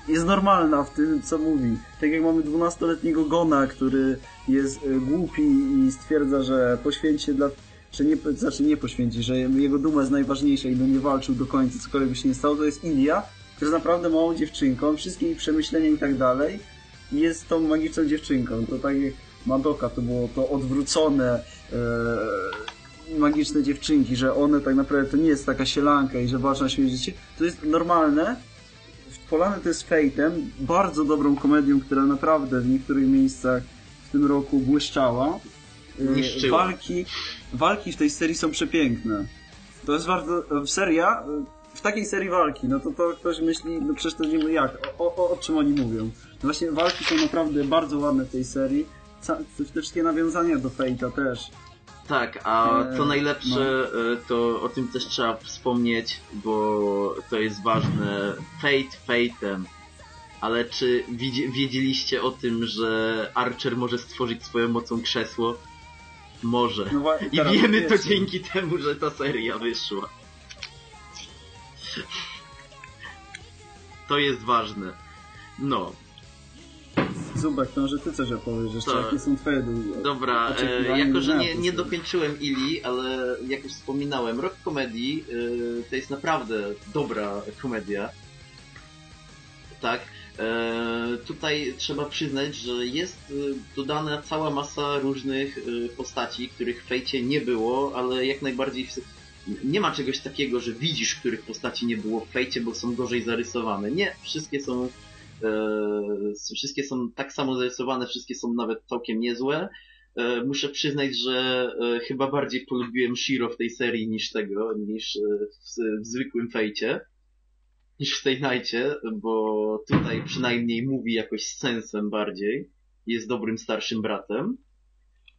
jest normalna w tym, co mówi. Tak jak mamy 12-letniego Gona, który jest y, głupi i stwierdza, że poświęci dla... że nie, znaczy nie poświęci, że jego duma jest najważniejsza i do nie walczył do końca, cokolwiek by się nie stało, to jest Ilia, która jest naprawdę małą dziewczynką, wszystkie jej przemyślenia i tak dalej jest tą magiczną dziewczynką. To tak jak Madoka to było to odwrócone e, magiczne dziewczynki, że one tak naprawdę to nie jest taka sielanka i że walczą na śmierć. To jest normalne, Polany to jest Fate'em, bardzo dobrą komedią, która naprawdę w niektórych miejscach w tym roku błyszczała. Niszczyła. Walki, walki w tej serii są przepiękne. To jest bardzo... Seria, w takiej serii walki, no to, to ktoś myśli, no przecież to nie wiem jak, o, o, o czym oni mówią. No właśnie walki są naprawdę bardzo ładne w tej serii. Ca- Te wszystkie nawiązania do Fate'a też. Tak, a co najlepsze, e, to o tym też trzeba wspomnieć, bo to jest ważne. Fate fate'em, Ale czy wiedzieliście o tym, że Archer może stworzyć swoją mocą krzesło? Może. No wa- I wiemy to wiecie. dzięki temu, że ta seria wyszła. To jest ważne. No, Zubek, to może ty coś opowiesz jeszcze, Tak. jakie są twoje dobra, e, jako że nie, nie dokończyłem Ili, ale jak już wspominałem, Rock Comedy e, to jest naprawdę dobra komedia. Tak. E, tutaj trzeba przyznać, że jest e, dodana cała masa różnych e, postaci, których w fejcie nie było, ale jak najbardziej nie ma czegoś takiego, że widzisz, których postaci nie było w fejcie, bo są gorzej zarysowane. Nie, wszystkie są wszystkie są tak samo zarysowane, wszystkie są nawet całkiem niezłe. Muszę przyznać, że chyba bardziej polubiłem Shiro w tej serii niż tego, niż w zwykłym fejcie niż w tej Nightie, bo tutaj przynajmniej mówi jakoś z sensem bardziej. Jest dobrym starszym bratem.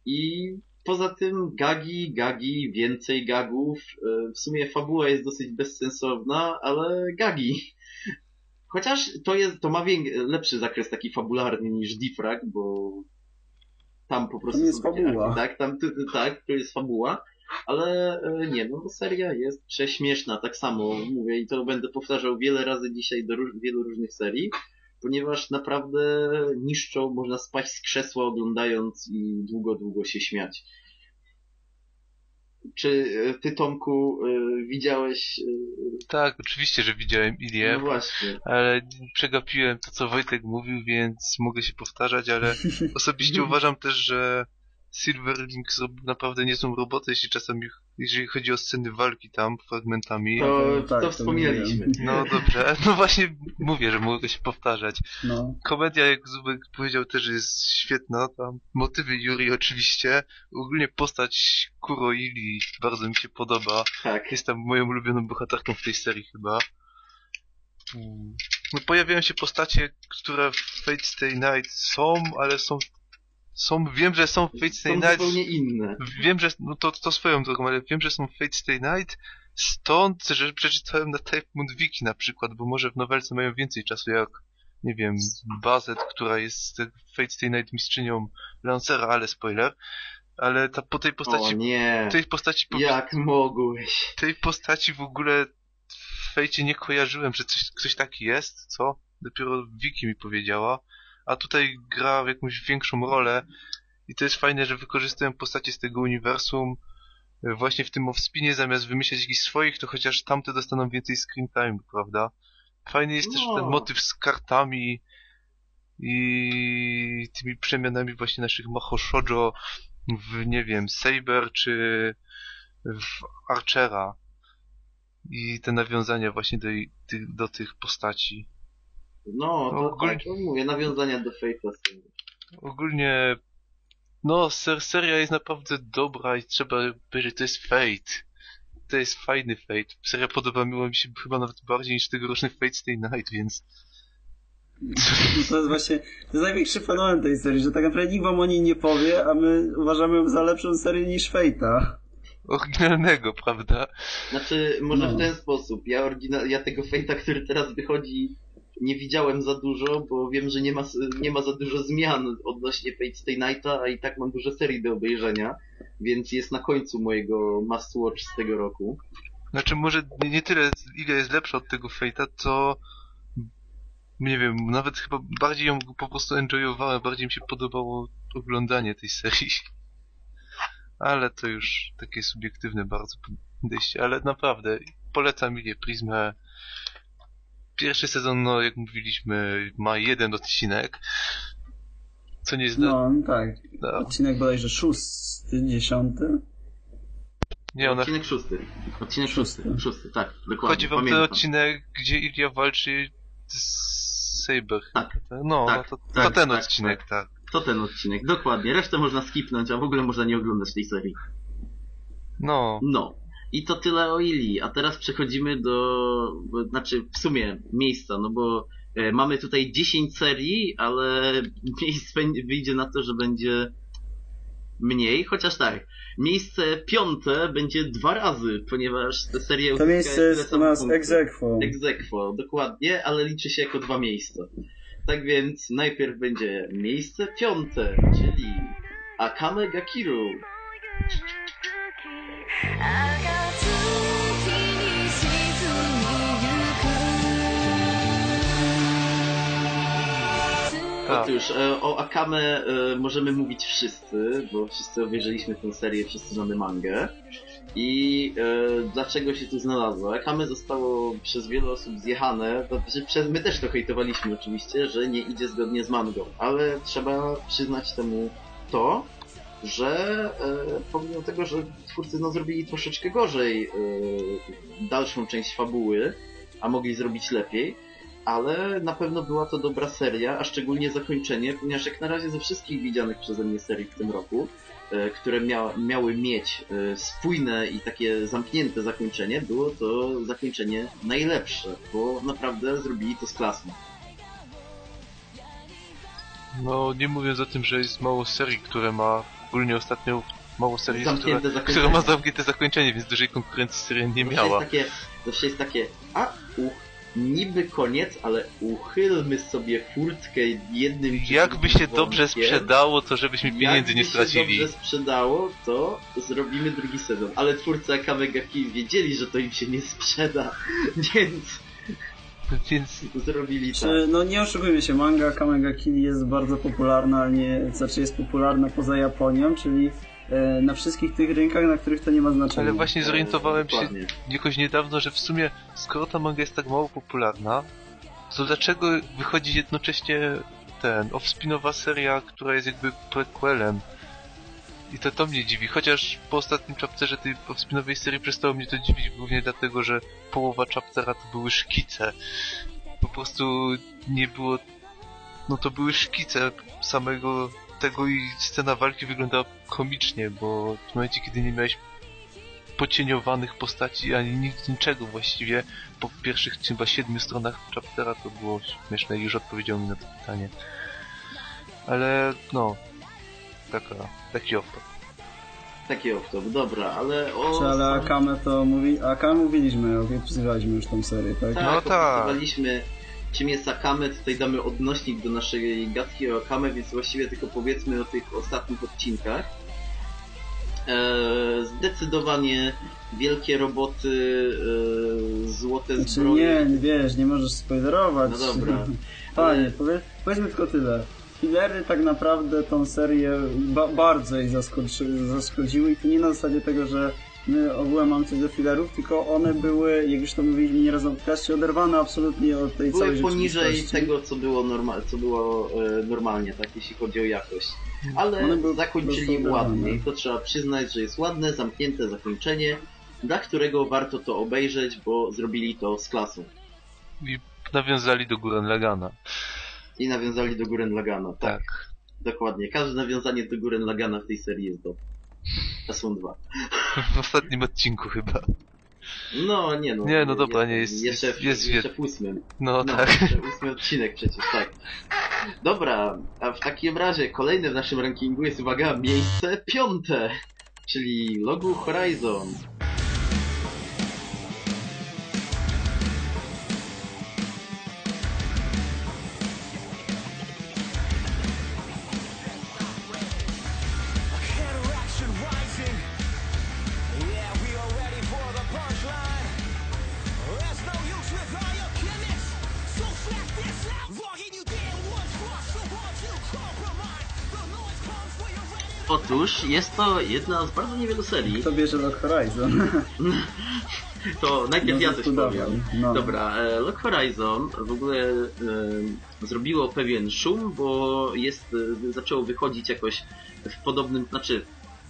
I poza tym gagi, gagi, więcej gagów. E, W sumie fabuła jest dosyć bezsensowna, ale gagi. [LAUGHS] Chociaż to jest, to ma lepszy zakres taki fabularny niż Diffrag, bo tam po prostu Tam jest fabuła. tak, tam, tak, to jest fabuła. Ale e, nie, no seria jest prześmieszna, tak samo mówię i to będę powtarzał wiele razy dzisiaj do róż- wielu różnych serii, ponieważ naprawdę niszczą, można spaść z krzesła oglądając i długo, długo się śmiać. Czy e, ty, Tomku, e, widziałeś... Tak, oczywiście, że widziałem Ilię, No właśnie. ale przegapiłem to, co Wojtek mówił, więc mogę się powtarzać, ale [LAUGHS] osobiście uważam też, że Silverlink zrobił naprawdę niezłą robotę, jeśli czasami, jeżeli chodzi o sceny walki tam, fragmentami. To, tak, to wspominaliśmy. No dobrze, [LAUGHS] no właśnie mówię, że mogę się powtarzać. No. Komedia, jak Zubek powiedział, też jest świetna. Tam motywy Yuri oczywiście. Ogólnie postać Kuroili bardzo mi się podoba. Tak. Jest tam moją ulubioną bohaterką w tej serii chyba. Mm. No, pojawiają się postacie, które w Fate Stay Night są, ale są... są wiem, że są Fate Stay Są Night. zupełnie inne. Wiem, że... No to, to swoją drogą, ale wiem, że są Fate Stay Night. Stąd, że przeczytałem na Type Moon Wiki na przykład, bo może w nowelce mają więcej czasu, jak nie wiem, Bazet, która jest Fate Stay Night mistrzynią Lancera, ale spoiler. Ale ta, po tej O postaci, nie. tej postaci po Jak mogłeś? tej postaci w ogóle w fejcie nie kojarzyłem, że coś, ktoś taki jest, co? Dopiero Wiki mi powiedziała. A tutaj gra w jakąś większą rolę i to jest fajne, że wykorzystują postacie z tego uniwersum e, właśnie w tym Offspinie zamiast wymyślać jakichś swoich, to chociaż tamte dostaną więcej screen time, prawda? Fajny jest też No. ten motyw z kartami i tymi przemianami właśnie naszych Maho Shoujo w, nie wiem, Saber czy w Archera i te nawiązania właśnie do, do tych postaci. No, to Ogólnie- tak, no mówię, nawiązania do Fate'a są. Ogólnie, no, ser, seria jest naprawdę dobra i trzeba powiedzieć, to jest Fate. To jest fajny Fate. Seria podoba mi się chyba nawet bardziej niż tegoroczny Fate Stay Night, więc No to jest właśnie, to jest największy fenomen tej serii, że tak naprawdę nikt wam o niej nie powie, a my uważamy ją za lepszą serię niż Fate'a. oryginalnego, prawda? Znaczy, może No. w ten sposób. Ja, oryginal, ja tego Fate'a, który teraz wychodzi, nie widziałem za dużo, bo wiem, że nie ma, nie ma za dużo zmian odnośnie Fate Stay Nighta, a i tak mam dużo serii do obejrzenia, więc jest na końcu mojego must watch z tego roku. Znaczy może nie, tyle ile jest lepsza od tego Fate'a, co nie wiem, nawet chyba bardziej ją po prostu enjoyowałem, bardziej mi się podobało oglądanie tej serii. Ale to już takie subiektywne bardzo podejście, ale naprawdę polecam Ilię Prismę. Pierwszy sezon, no jak mówiliśmy, ma jeden odcinek, co nie jest... No, no tak. no, Odcinek bodajże szósty, dziesiąty. nie, ona Odcinek szósty. Odcinek szósty. Szósty. Szósty, tak, dokładnie. Chodzi wam o ten odcinek, gdzie Ilia walczy z Saber. Tak. chyba, No, Tak, no to, tak, to ten tak, odcinek, tak. To ten odcinek, dokładnie. Resztę można skipnąć, a w ogóle można nie oglądać tej serii. No, No. I to tyle o Ili. A teraz przechodzimy do, znaczy w sumie miejsca, no bo e, mamy tutaj 10 serii, ale [LAUGHS] miejsc wen- wyjdzie na to, że będzie mniej, chociaż tak. Miejsce piąte będzie dwa razy, ponieważ te serie To miejsce jest u nas aequo. Egzekwo, dokładnie, ale liczy się jako dwa miejsca. Tak więc najpierw będzie miejsce piąte, czyli Akame ga Otóż e, o Akame e, możemy mówić wszyscy, bo wszyscy obejrzeliśmy tę serię, wszyscy znamy mangę. I e, dlaczego się tu znalazło? Akame zostało przez wiele osób zjechane, to znaczy przez, my też to hejtowaliśmy oczywiście, że nie idzie zgodnie z mangą, ale trzeba przyznać temu to, że e, pomimo tego, że twórcy no, zrobili troszeczkę gorzej e, dalszą część fabuły, a mogli zrobić lepiej, ale na pewno była to dobra seria, a szczególnie zakończenie, ponieważ jak na razie ze wszystkich widzianych przeze mnie serii w tym roku, e, które mia miały mieć e, spójne i takie zamknięte zakończenie, było to zakończenie najlepsze, bo naprawdę zrobili to z klasą. No, nie mówiąc o tym, że jest mało serii, które ma, ogólnie ostatnio mało serii, która, która ma zamknięte zakończenie, więc dużej konkurencji seria nie zawsze miała. Jest takie, zawsze jest takie, a uch, niby koniec, ale uchylmy sobie furtkę jednym Jakby się dobrze wątkiem. sprzedało, to żebyśmy pieniędzy nie Jakby stracili. się dobrze sprzedało, to zrobimy drugi sezon. Ale twórcy Akame ga Kill wiedzieli, że to im się nie sprzeda, [LAUGHS] więc Więc zrobili tak. Czy, no nie oszukujmy się, manga Kamega Kill jest bardzo popularna, ale nie, znaczy jest popularna poza Japonią, czyli e, na wszystkich tych rynkach, na których to nie ma znaczenia. ale właśnie zorientowałem się Dokładnie. jakoś niedawno, że w sumie skoro ta manga jest tak mało popularna, to dlaczego wychodzi jednocześnie ten off-spinowa seria, która jest jakby prequelem? I to to mnie dziwi, chociaż po ostatnim chapterze tej off-spinowej serii przestało mnie to dziwić głównie dlatego, że połowa chaptera to były szkice. Po prostu nie było... No to były szkice samego tego i scena walki wyglądała komicznie, bo w momencie kiedy nie miałeś pocieniowanych postaci, ani nic, niczego właściwie. Po pierwszych chyba siedmiu stronach chaptera to było śmieszne i już odpowiedział mi na to pytanie. Ale no, taka, taki off Taki off-top, dobra, ale o... Czy, ale Akame to mówi, Akame mówiliśmy, opisywaliśmy już tą serię, tak? Tak, No tak. czym jest Akame, tutaj damy odnośnik do naszej gadki o Akame, więc właściwie tylko powiedzmy o tych ostatnich odcinkach. Eee, zdecydowanie wielkie roboty, eee, złote Znaczy zbroje. nie, wiesz, nie możesz spoilerować. No dobra. [LAUGHS] Panie, powie, powiedzmy tylko tyle. Fillery tak naprawdę tą serię ba bardzo jej zaskoczy, zaskoczyły i to nie na zasadzie tego, że my ogółem mamy coś do fillerów, tylko one były, jak już to mówiliśmy nieraz na podcaście, oderwane absolutnie od tej całej Były poniżej tego, co było, normal, co było e, normalnie, tak, jeśli chodzi o jakość. Ale były zakończyli ładnie i to trzeba przyznać, że jest ładne, zamknięte zakończenie, dla którego warto to obejrzeć, bo zrobili to z klasą. I nawiązali do Guren Lagana. I nawiązali do Guren Lagana, tak, Tak. dokładnie. Każde nawiązanie do Guren Lagana w tej serii jest dobre. A są dwa. [LAUGHS] W ostatnim odcinku chyba. No, nie no. Nie, no dobra, nie, jest- Jeszcze, w, jest- jeszcze w ósmym. No, No, tak. jeszcze ósmy odcinek przecież, tak. Dobra, a w takim razie kolejne w naszym rankingu jest, uwaga, miejsce piąte, czyli Logu Horizon. Otóż jest to jedna z bardzo niewielu serii. Kto bierze Lock Horizon? [LAUGHS] To najpierw No, ja coś powiem. No. Dobra, e, Log Horizon w ogóle e, zrobiło pewien szum, bo jest, e, zaczęło wychodzić jakoś w podobnym, znaczy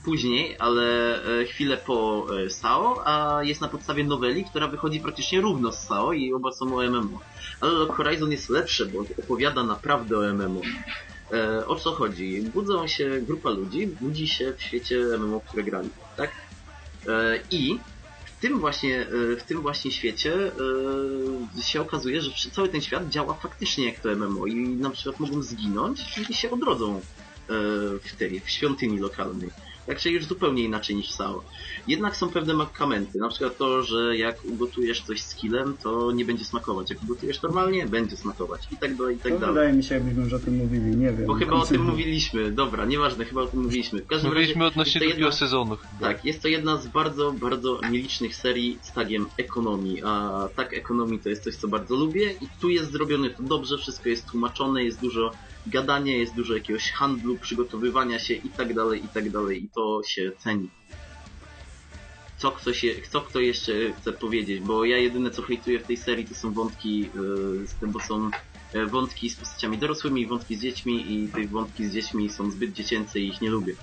później, ale e, chwilę po SAO, a jest na podstawie noweli, która wychodzi praktycznie równo z SAO i oba są o MMO. Ale Log Horizon jest lepsze, bo opowiada naprawdę o MMO. E, o co chodzi? Budzą się, grupa ludzi budzi się w świecie MMO, które grali, tak? E, I w tym właśnie, e, w tym właśnie świecie e, się okazuje, że cały ten świat działa faktycznie jak to MMO i na przykład mogą zginąć i się odrodzą e, w tej, w świątyni lokalnej. Tak się już zupełnie inaczej niż Sao. Jednak są pewne mankamenty, na przykład to, że jak ugotujesz coś z killem, to nie będzie smakować. Jak ugotujesz normalnie, będzie smakować. I tak dalej, i tak To dalej. wydaje mi się, jakbyśmy już o tym mówili, nie wiem. Bo chyba o tym mówiliśmy. Dobra, nieważne, chyba o tym mówiliśmy. W każdym Mówiliśmy razie odnośnie drugiego jedna- sezonu chyba. Tak, jest to jedna z bardzo, bardzo nielicznych serii z tagiem ekonomii, a tag ekonomii to jest coś, co bardzo lubię i tu jest zrobione to dobrze, wszystko jest tłumaczone, jest dużo gadania, jest dużo jakiegoś handlu, przygotowywania się i tak dalej, i tak dalej i to się ceni. Co kto, się, co kto jeszcze chce powiedzieć, bo ja jedyne co hejtuję w tej serii to są wątki yy, z tym, bo są e, wątki z postaciami dorosłymi wątki z dziećmi i te wątki z dziećmi są zbyt dziecięce i ich nie lubię.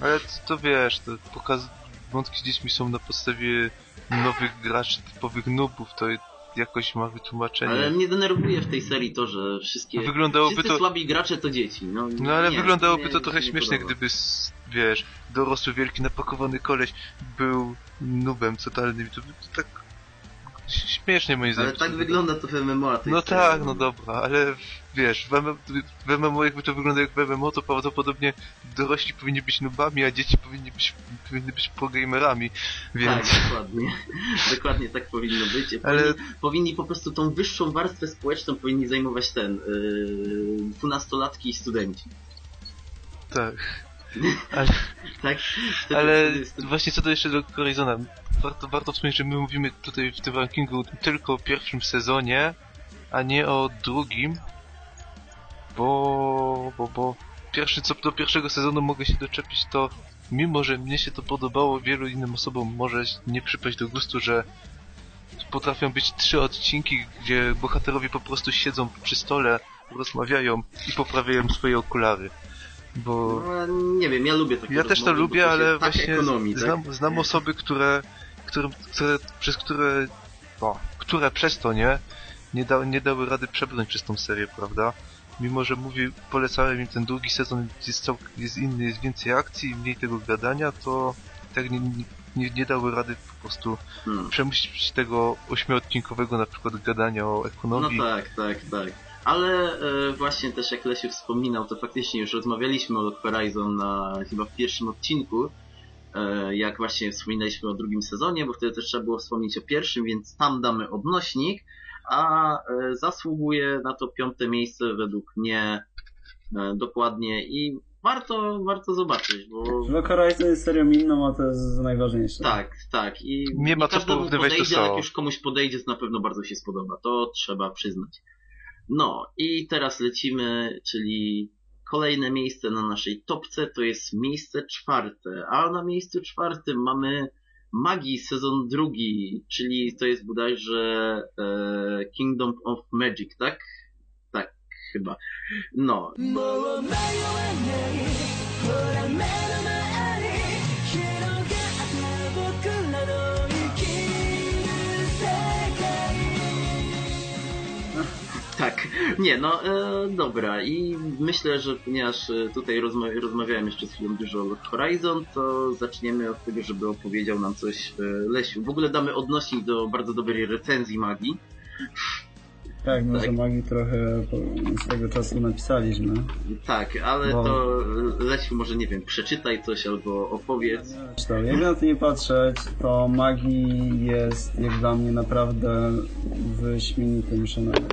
Ale to, to wiesz, to pokaz... wątki z dziećmi są na podstawie nowych graczy, typowych nubów, to jakoś ma wytłumaczenie. Ale mnie denerwuje w tej serii to, że wszystkie. Wyglądałoby wszyscy to- słabi gracze to dzieci. No, No ale nie, wyglądałoby nie, to trochę śmiesznie, podoba. gdyby, wiesz, dorosły, wielki, napakowany koleś był nubem totalnym. To by to tak śmiesznie moim Ale zdaniem. tak to wygląda to w MMO, to No tak, no dobra, ale wiesz, w MMO, w MMO jakby to wygląda jak w MMO, to prawdopodobnie dorośli powinni być nubami, a dzieci powinni być, powinny być progamerami, więc... Tak, dokładnie. [LAUGHS] dokładnie tak powinno być. Powinni, Ale- powinni po prostu tą wyższą warstwę społeczną powinni zajmować ten. Yy, dwunastolatki i studenci. Tak. [LAUGHS] Ale, Tak? Ale właśnie co do jeszcze do Horizona, warto, warto wspomnieć, że my mówimy tutaj w tym rankingu tylko o pierwszym sezonie, a nie o drugim, bo, bo, bo pierwszy, co do pierwszego sezonu mogę się doczepić, to mimo, że mnie się to podobało, wielu innym osobom może nie przypaść do gustu, że potrafią być trzy odcinki, gdzie bohaterowie po prostu siedzą przy stole, rozmawiają i poprawiają swoje okulary. Bo No, nie wiem, ja lubię takie ja też to lubię, ale tak właśnie ekonomii, tak? znam, znam osoby, które, które, które przez które, o, które przez to nie, nie, da, nie dały rady przebrnąć przez tą serię, prawda? Mimo, że mówię, polecałem im ten drugi sezon, jest, cał, jest inny, jest więcej akcji, mniej tego gadania, to tak nie, nie, nie dały rady po prostu Hmm. przemyśleć tego ośmiodcinkowego na przykład gadania o No ekonomii. tak, tak, tak. Ale e, właśnie też jak Lesiu wspominał, to faktycznie już rozmawialiśmy o Horizon na chyba w pierwszym odcinku, e, jak właśnie wspominaliśmy o drugim sezonie, bo wtedy też trzeba było wspomnieć o pierwszym, więc tam damy odnośnik, a e, zasługuje na to piąte miejsce według mnie e, dokładnie i warto, warto zobaczyć, bo No Horizon jest serią inną, a to jest najważniejsze. tak, tak i Nie ma co każdemu podejdzie, jak już komuś podejdzie, to na pewno bardzo się spodoba. To trzeba przyznać. No i teraz lecimy, czyli kolejne miejsce na naszej topce to jest miejsce czwarte, a na miejscu czwartym mamy Magii sezon drugi, czyli to jest bodajże e, Kingdom of Magic, tak? Tak, chyba. No, Tak, nie, no e, dobra i myślę, że ponieważ e, tutaj rozma rozmawiałem jeszcze z chwilą dużo o Horizon, to zaczniemy od tego, żeby opowiedział nam coś e, Lesiu. W ogóle damy odnośnik do bardzo dobrej recenzji magii. Tak, może Tak. magii trochę po- swego czasu napisaliśmy. Tak, ale No. to e, Lesiu może nie wiem, przeczytaj coś albo opowiedz. Czytał. Jakby na to nie patrzeć, to magii jest jak dla mnie naprawdę wyśmienitym shonenem.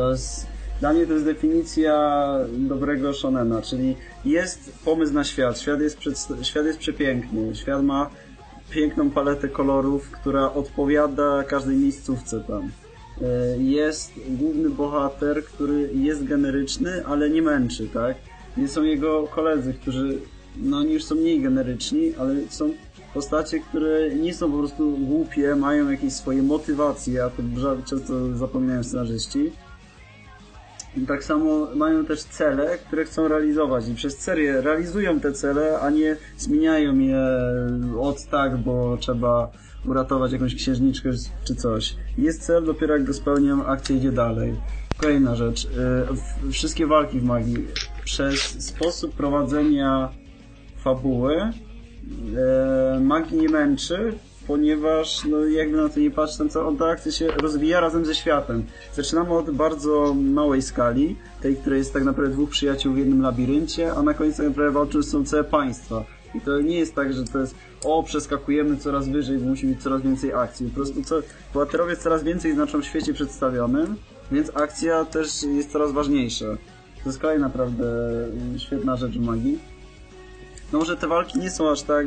To jest, dla mnie to jest definicja dobrego shonena, czyli jest pomysł na świat, świat jest, przedst- świat jest przepiękny, świat ma piękną paletę kolorów, która odpowiada każdej miejscówce tam. E, Jest główny bohater, który jest generyczny, ale nie męczy, tak? Nie są jego koledzy, którzy no już są mniej generyczni, ale są postacie, które nie są po prostu głupie, mają jakieś swoje motywacje, a to często zapominają scenarzyści. Tak samo mają też cele, które chcą realizować i przez serię realizują te cele, a nie zmieniają je od tak, bo trzeba uratować jakąś księżniczkę czy coś. Jest cel, dopiero jak go spełnią, akcja idzie dalej. Kolejna rzecz. y, Wszystkie walki w magii przez sposób prowadzenia fabuły e, magii nie męczy, ponieważ no jakby na to nie co- ta akcja się rozwija razem ze światem. Zaczynamy od bardzo małej skali, tej, której jest tak naprawdę dwóch przyjaciół w jednym labiryncie, a na końcu tak naprawdę walczą są całe państwa. I to nie jest tak, że to jest o, przeskakujemy coraz wyżej, bo musi być coraz więcej akcji. Po prostu co, bohaterowie coraz więcej znaczą w świecie przedstawionym, więc akcja też jest coraz ważniejsza. To jest kolejna naprawdę świetna rzecz w magii. No może te walki nie są aż tak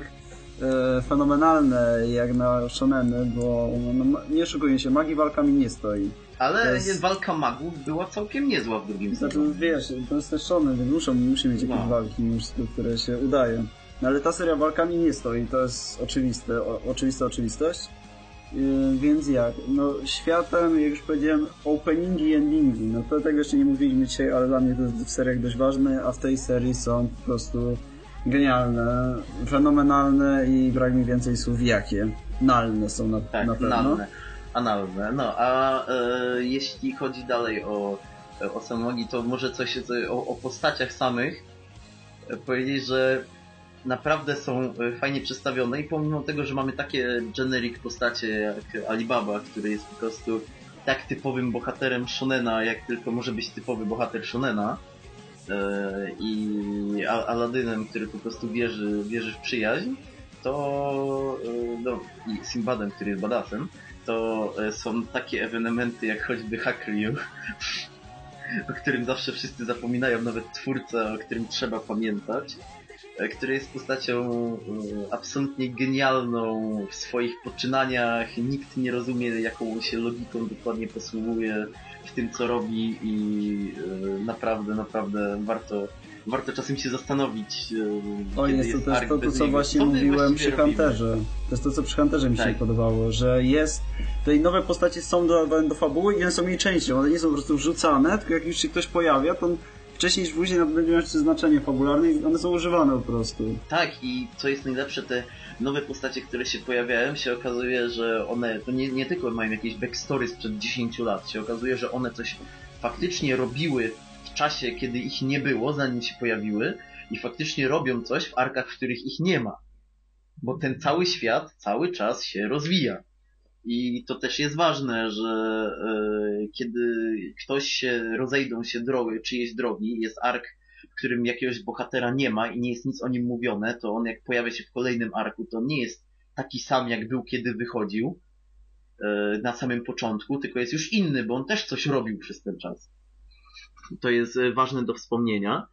e, fenomenalne jak na shoneny, bo no, nie oszukujmy się, magii walkami nie stoi. Ale jest- walka magów była całkiem niezła w drugim Znaczy, sezonie. wiesz, to jest też shonen, więc muszą, musi mieć jakieś No. walki, które się udaje. No ale ta seria walkami nie stoi, to jest oczywiste, o, oczywista oczywistość. Yy, więc jak? No światem, jak już powiedziałem, openingi i endingi. No to tego jeszcze nie mówiliśmy dzisiaj, ale dla mnie to jest w seriach dość ważne, a w tej serii są po prostu genialne, fenomenalne i brak mi więcej słów jakie. Nalne są na, Tak, na pewno. analne. analne. No, a e, jeśli chodzi dalej o, o samą magii, to może coś o, o postaciach samych e, powiedzieć, że naprawdę są e, fajnie przedstawione i pomimo tego, że mamy takie generic postacie jak Alibaba, który jest po prostu tak typowym bohaterem shonena, jak tylko może być typowy bohater shonena i Al- Aladynem, który po prostu wierzy, wierzy w przyjaźń, to e, no, i Simbadem, który jest badassem, to e, są takie ewenementy jak choćby Hack Ryu, [LAUGHS] o którym zawsze wszyscy zapominają, nawet twórca, o którym trzeba pamiętać, e, który jest postacią e, absolutnie genialną w swoich poczynaniach, nikt nie rozumie jaką się logiką dokładnie posługuje w tym co robi i e, naprawdę, naprawdę warto warto czasem się zastanowić e, O, kiedy jest to też ark to, to co właśnie Co mówiłem przy? Hunterze. To jest to, co przy Hunterze mi się Tak. podobało, że jest... Te nowe postacie są dodawane do fabuły i one są jej częścią. One nie są po prostu wrzucane, tylko jak już się ktoś pojawia, to on wcześniej czy później będzie miał jeszcze znaczenie fabularne i one są używane po prostu. Tak, i co jest najlepsze, te nowe postacie, które się pojawiają, się okazuje, że one to nie, nie tylko mają jakieś backstory sprzed 10 lat, się okazuje, że one coś faktycznie robiły w czasie, kiedy ich nie było, zanim się pojawiły i faktycznie robią coś w arkach, w których ich nie ma. Bo ten cały świat cały czas się rozwija. I to też jest ważne, że e, kiedy ktoś się, rozejdą się drogi, czyjeś drogi, jest ark w którym jakiegoś bohatera nie ma i nie jest nic o nim mówione, to on jak pojawia się w kolejnym arku, to nie jest taki sam jak był kiedy wychodził e, na samym początku, tylko jest już inny, bo on też coś robił przez ten czas. To jest e, ważne do wspomnienia.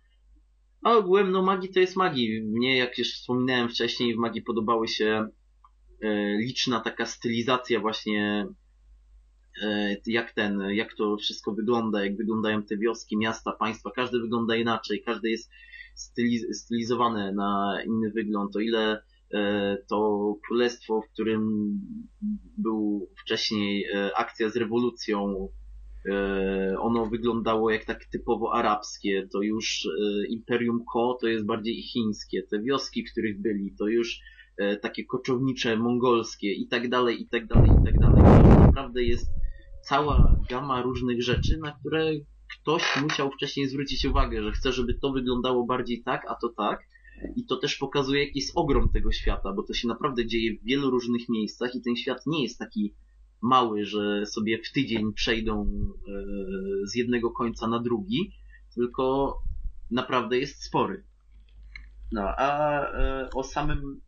A ogółem, no magii to jest magii. Mnie, jak już wspominałem wcześniej, w magii podobały się e, liczna taka stylizacja właśnie jak ten, jak to wszystko wygląda, jak wyglądają te wioski, miasta, państwa, każdy wygląda inaczej, każdy jest styliz- stylizowane na inny wygląd, o ile e, to królestwo, w którym był wcześniej e, akcja z rewolucją, e, ono wyglądało jak tak typowo arabskie, to już e, Imperium Ko to jest bardziej chińskie, te wioski, w których byli, to już e, takie koczownicze, mongolskie i tak dalej, i tak dalej, i tak dalej. To naprawdę jest cała gama różnych rzeczy, na które ktoś musiał wcześniej zwrócić uwagę, że chce, żeby to wyglądało bardziej tak, a to tak. I to też pokazuje, jaki jest ogrom tego świata, bo to się naprawdę dzieje w wielu różnych miejscach i ten świat nie jest taki mały, że sobie w tydzień przejdą e, z jednego końca na drugi, tylko naprawdę jest spory. No, a e, o samym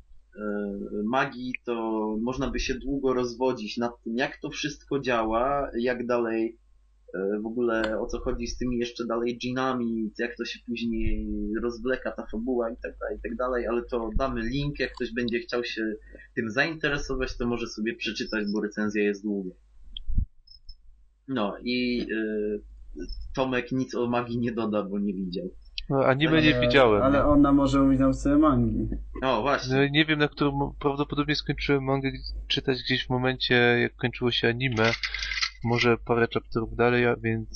magii to można by się długo rozwodzić nad tym, jak to wszystko działa, jak dalej e, w ogóle o co chodzi z tymi jeszcze dalej dżinami, jak to się później rozwleka ta fabuła i tak dalej, i tak dalej, ale to damy link, jak ktoś będzie chciał się tym zainteresować, to może sobie przeczytać, bo recenzja jest długa. No i e, Tomek nic o magii nie doda, bo nie widział. No, anime nie Ale- widziałem. Ale ona może nam sobie mangi. O, właśnie. No, nie wiem, na którym prawdopodobnie skończyłem mangę czytać gdzieś w momencie, jak kończyło się anime. Może parę chapterów dalej, a więc...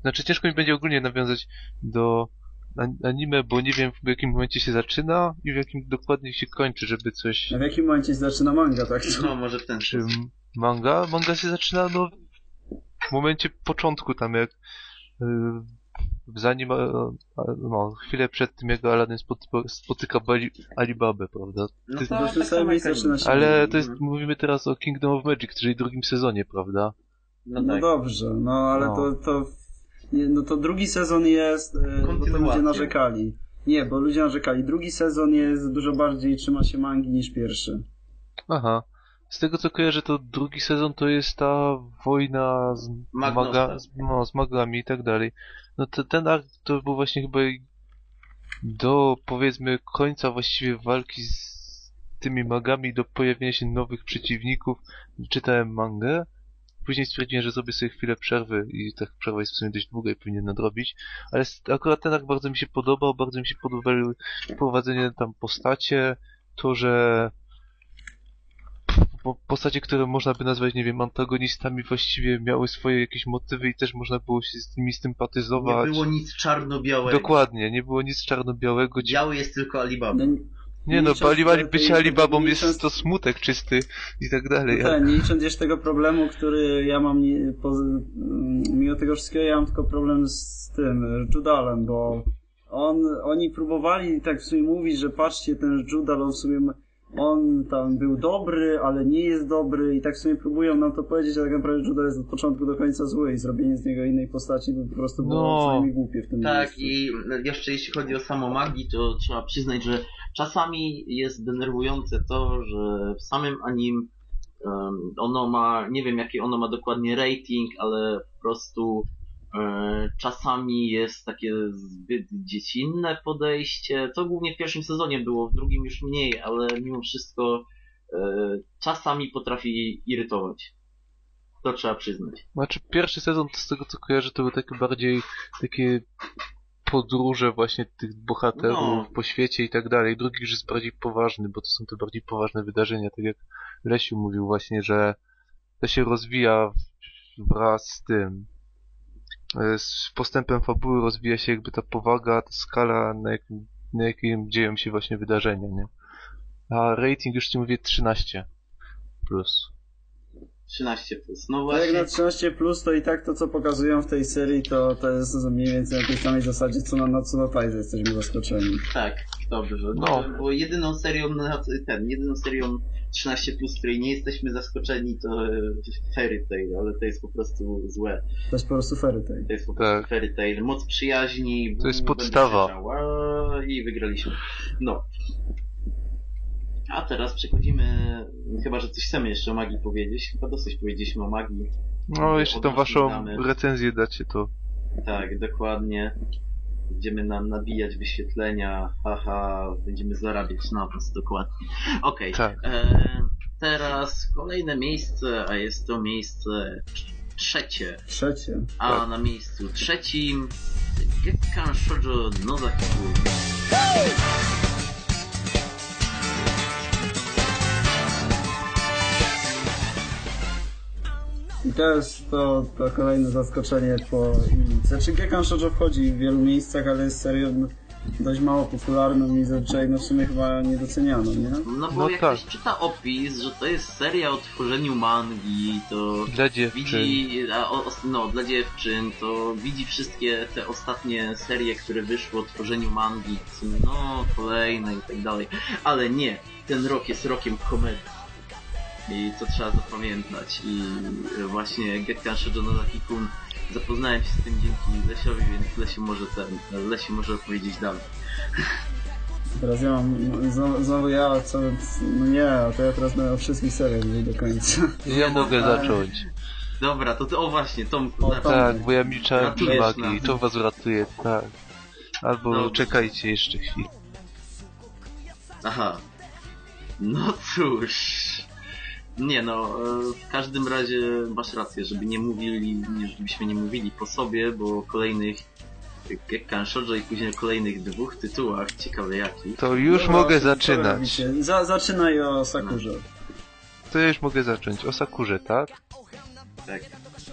Znaczy ciężko mi będzie ogólnie nawiązać do an- anime, bo nie wiem w jakim momencie się zaczyna i w jakim dokładnie się kończy, żeby coś... A w jakim momencie się zaczyna manga, tak? No, [LAUGHS] może w ten Czy manga? Manga się zaczyna, no... W momencie początku tam, jak... Yy, zanim... e, e, No, chwilę przed tym, jak Aladdin spotyka, spotyka Bali, Alibabę, prawda? No to to tak zaczyna anime. się- Ale to jest, Mhm. mówimy teraz o Kingdom of Magic, czyli drugim sezonie, prawda? No, No tak. dobrze, no ale No. to, to, nie, no to drugi sezon jest, e, bo to ludzie narzekali. Nie, bo ludzie narzekali. Drugi sezon jest dużo bardziej trzyma się mangi niż pierwszy. Aha. Z tego co kojarzę, to drugi sezon to jest ta wojna z, maga, z, no, z magami i tak dalej. No to, ten akt to był właśnie chyba do powiedzmy końca właściwie walki z tymi magami, do pojawienia się nowych przeciwników. Czytałem mangę. Później stwierdziłem, że zrobię sobie chwilę przerwy i tak przerwa jest w sumie dość długa i powinien nadrobić. Ale akurat ten akt bardzo mi się podobał, bardzo mi się podobały prowadzenie tam postacie, to, że po- postacie, które można by nazwać, nie wiem, antagonistami właściwie miały swoje jakieś motywy i też można było się z nimi Nie sympatyzować. było nic czarno-białego. Dokładnie, nie było nic czarno-białego. Biały jest tylko Alibaba. No, Nie no, bo Alibaba, bycie Alibabą nie jest to smutek czysty i tak dalej. No tak, nie licząc jeszcze tego problemu, który ja mam, nie, poza, mm, mimo tego wszystkiego ja mam tylko problem z tym, e, Judalem, bo on, oni próbowali tak w sumie mówić, że patrzcie, ten Judal, on w sumie, ma- on tam był dobry, ale nie jest dobry i tak w sumie próbują nam to powiedzieć, a tak naprawdę Judal jest od początku do końca zły i zrobienie z niego innej postaci by po prostu było No. co najmniej głupie w tym Tak, miejscu. i jeszcze jeśli chodzi o samą magii, to trzeba przyznać, że czasami jest denerwujące to, że w samym anim em, ono ma, nie wiem jaki ono ma dokładnie rating, ale po prostu czasami jest takie zbyt dziecinne podejście. To głównie w pierwszym sezonie było, w drugim już mniej, ale mimo wszystko e, czasami potrafi irytować. To trzeba przyznać. Znaczy pierwszy sezon to z tego co kojarzę to były takie bardziej takie podróże właśnie tych bohaterów No. po świecie i tak dalej. Drugi już jest bardziej poważny, bo to są te bardziej poważne wydarzenia, tak jak Lesiu mówił właśnie, że to się rozwija wraz z tym e, z postępem fabuły rozwija się jakby ta powaga, ta skala na jakim, na jakim dzieją się właśnie wydarzenia, nie? A rating już ci mówię 13 plus. 13 plus. No To jak właśnie. na 13 plus, to i tak to, co pokazują w tej serii, to, to jest mniej więcej na tej samej zasadzie, co na Natsuno Taizai jesteśmy zaskoczeni. Tak, dobrze. No. No. Bo jedyną serią, na- ten, jedyną serią 13 plus, której nie jesteśmy zaskoczeni, to e, Fairy Tail, ale to jest po prostu złe. To jest po prostu Fairy Tail. To jest po Tak. prostu Fairy Tail. Moc przyjaźni. To jest podstawa. I wygraliśmy. No. A teraz przechodzimy, chyba, że coś chcemy jeszcze o magii powiedzieć. Chyba dosyć powiedzieliśmy o magii. No, jeszcze tą waszą Odrzucamy. recenzję dacie to. Tak, dokładnie. Będziemy nam nabijać wyświetlenia, haha, będziemy zarabiać na was, dokładnie. Okej, Tak. e, teraz kolejne miejsce, a jest to miejsce tr- trzecie. Trzecie. A Tak. na miejscu trzecim Gekkan Shoujo Nozaki I to jest to, to kolejne zaskoczenie po... Znaczy Gekkan Shoujo wchodzi w wielu miejscach, ale jest serią dość mało popularną i zazwyczaj no w sumie chyba niedocenianą, nie? No bo No jak tak. ktoś czyta opis, że to jest seria o tworzeniu mangi, to Dla dziewczyn. widzi, a, o, no dla dziewczyn, to widzi wszystkie te ostatnie serie, które wyszły o tworzeniu mangi, no kolejne i tak dalej, ale nie, ten rok jest rokiem komedii. I to trzeba zapamiętać i właśnie Gekkan Shoujo Nozaki-kun zapoznałem się z tym dzięki Lesiowi, więc Lesiu może ten, Lesiu może opowiedzieć dalej. Teraz ja mam, znowu, znowu ja, co, no nie, to ja teraz o wszystkich seriach do końca. Ja Nie, mogę zacząć. Dobra, to ty, o właśnie, Tomku, O. Tak, bo ja milczałem przy magii to was ratuje, tak. Albo Dobrze. czekajcie jeszcze chwilę. Aha. No cóż. Nie no, e, w każdym razie masz rację, żeby nie mówili, żebyśmy nie mówili po sobie, bo kolejnych Gekkan Shoujo i później kolejnych dwóch tytułach, ciekawe jakich. To już Dobra, mogę zaczynać. Za, zaczynaj o Sakurze. To ja już mogę zacząć. O Sakurze, tak? Tak.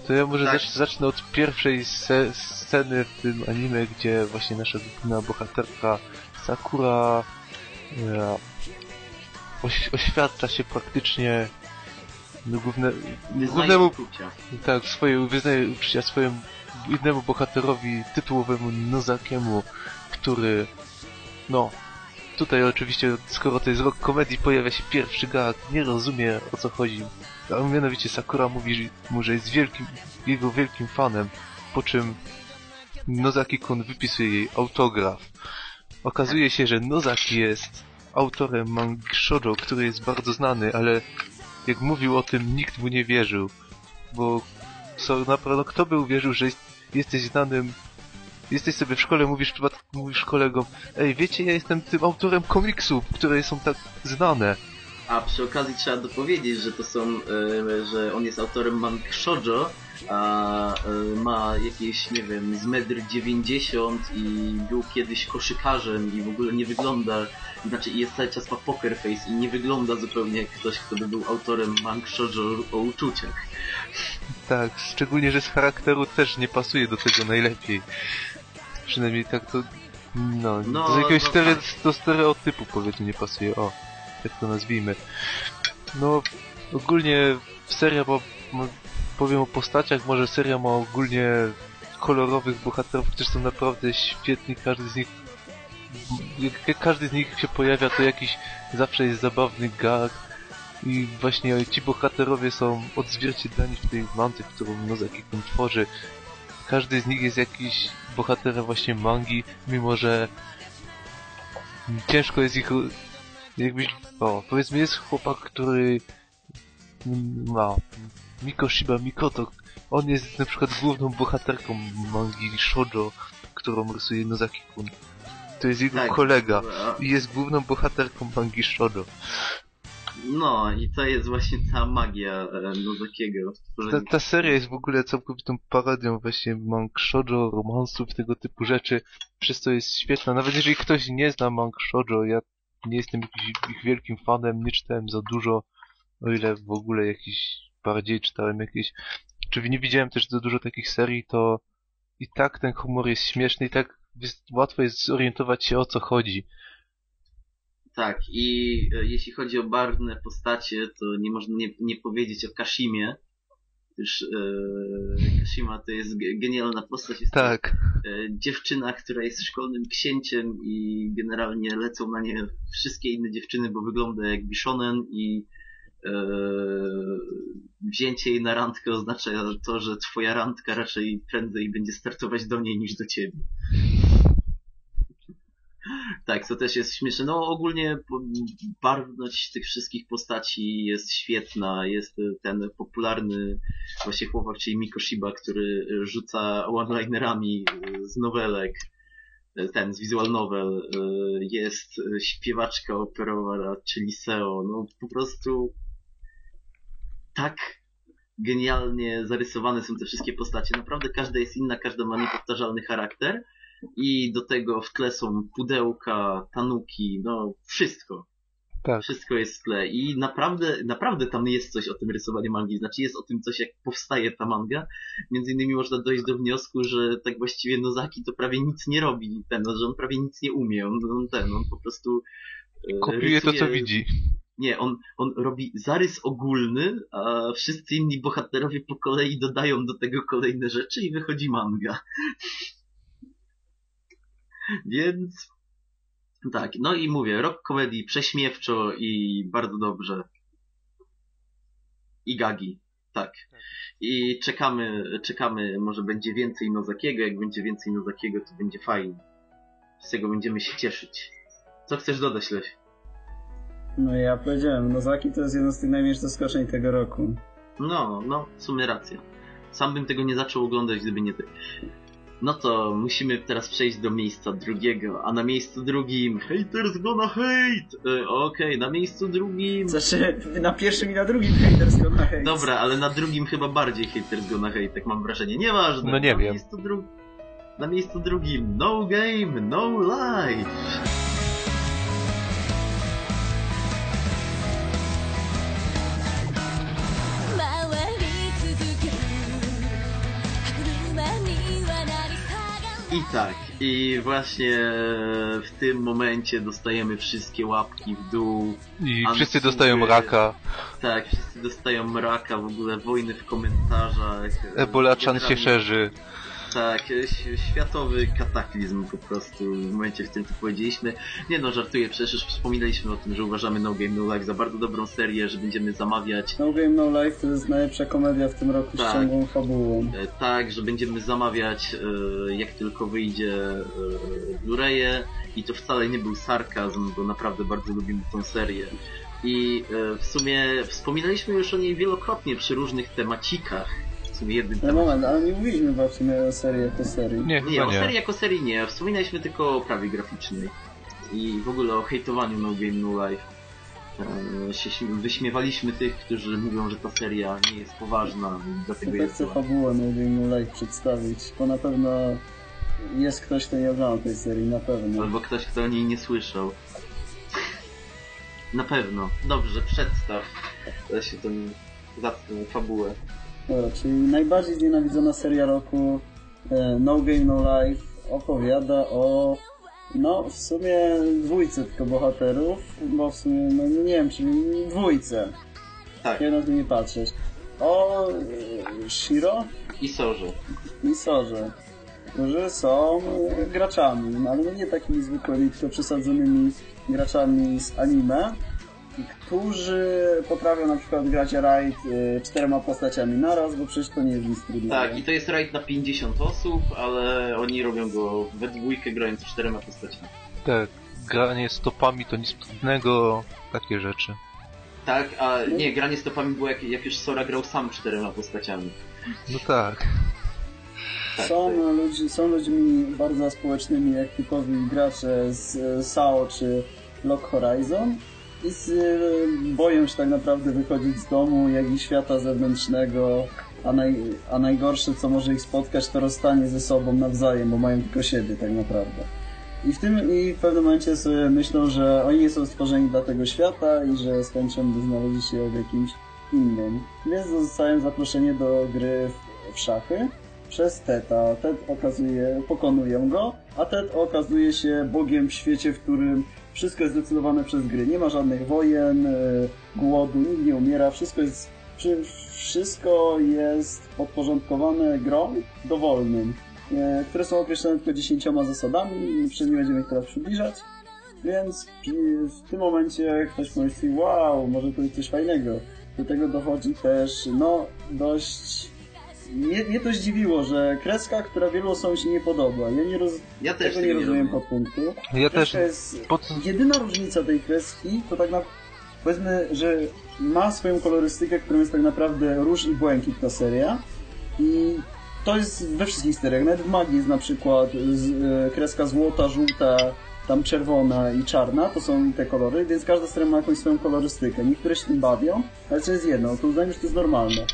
To ja może Tak. zacz- zacznę od pierwszej se- sceny w tym anime, gdzie właśnie nasza główna bohaterka Sakura e, oś- oświadcza się praktycznie no, główne, głównemu. Tak, swoje wyznaje uczucia swojemu innemu bohaterowi tytułowemu Nozakiemu, który no tutaj oczywiście skoro to jest rok komedii pojawia się pierwszy gag, nie rozumie o co chodzi. A mianowicie Sakura mówi mu, że jest wielkim, jego wielkim fanem, po czym Nozaki-kun wypisuje jej autograf. okazuje się, że Nozaki jest autorem mangi shoujo, który jest bardzo znany, ale jak mówił o tym, nikt mu nie wierzył. Bo co naprawdę, no, kto by uwierzył, że jest, jesteś znanym Jesteś sobie w szkole, mówisz, mówisz kolegom Ej, wiecie, ja jestem tym autorem komiksów, które są tak znane. A przy okazji trzeba dopowiedzieć, że to są, e, że on jest autorem mang shoujo, a e, ma jakieś, nie wiem, z metr 90 i był kiedyś koszykarzem i w ogóle nie wygląda, znaczy jest cały czas ma poker face i nie wygląda zupełnie jak ktoś, kto by był autorem mang shoujo o uczuciach. Tak, szczególnie, że z charakteru też nie pasuje do tego najlepiej. Przynajmniej tak to... No, No, do jakiegoś no tak. do stereotypu powiedzmy nie pasuje, o, tak to nazwijmy. No, ogólnie seria ma, ma, powiem o postaciach, może seria ma ogólnie kolorowych bohaterów, którzy są naprawdę świetni, każdy z nich jak, jak każdy z nich się pojawia, to jakiś zawsze jest zabawny gag i właśnie ci bohaterowie są odzwierciedlani w tej mance, którą Nozaki Kun tworzy. Każdy z nich jest jakiś bohaterem właśnie mangi, mimo że ciężko jest ich jakbyś, o, powiedzmy jest chłopak, który ma Miko Shiba Mikoto. On jest na przykład główną bohaterką mangi shoujo, którą rysuje Nozaki Kun. To jest jego Tak. kolega i jest główną bohaterką mangi shoujo. No i to jest właśnie ta magia e, Nozakiego. Ta, ta seria jest w ogóle całkowitą parodią właśnie mang shoujo, romansów, tego typu rzeczy, przez to jest świetna. Nawet jeżeli ktoś nie zna mang shoujo, ja nie jestem jakimś ich wielkim fanem, nie czytałem za dużo, o ile w ogóle jakiś bardziej czytałem jakieś, czy nie widziałem też za dużo takich serii, to i tak ten humor jest śmieszny i tak łatwo jest zorientować się o co chodzi. Tak, i e, jeśli chodzi o barwne postacie, to nie można nie, nie powiedzieć o Kashimie. Gdyż e, Kashima to jest ge- genialna postać. Jest to, Tak, e, dziewczyna, która jest szkolnym księciem i generalnie lecą na nie wszystkie inne dziewczyny, bo wygląda jak bishonen i wzięcie jej na randkę oznacza to, że twoja randka raczej prędzej będzie startować do niej niż do ciebie. Tak, to też jest śmieszne. No ogólnie barwność tych wszystkich postaci jest świetna. Jest e, ten popularny właśnie chłopak, czyli Miko Shiba, który rzuca one-linerami e, z nowelek. E, Ten, z visual novel. Jest śpiewaczka operowa, czyli Seo. No po prostu tak genialnie zarysowane są te wszystkie postacie. Naprawdę każda jest inna, każda ma niepowtarzalny charakter. I do tego w tle są pudełka, tanuki, no wszystko. tak. Wszystko jest w tle. I naprawdę, naprawdę tam jest coś o tym rysowaniu mangi. Znaczy jest o tym coś, jak powstaje ta manga. Między innymi można dojść do wniosku, że tak właściwie Nozaki to prawie nic nie robi. Ten, że on prawie nic nie umie. On, on ten, on po prostu e, Kopiuje to co rysuje- widzi. Nie, on, on robi zarys ogólny, a wszyscy inni bohaterowie po kolei dodają do tego kolejne rzeczy i wychodzi manga. [LAUGHS] Więc tak, no i mówię, rock comedy prześmiewczo i bardzo dobrze. I gagi, tak. I czekamy, czekamy, może będzie więcej Nozakiego, jak będzie więcej Nozakiego, to będzie fajnie. Z tego będziemy się cieszyć. Co chcesz dodać, Leś? No ja powiedziałem, Nozaki to jest jedno z tych najmniejszych zaskoczeń tego roku. No, no, w sumie racja. Sam bym tego nie zaczął oglądać, gdyby nie ty. No to musimy teraz przejść do miejsca drugiego, a na miejscu drugim Haters Gonna Hate! E, Okej, na miejscu drugim... Znaczy, na pierwszym i na drugim haters gonna hate. Dobra, ale na drugim chyba bardziej Haters Gonna Hate, tak mam wrażenie. Nieważne. No nie na wiem. Miejscu dru... Na miejscu drugim No Game, No Life! Tak, i właśnie w tym momencie dostajemy wszystkie łapki w dół. I Ansury. wszyscy dostają raka. Tak, wszyscy dostają raka, w ogóle wojny w komentarzach. Ebola Chan się szerzy. Ś- światowy kataklizm po prostu w momencie, w którym to powiedzieliśmy. Nie no, żartuję, przecież już wspominaliśmy o tym, że uważamy No Game No Life za bardzo dobrą serię, że będziemy zamawiać No Game No Life to jest najlepsza komedia w tym roku Tak. z ciągłą fabułą. e, tak, że będziemy zamawiać e, jak tylko wyjdzie e, Blu-raye i to wcale nie był sarkazm, bo naprawdę bardzo lubimy tą serię. I w sumie wspominaliśmy już o niej wielokrotnie przy różnych temacikach. W sumie jednym No moment, ale nie mówiliśmy w sumie o serii jako serii. Nie, Nie, o nie. serii jako serii nie. Wspominaliśmy tylko o prawie graficznej. I w ogóle o hejtowaniu No Game No Life. E, się wyśmiewaliśmy tych, którzy mówią, że ta seria nie jest poważna i dlatego Ja jest chcę zła. fabułę No Game No Life przedstawić, bo na pewno jest ktoś, kto nie oglądał tej serii, na pewno. Albo ktoś, kto o niej nie słyszał. Na pewno. Dobrze, przedstaw się tę zacną fabułę. Dobra, czyli najbardziej znienawidzona seria roku e, No Game No Life opowiada o no w sumie dwójce tylko bohaterów, bo w sumie no nie wiem, czyli dwójce, Tak, na to nie patrzeć. O e, Shiro i Sorze. i Sorze, którzy są e, graczami, ale no nie takimi zwykłymi, tylko przesadzonymi graczami z anime, którzy potrafią na przykład grać raid e, czterema postaciami naraz, bo przecież to nie jest nic trudnego. Tak, i to jest raid na 50 osób, ale oni robią go we dwójkę grając czterema postaciami. Tak, granie stopami to nic trudnego, takie rzeczy. Tak, a nie, granie stopami było jak, jak już Sora grał sam czterema postaciami. No tak. Tak, są, to- ludzi, są ludźmi bardzo społecznymi, jak typowi gracze z e, SAO czy Lock Horizon boją się tak naprawdę wychodzić z domu, jak i świata zewnętrznego, a, naj, a najgorsze, co może ich spotkać, to rozstanie ze sobą nawzajem, bo mają tylko siebie tak naprawdę. I w tym i w pewnym momencie sobie myślą, że oni nie są stworzeni dla tego świata i że skończą, by znaleźli się w jakimś innym. Więc zostają zaproszeni do gry w, w szachy przez Teta. Tet okazuje, pokonują go, a Tet okazuje się bogiem w świecie, w którym wszystko jest zdecydowane przez gry. Nie ma żadnych wojen, e, głodu, nikt nie umiera, wszystko jest, wszy- wszystko jest podporządkowane grom dowolnym, e, które są określone tylko dziesięcioma zasadami przez nie będziemy ich teraz przybliżać. Więc w tym momencie ktoś pomyśli, wow, może tu jest coś fajnego. Do tego dochodzi też, no, dość... Mnie, mnie to zdziwiło, że kreska, która wielu osobom się nie podoba. Ja nie roz... Ja też tego nie rozumiem podpunktu. Ja też jest... po co... Jedyna różnica tej kreski to tak naprawdę, powiedzmy, że ma swoją kolorystykę, którą jest tak naprawdę róż i błękit ta seria. I to jest we wszystkich seriach. Nawet w magii jest na przykład z, e, kreska złota, żółta, tam czerwona i czarna, to są te kolory, więc każda seria ma jakąś swoją kolorystykę. Niektóre się tym bawią, ale to jest jedno, to uznajmy, że to jest normalne.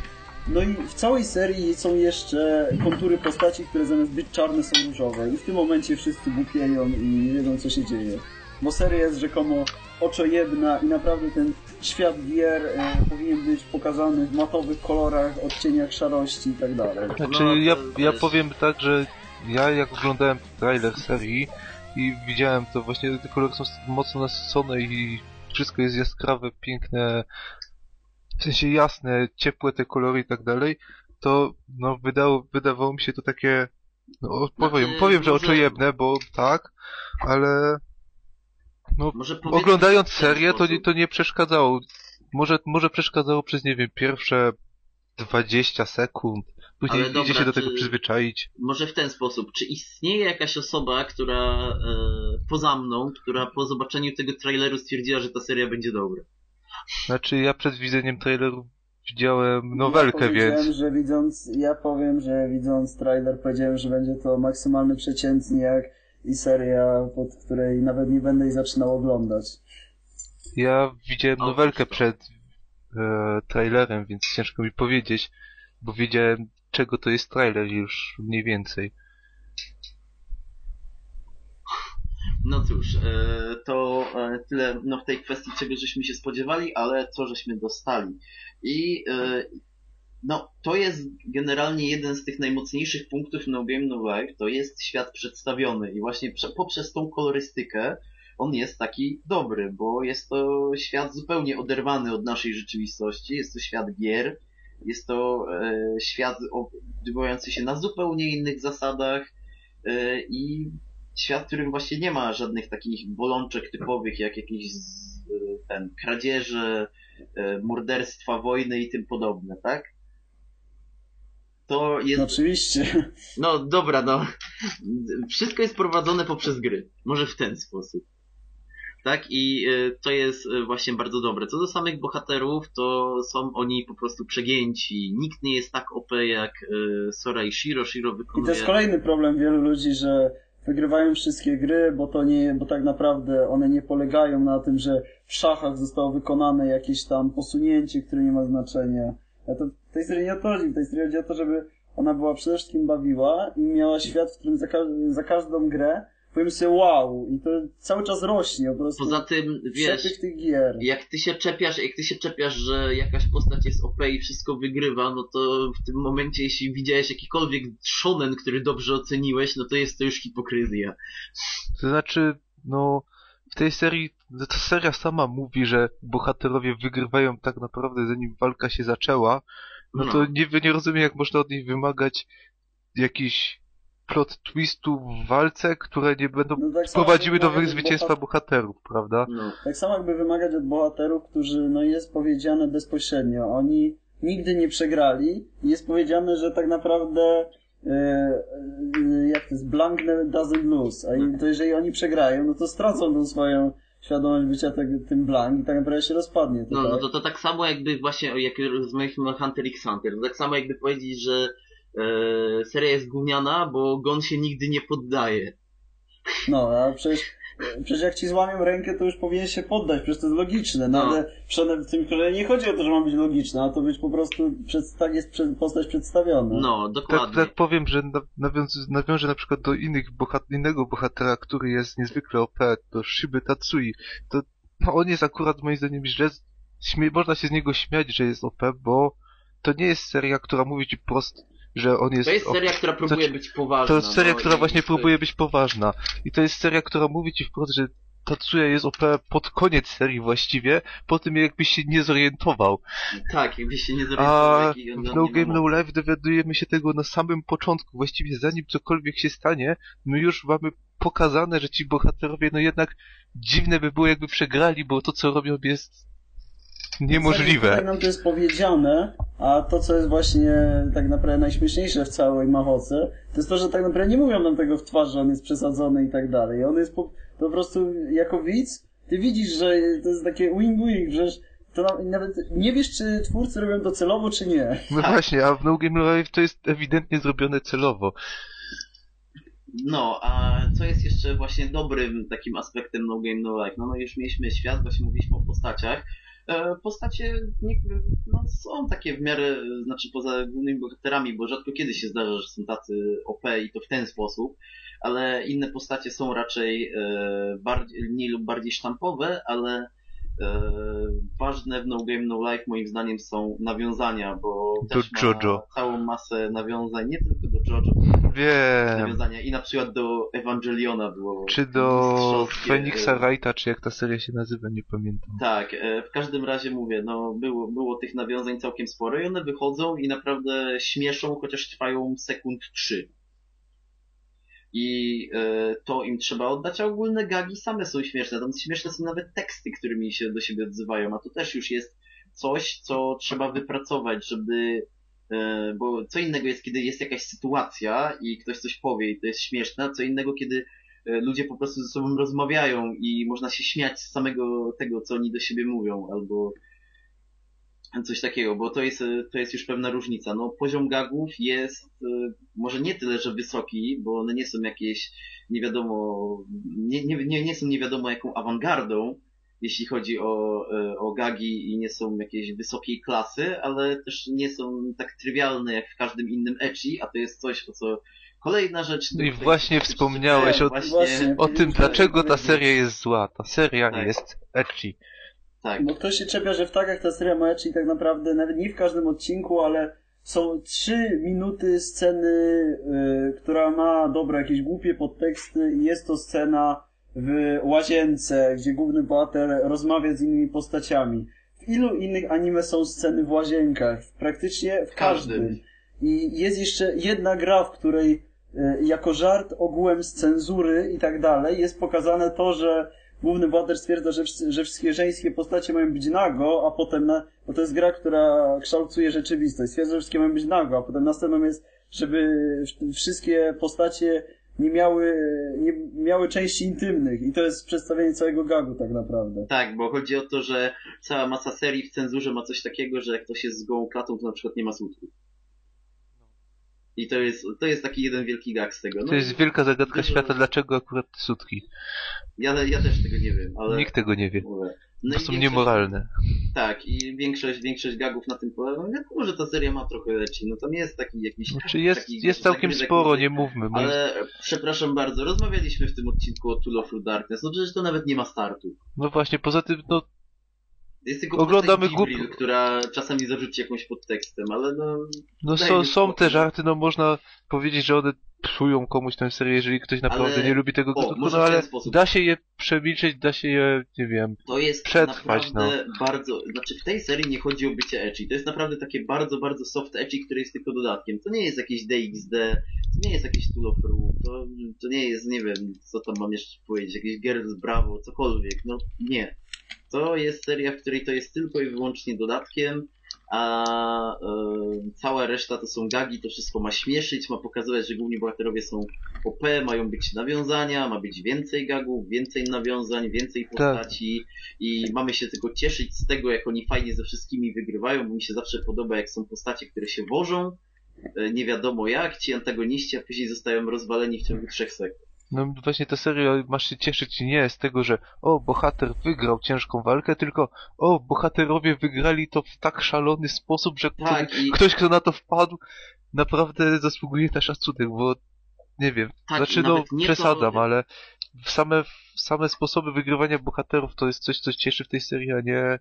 No i w całej serii są jeszcze kontury postaci, które zamiast być czarne są różowe i w tym momencie wszyscy głupieją i nie wiedzą co się dzieje. Bo seria jest rzekomo oczojebna i naprawdę ten świat gier e, powinien być pokazany w matowych kolorach, odcieniach szarości i tak dalej. Znaczy, No, ja, to ja powiem tak, że ja jak oglądałem trailer serii i widziałem to właśnie, te kolory są mocno nasycone i wszystko jest jaskrawe, piękne, w sensie jasne, ciepłe te kolory i tak dalej, to no wydało, wydawało mi się to takie, no powiem, powiem, że oczojebne, bo tak, ale no oglądając serię to nie, to nie przeszkadzało. Może, może przeszkadzało przez, nie wiem, pierwsze 20 sekund. Później Ale dobra, się do tego przyzwyczaić. Może w ten sposób. Czy istnieje jakaś osoba, która e, poza mną, która po zobaczeniu tego traileru stwierdziła, że ta seria będzie dobra? Znaczy ja przed widzeniem traileru widziałem nowelkę, ja więc że widząc, ja powiem, że widząc trailer powiedziałem, że będzie to maksymalny przeciętniak i seria, pod której nawet nie będę jej zaczynał oglądać. ja widziałem nowelkę przed e, trailerem, więc ciężko mi powiedzieć, bo wiedziałem czego to jest trailer już mniej więcej. No cóż, e, to e, tyle no, w tej kwestii, czego żeśmy się spodziewali, ale co żeśmy dostali. I e, no, to jest generalnie jeden z tych najmocniejszych punktów No Game No Life, to jest świat przedstawiony. I właśnie prze, poprzez tą kolorystykę on jest taki dobry, bo jest to świat zupełnie oderwany od naszej rzeczywistości, jest to świat gier. Jest to e, świat odbywający się na zupełnie innych zasadach. E, i świat, w którym właśnie nie ma żadnych takich bolączek typowych, jak jakieś e, ten, kradzieże, e, morderstwa, wojny i tym podobne, tak? To jest No, oczywiście. no dobra, no. Wszystko jest prowadzone poprzez gry. Może w ten sposób. Tak, i y, to jest y, właśnie bardzo dobre. Co do samych bohaterów, to są oni po prostu przegięci. Nikt nie jest tak OP jak Sora i Shiro. Shiro I to wykonuje... jest kolejny problem wielu ludzi, że wygrywają wszystkie gry, bo to nie, bo tak naprawdę one nie polegają na tym, że w szachach zostało wykonane jakieś tam posunięcie, które nie ma znaczenia. A to w tej serii nie o to chodzi. W tej serii chodzi o to, żeby ona była przede wszystkim bawiła i miała świat, w którym za, ka- za każdą grę powiem sobie wow i to cały czas rośnie po prostu. Poza tym, wiesz, tych gier. jak ty się czepiasz, jak ty się czepiasz, że jakaś postać jest OP i wszystko wygrywa, no to w tym momencie, jeśli widziałeś jakikolwiek shonen, który dobrze oceniłeś, no to jest to już hipokryzja. To znaczy, no, w tej serii, no, ta seria sama mówi, że bohaterowie wygrywają tak naprawdę zanim walka się zaczęła, no to nie, nie rozumiem jak można od nich wymagać jakichś plot twistów w walce, które nie będą No tak prowadziły do zwycięstwa bohat- bohaterów, prawda? No. Tak samo jakby wymagać od bohaterów, którzy, no jest powiedziane bezpośrednio, oni nigdy nie przegrali i jest powiedziane, że tak naprawdę e, jak to jest, blank never doesn't lose, a i- to jeżeli oni przegrają, no to stracą tą swoją świadomość bycia tego, tym blank i tak naprawdę się rozpadnie. To No, tak? no to, to tak samo jakby właśnie, jak rozmawialiśmy o Hunter x Hunter, to tak samo jakby powiedzieć, że e, seria jest gówniana, bo Gon się nigdy nie poddaje. No, a przecież, przecież jak ci złamią rękę, to już powinien się poddać, przecież to jest logiczne, no, No. ale przede- w tym kolei nie chodzi o to, że ma być logiczne, a to być po prostu, tak jest przed, postać przedstawiona. No, Tak, dokładnie. tak powiem, że na- nawiąz, nawiążę na przykład do innych bohat innego bohatera, który jest niezwykle OP, do Shiby Tatsui. To no, on jest akurat moim zdaniem źle, śmie można się z niego śmiać, że jest OP, bo to nie jest seria, która mówi ci prost, że on jest To jest seria, która próbuje to- być poważna. To jest seria, no, która właśnie próbuje być poważna. I to jest seria, która mówi ci wprost, że Tatsuya jest OP pod koniec serii właściwie, po tym jakbyś się nie zorientował. Tak, jakbyś się nie zorientował, A w No Game No. Life dowiadujemy się tego na samym początku. Właściwie zanim cokolwiek się stanie, my już mamy pokazane, że ci bohaterowie no jednak dziwne by było jakby przegrali, bo to co robią jest niemożliwe. nam to jest powiedziane, a to, co jest właśnie tak naprawdę najśmieszniejsze w całej Mahoce, to jest to, że tak naprawdę nie mówią nam tego w twarz, że on jest przesadzony i tak dalej. On jest po, po prostu jako widz, ty widzisz, że to jest takie wing-wing, że to na, nawet nie wiesz, czy twórcy robią to celowo, czy nie. No właśnie, a w No Game No Life to jest ewidentnie zrobione celowo. No, a co jest jeszcze właśnie dobrym takim aspektem No Game No Life? No, no już mieliśmy świat, właśnie mówiliśmy o postaciach. E, Postacie nie, no, są takie w miarę, znaczy poza głównymi bohaterami, bo rzadko kiedy się zdarza, że są tacy OP i to w ten sposób, ale inne postacie są raczej e, bardziej, mniej lub bardziej sztampowe, ale ważne w No Game No Life moim zdaniem są nawiązania, bo Do też ma JoJo. całą masę nawiązań, nie tylko do JoJo, Wiem. nawiązania i na przykład do Evangeliona było. Czy do Feniksa e, Wrighta, czy jak ta seria się nazywa, nie pamiętam. Tak, e, w każdym razie mówię, no było, było tych nawiązań całkiem sporo i one wychodzą i naprawdę śmieszą, chociaż trwają sekund trzy. I e, to im trzeba oddać, a ogólne gagi same są śmieszne. Tam śmieszne są nawet teksty, którymi się do siebie odzywają, a to też już jest coś, co trzeba wypracować, żeby e, bo co innego jest, kiedy jest jakaś sytuacja i ktoś coś powie i to jest śmieszne, co innego, kiedy e, ludzie po prostu ze sobą rozmawiają i można się śmiać z samego tego, co oni do siebie mówią, albo coś takiego, bo to jest, to jest już pewna różnica. No, poziom gagów jest e, może nie tyle, że wysoki, bo one nie są jakieś nie wiadomo, nie, nie, nie, nie są nie wiadomo jaką awangardą, jeśli chodzi o, e, o gagi i nie są jakiejś wysokiej klasy, ale też nie są tak trywialne jak w każdym innym ecchi, a to jest coś, o co kolejna rzecz. No i właśnie wspomniałeś o- Właśnie. O tym, dlaczego ta seria jest zła. Ta seria Tak. jest ecchi. Tak, Bo ktoś się czepia, że w takach ta seria ma i tak naprawdę nawet nie w każdym odcinku, ale są trzy minuty sceny, y, która ma dobre jakieś głupie podteksty i jest to scena w łazience, gdzie główny bohater rozmawia z innymi postaciami. w ilu innych anime są sceny w łazienkach? Praktycznie w każdym. każdym. I jest jeszcze jedna gra, w której e, jako żart ogółem z cenzury i tak dalej jest pokazane to, że główny bohater stwierdza, że, że wszystkie żeńskie postacie mają być nago, a potem na, bo to jest gra, która kształtuje rzeczywistość. Stwierdza, że wszystkie mają być nago, a potem następną jest, żeby wszystkie postacie nie miały, nie miały części intymnych i to jest przedstawienie całego gagu tak naprawdę. Tak, bo chodzi o to, że cała masa serii w cenzurze ma coś takiego, że jak ktoś jest z gołą klatą, to na przykład nie ma sutków. I to jest, to jest taki jeden wielki gag z tego. No, To jest wielka zagadka dużo- świata, dlaczego akurat sutki. ja, ja też tego nie wiem, ale... Nikt tego nie wie. To No i są niemoralne. Tak, i większość, większość gagów na tym polega. No wiadomo, że ta seria ma trochę leci, no to nie jest taki jakiś... Znaczy jest, taki jest całkiem sporo, nie mówmy. Ale przepraszam bardzo, rozmawialiśmy w tym odcinku o Tool of Darkness, no przecież to nawet nie ma startu. No właśnie, poza tym, no Jest tylko Oglądamy Gibril, głup- która czasami zarzuci jakąś podtekstem, ale no... No są, są te żarty, no można powiedzieć, że one psują komuś tę serię, jeżeli ktoś naprawdę Ale- nie lubi tego o, gatunku, no ale da się je przemilczeć, da się je, nie wiem, To jest Przetrwać, no. naprawdę bardzo... Znaczy w tej serii nie chodzi o bycie ecchi, to jest naprawdę takie bardzo, bardzo soft ecchi, które jest tylko dodatkiem. To nie jest jakieś DXD, to nie jest jakieś Tool of Rue, to, to nie jest, nie wiem, co tam mam jeszcze powiedzieć, jakieś Girls Bravo, cokolwiek, no nie. To jest seria, w której to jest tylko i wyłącznie dodatkiem, a e, cała reszta to są gagi, to wszystko ma śmieszyć, ma pokazywać, że główni bohaterowie są OP, mają być nawiązania, ma być więcej gagów, więcej nawiązań, więcej Tak. postaci i mamy się tylko cieszyć z tego, jak oni fajnie ze wszystkimi wygrywają, bo mi się zawsze podoba, jak są postacie, które się wożą, e, nie wiadomo jak, ci antagoniści, a później zostają rozwaleni w ciągu trzech sekund. No właśnie ta seria masz się cieszyć nie z tego, że o, bohater wygrał ciężką walkę, tylko o, bohaterowie wygrali to w tak szalony sposób, że Tak, ktoś, i- ktoś, kto na to wpadł, naprawdę zasługuje na szacunek, bo nie wiem, Tak, znaczy no nie to- przesadzam, ale same, same sposoby wygrywania bohaterów to jest coś, co cieszy w tej serii, a nie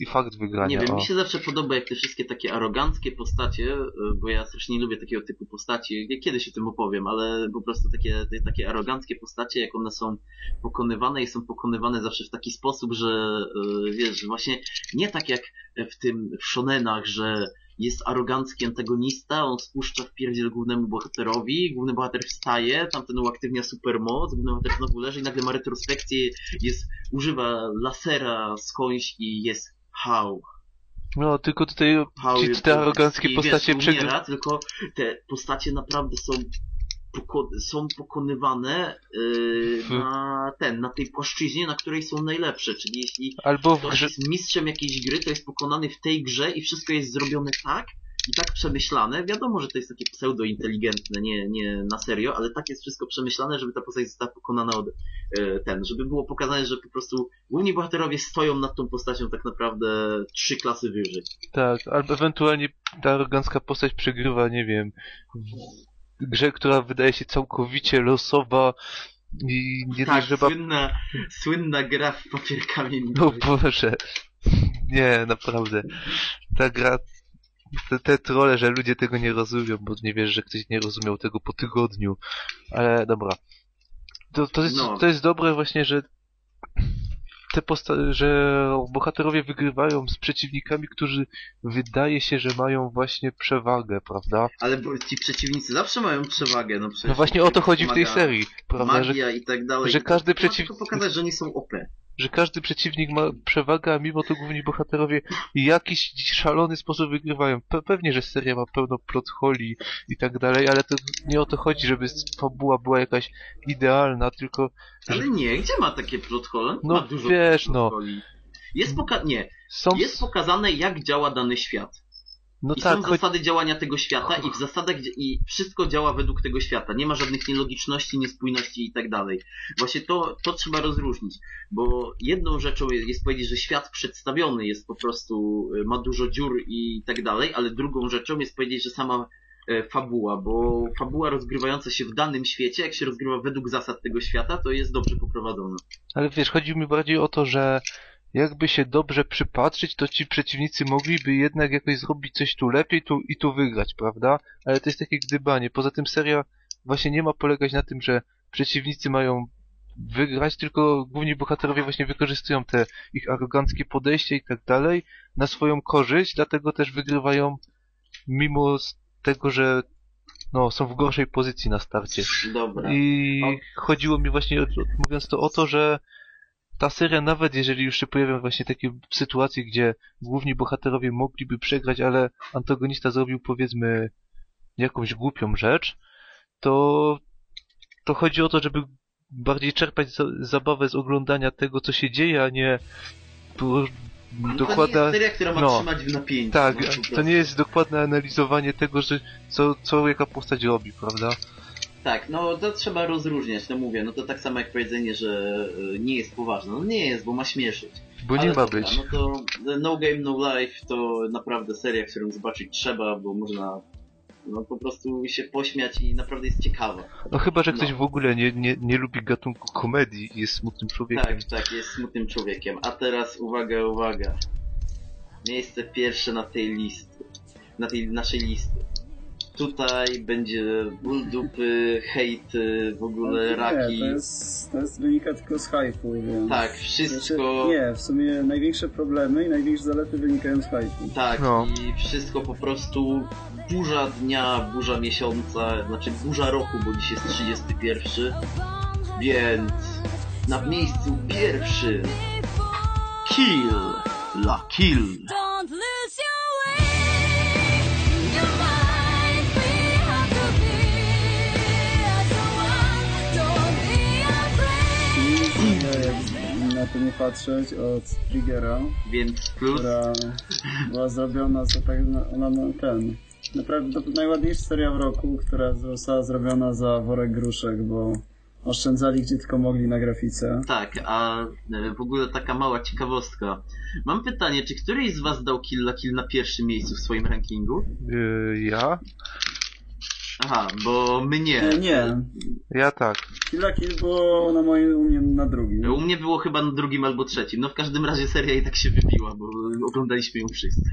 i fakt wygrania. Nie wiem, o. mi się zawsze podoba, jak te wszystkie takie aroganckie postacie, y, bo ja strasznie nie lubię takiego typu postaci. Kiedyś o tym opowiem, ale po prostu takie, te, takie aroganckie postacie, jak one są pokonywane i są pokonywane zawsze w taki sposób, że y, wiesz, właśnie nie tak jak w tym w shonenach, że jest arogancki antagonista, on spuszcza w pierdziel głównemu bohaterowi, główny bohater wstaje, tamten uaktywnia supermoc, główny bohater znowu leży i nagle ma retrospekcję, jest, używa lasera skądś i jest how, No, tylko tutaj how ci, te aroganckie postacie wiesz, przegry... umiera, tylko te postacie naprawdę są poko są pokonywane yy, W- na ten, na tej płaszczyźnie, na której są najlepsze, czyli jeśli Albo w ktoś grze... jest mistrzem jakiejś gry, to jest pokonany w tej grze i wszystko jest zrobione tak i tak przemyślane. Wiadomo, że to jest takie pseudo-inteligentne, nie, nie na serio, ale tak jest wszystko przemyślane, żeby ta postać została pokonana od e, ten, żeby było pokazane, że po prostu główni bohaterowie stoją nad tą postacią tak naprawdę trzy klasy wyżej. Tak, albo ewentualnie ta arogancka postać przegrywa, nie wiem, grze, która wydaje się całkowicie losowa i nie tak, ma... słynna, słynna gra w papier kamień. No Boże, nie, naprawdę. Ta gra, te, te trole, że ludzie tego nie rozumieją, bo nie wiesz, że ktoś nie rozumiał tego po tygodniu, ale dobra. To, to, jest, No. to jest dobre właśnie, że te posta- że bohaterowie wygrywają z przeciwnikami, którzy wydaje się, że mają właśnie przewagę, prawda? Ale bo ci przeciwnicy zawsze mają przewagę, no przecież. No właśnie o to chodzi w tej serii, prawda? Że, Magia i tak dalej. że każdy Trzeba przeciw- tylko pokazać, że oni są OP. że każdy przeciwnik ma przewagę, a mimo to główni bohaterowie w jakiś szalony sposób wygrywają. Pe- pewnie, że seria ma pełno plot holi i tak dalej, ale to nie o to chodzi, żeby fabuła była jakaś idealna, tylko Ale nie, gdzie ma takie plot hole? No wiesz, no. Jest poka- nie, są... jest pokazane jak działa dany świat. No I tak, są choć... zasady działania tego świata i w zasadach i wszystko działa według tego świata. Nie ma żadnych nielogiczności, niespójności i tak dalej. Właśnie to, to trzeba rozróżnić, bo jedną rzeczą jest, jest powiedzieć, że świat przedstawiony jest po prostu, y, ma dużo dziur i tak dalej, ale drugą rzeczą jest powiedzieć, że sama e, fabuła, bo fabuła rozgrywająca się w danym świecie, jak się rozgrywa według zasad tego świata, to jest dobrze poprowadzona. Ale wiesz, chodzi mi bardziej o to, że jakby się dobrze przypatrzyć, to ci przeciwnicy mogliby jednak jakoś zrobić coś tu lepiej tu i tu wygrać, prawda? Ale to jest takie gdybanie. Poza tym seria właśnie nie ma polegać na tym, że przeciwnicy mają wygrać, tylko główni bohaterowie właśnie wykorzystują te ich aroganckie podejście i tak dalej na swoją korzyść, dlatego też wygrywają mimo tego, że no, są w gorszej pozycji na starcie. Dobra. I chodziło mi właśnie, mówiąc to, o to, że ta seria, nawet jeżeli już się pojawią właśnie takie sytuacje, gdzie główni bohaterowie mogliby przegrać, ale antagonista zrobił powiedzmy jakąś głupią rzecz, to, to chodzi o to, żeby bardziej czerpać za, zabawę z oglądania tego, co się dzieje, a nie No To nie jest seria, która ma no. trzymać w napięciu. Tak, no, to nie jest dokładne analizowanie tego, że co, co jaka postać robi, prawda? Tak, no to trzeba rozróżniać, no mówię, no to tak samo jak powiedzenie, że y, nie jest poważne. No nie jest, bo ma śmieszyć. Bo nie Ale ma być. No to No Game No Life to naprawdę seria, którą zobaczyć trzeba, bo można no po prostu się pośmiać i naprawdę jest ciekawa. No chyba, że ktoś no. w ogóle nie, nie, nie lubi gatunku komedii i jest smutnym człowiekiem. Tak, tak, jest smutnym człowiekiem. A teraz uwaga, uwaga. Miejsce pierwsze na tej listy. Na tej naszej listy. Tutaj będzie ból dupy, hejty, w ogóle Nie, raki. to jest, to jest wynika tylko z hypu, więc... Tak, Znaczy, wszystko. nie, w sumie największe problemy i największe zalety wynikają z hypu. Tak, No. i wszystko po prostu burza dnia, burza miesiąca, znaczy burza roku, bo dziś jest 31, więc na miejscu pierwszym Kill la Kill. Don't lose your way. Na to nie patrzeć, od Triggera, Więc plus, która była zrobiona za tak, ona na ten, naprawdę to najładniejsza seria w roku, która została zrobiona za worek gruszek, bo oszczędzali gdzie tylko mogli na grafice. tak, a e, w ogóle taka mała ciekawostka. Mam pytanie, czy któryś z was dał Kill la Kill na pierwszym miejscu w swoim rankingu? Yy, ja? Aha, bo my nie. Nie, nie. Ja tak. Kill la Kill było na moim, u mnie na drugim. U mnie było chyba na drugim albo trzecim. No w każdym razie seria i tak się wybiła, bo oglądaliśmy ją wszyscy.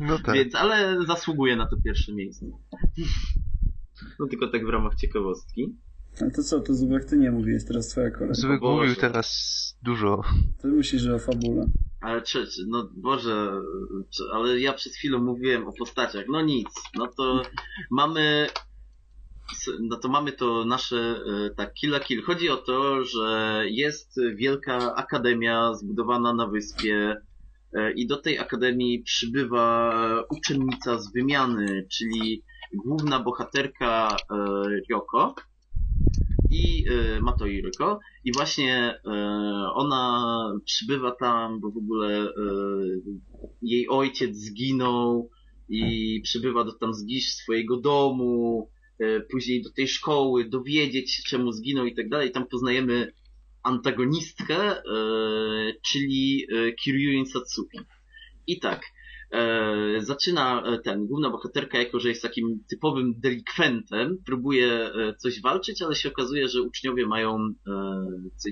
No [LAUGHS] tak. Więc, ale zasługuje na to pierwsze miejsce. No tylko tak w ramach ciekawostki. A to co, to Zubek, ty nie mówisz, teraz twoja kolej. Zbyk Boże. mówił teraz dużo. Ty musisz o fabule. Ale czy, czy no Boże, czy, ale ja przed chwilą mówiłem o postaciach. No nic, no to mamy no to mamy to nasze e, tak Kill la Kill. Chodzi o to, że jest wielka akademia zbudowana na wyspie e, i do tej akademii przybywa uczennica z wymiany, czyli główna bohaterka e, Ryoko i e, Matoi Ryoko i właśnie e, ona przybywa tam, bo w ogóle e, jej ojciec zginął i przybywa do tam zgisz swojego domu, e, później do tej szkoły, dowiedzieć się czemu zginął i tak dalej. Tam poznajemy antagonistkę, e, czyli e, Kiryuin Satsuki. I tak, e, zaczyna e, ten, główna bohaterka, jako że jest takim typowym delikwentem, próbuje e, coś walczyć, ale się okazuje, że uczniowie mają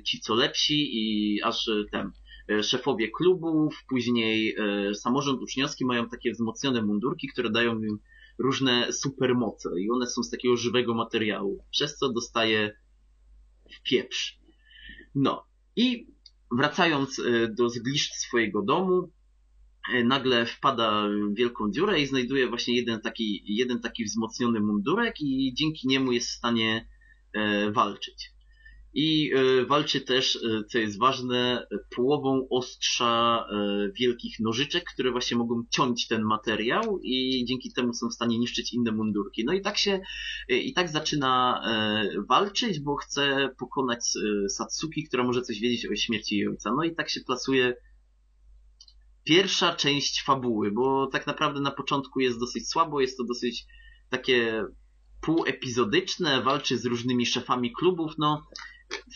ci co lepsi i aż ten, szefowie klubów, później samorząd uczniowski mają takie wzmocnione mundurki, które dają im różne supermoce i one są z takiego żywego materiału, przez co dostaje w pieprz. No i wracając do zgliszcz swojego domu, nagle wpada w wielką dziurę i znajduje właśnie jeden taki, jeden taki wzmocniony mundurek i dzięki niemu jest w stanie e, walczyć. I e, walczy też, e, co jest ważne, e, połową ostrza e, wielkich nożyczek, które właśnie mogą ciąć ten materiał i dzięki temu są w stanie niszczyć inne mundurki. No i tak się, e, i tak zaczyna e, walczyć, bo chce pokonać e, Satsuki, która może coś wiedzieć o śmierci jej ojca. No i tak się plasuje pierwsza część fabuły, bo tak naprawdę na początku jest dosyć słabo, jest to dosyć takie półepizodyczne, walczy z różnymi szefami klubów, no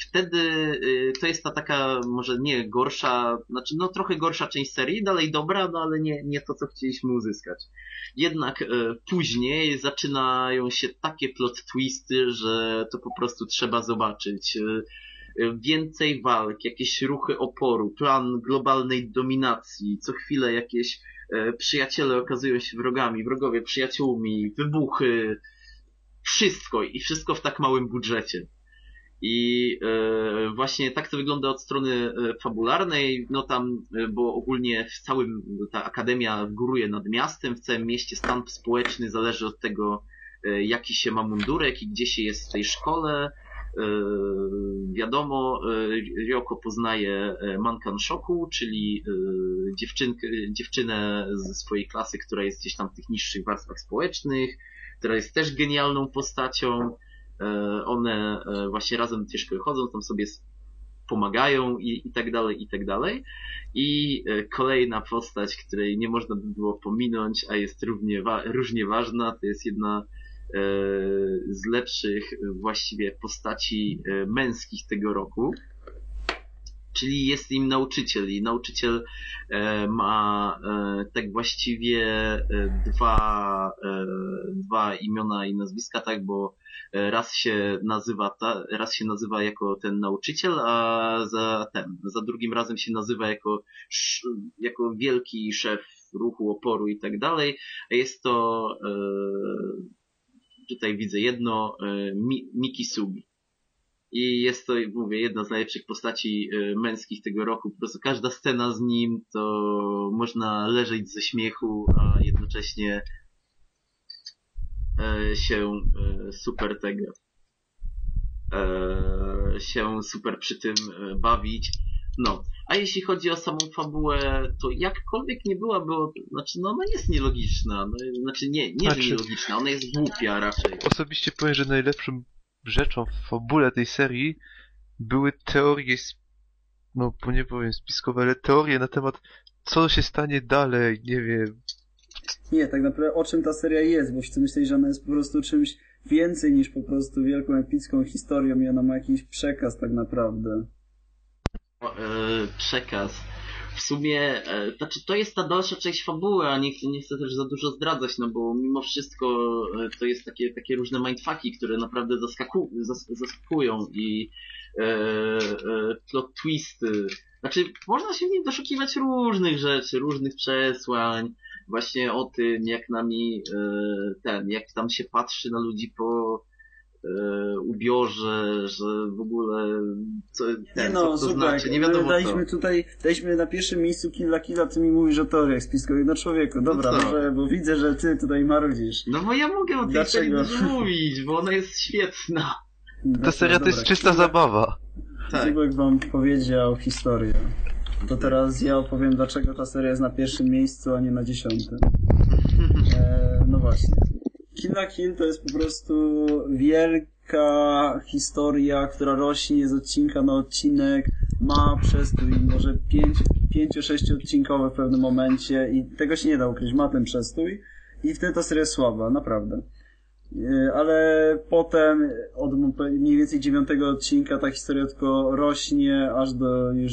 wtedy y, to jest ta taka może nie gorsza, znaczy no trochę gorsza część serii, dalej dobra, no ale nie, nie to, co chcieliśmy uzyskać. Jednak y, później zaczynają się takie plot twisty, że to po prostu trzeba zobaczyć. Więcej walk, jakieś ruchy oporu, plan globalnej dominacji, co chwilę jakieś e, przyjaciele okazują się wrogami, wrogowie przyjaciółmi, wybuchy, wszystko i wszystko w tak małym budżecie. I e, właśnie tak to wygląda od strony e, fabularnej, no tam, bo ogólnie w całym, ta akademia góruje nad miastem, w całym mieście stan społeczny zależy od tego, jaki się ma mundurek i gdzie się jest w tej szkole. E, wiadomo, e, Ryoko poznaje e, Mankan Shoku, czyli e, dziewczynkę, dziewczynę ze swojej klasy, która jest gdzieś tam w tych niższych warstwach społecznych, która jest też genialną postacią. E, One e, właśnie razem ciężko chodzą, tam sobie pomagają i, i tak dalej, i tak dalej. I kolejna postać, której nie można by było pominąć, a jest równie wa- różnie ważna, to jest jedna z lepszych e, właściwie postaci e, męskich tego roku. Czyli jest im nauczyciel i nauczyciel e, ma e, tak właściwie e, dwa, e, dwa imiona i nazwiska, tak, bo e, raz się nazywa ta, raz się nazywa jako ten nauczyciel, a za ten, za drugim razem się nazywa jako, jako wielki szef ruchu oporu i tak dalej. Jest to e, tutaj widzę jedno e, Mi, Miki Sugi. I jest to, mówię, jedna z najlepszych postaci e, męskich tego roku. Po prostu każda scena z nim to można leżeć ze śmiechu, a jednocześnie e, się super tego się super przy tym bawić. No, a jeśli chodzi o samą fabułę, to jakkolwiek nie byłaby, znaczy no ona jest nielogiczna, no, znaczy nie, nie, Znaczy- nielogiczna, ona jest głupia raczej. Osobiście powiem, że najlepszą rzeczą w fabule tej serii były teorie, no bo nie powiem spiskowe, ale teorie na temat co się stanie dalej, nie wiem. Nie, tak naprawdę o czym ta seria jest, bo wszyscy myśleli, że ona jest po prostu czymś więcej niż po prostu wielką epicką historią i ona ma jakiś przekaz tak naprawdę. E, przekaz. W sumie, e, znaczy to jest ta dalsza część fabuły, a nie chcę, nie chcę też za dużo zdradzać, no bo mimo wszystko e, to jest takie, takie różne mindfucki, które naprawdę zaskaku, zas, zaskakują i e, e, plot twisty. Znaczy, można się w nim doszukiwać różnych rzeczy, różnych przesłań, właśnie o tym, jak nami e, ten, jak tam się patrzy na ludzi po e, ubiorze, że w ogóle co, ten, nie no, co to super. znaczy, nie wiadomo co. daliśmy tutaj, daliśmy na pierwszym miejscu Killa Killa, ty mi mówisz o teoriach spiskowych. No człowieku, dobra, co? może, bo widzę, że ty tutaj marudzisz. No bo ja mogę o tej serii dużo mówić, bo ona jest świetna. Ta seria to jest czysta zabawa. Tak. Zubek wam powiedział historię. To teraz ja opowiem, dlaczego ta seria jest na pierwszym miejscu, a nie na dziesiątym. E, no właśnie. Kill la Kill to jest po prostu wielka historia, która rośnie z odcinka na odcinek, ma przestój może 5-6 odcinkowe w pewnym momencie i tego się nie da ukryć, ma ten przestój i wtedy ta seria jest słaba, naprawdę. E, Ale potem od mniej więcej dziewiątego odcinka ta historia tylko rośnie aż do już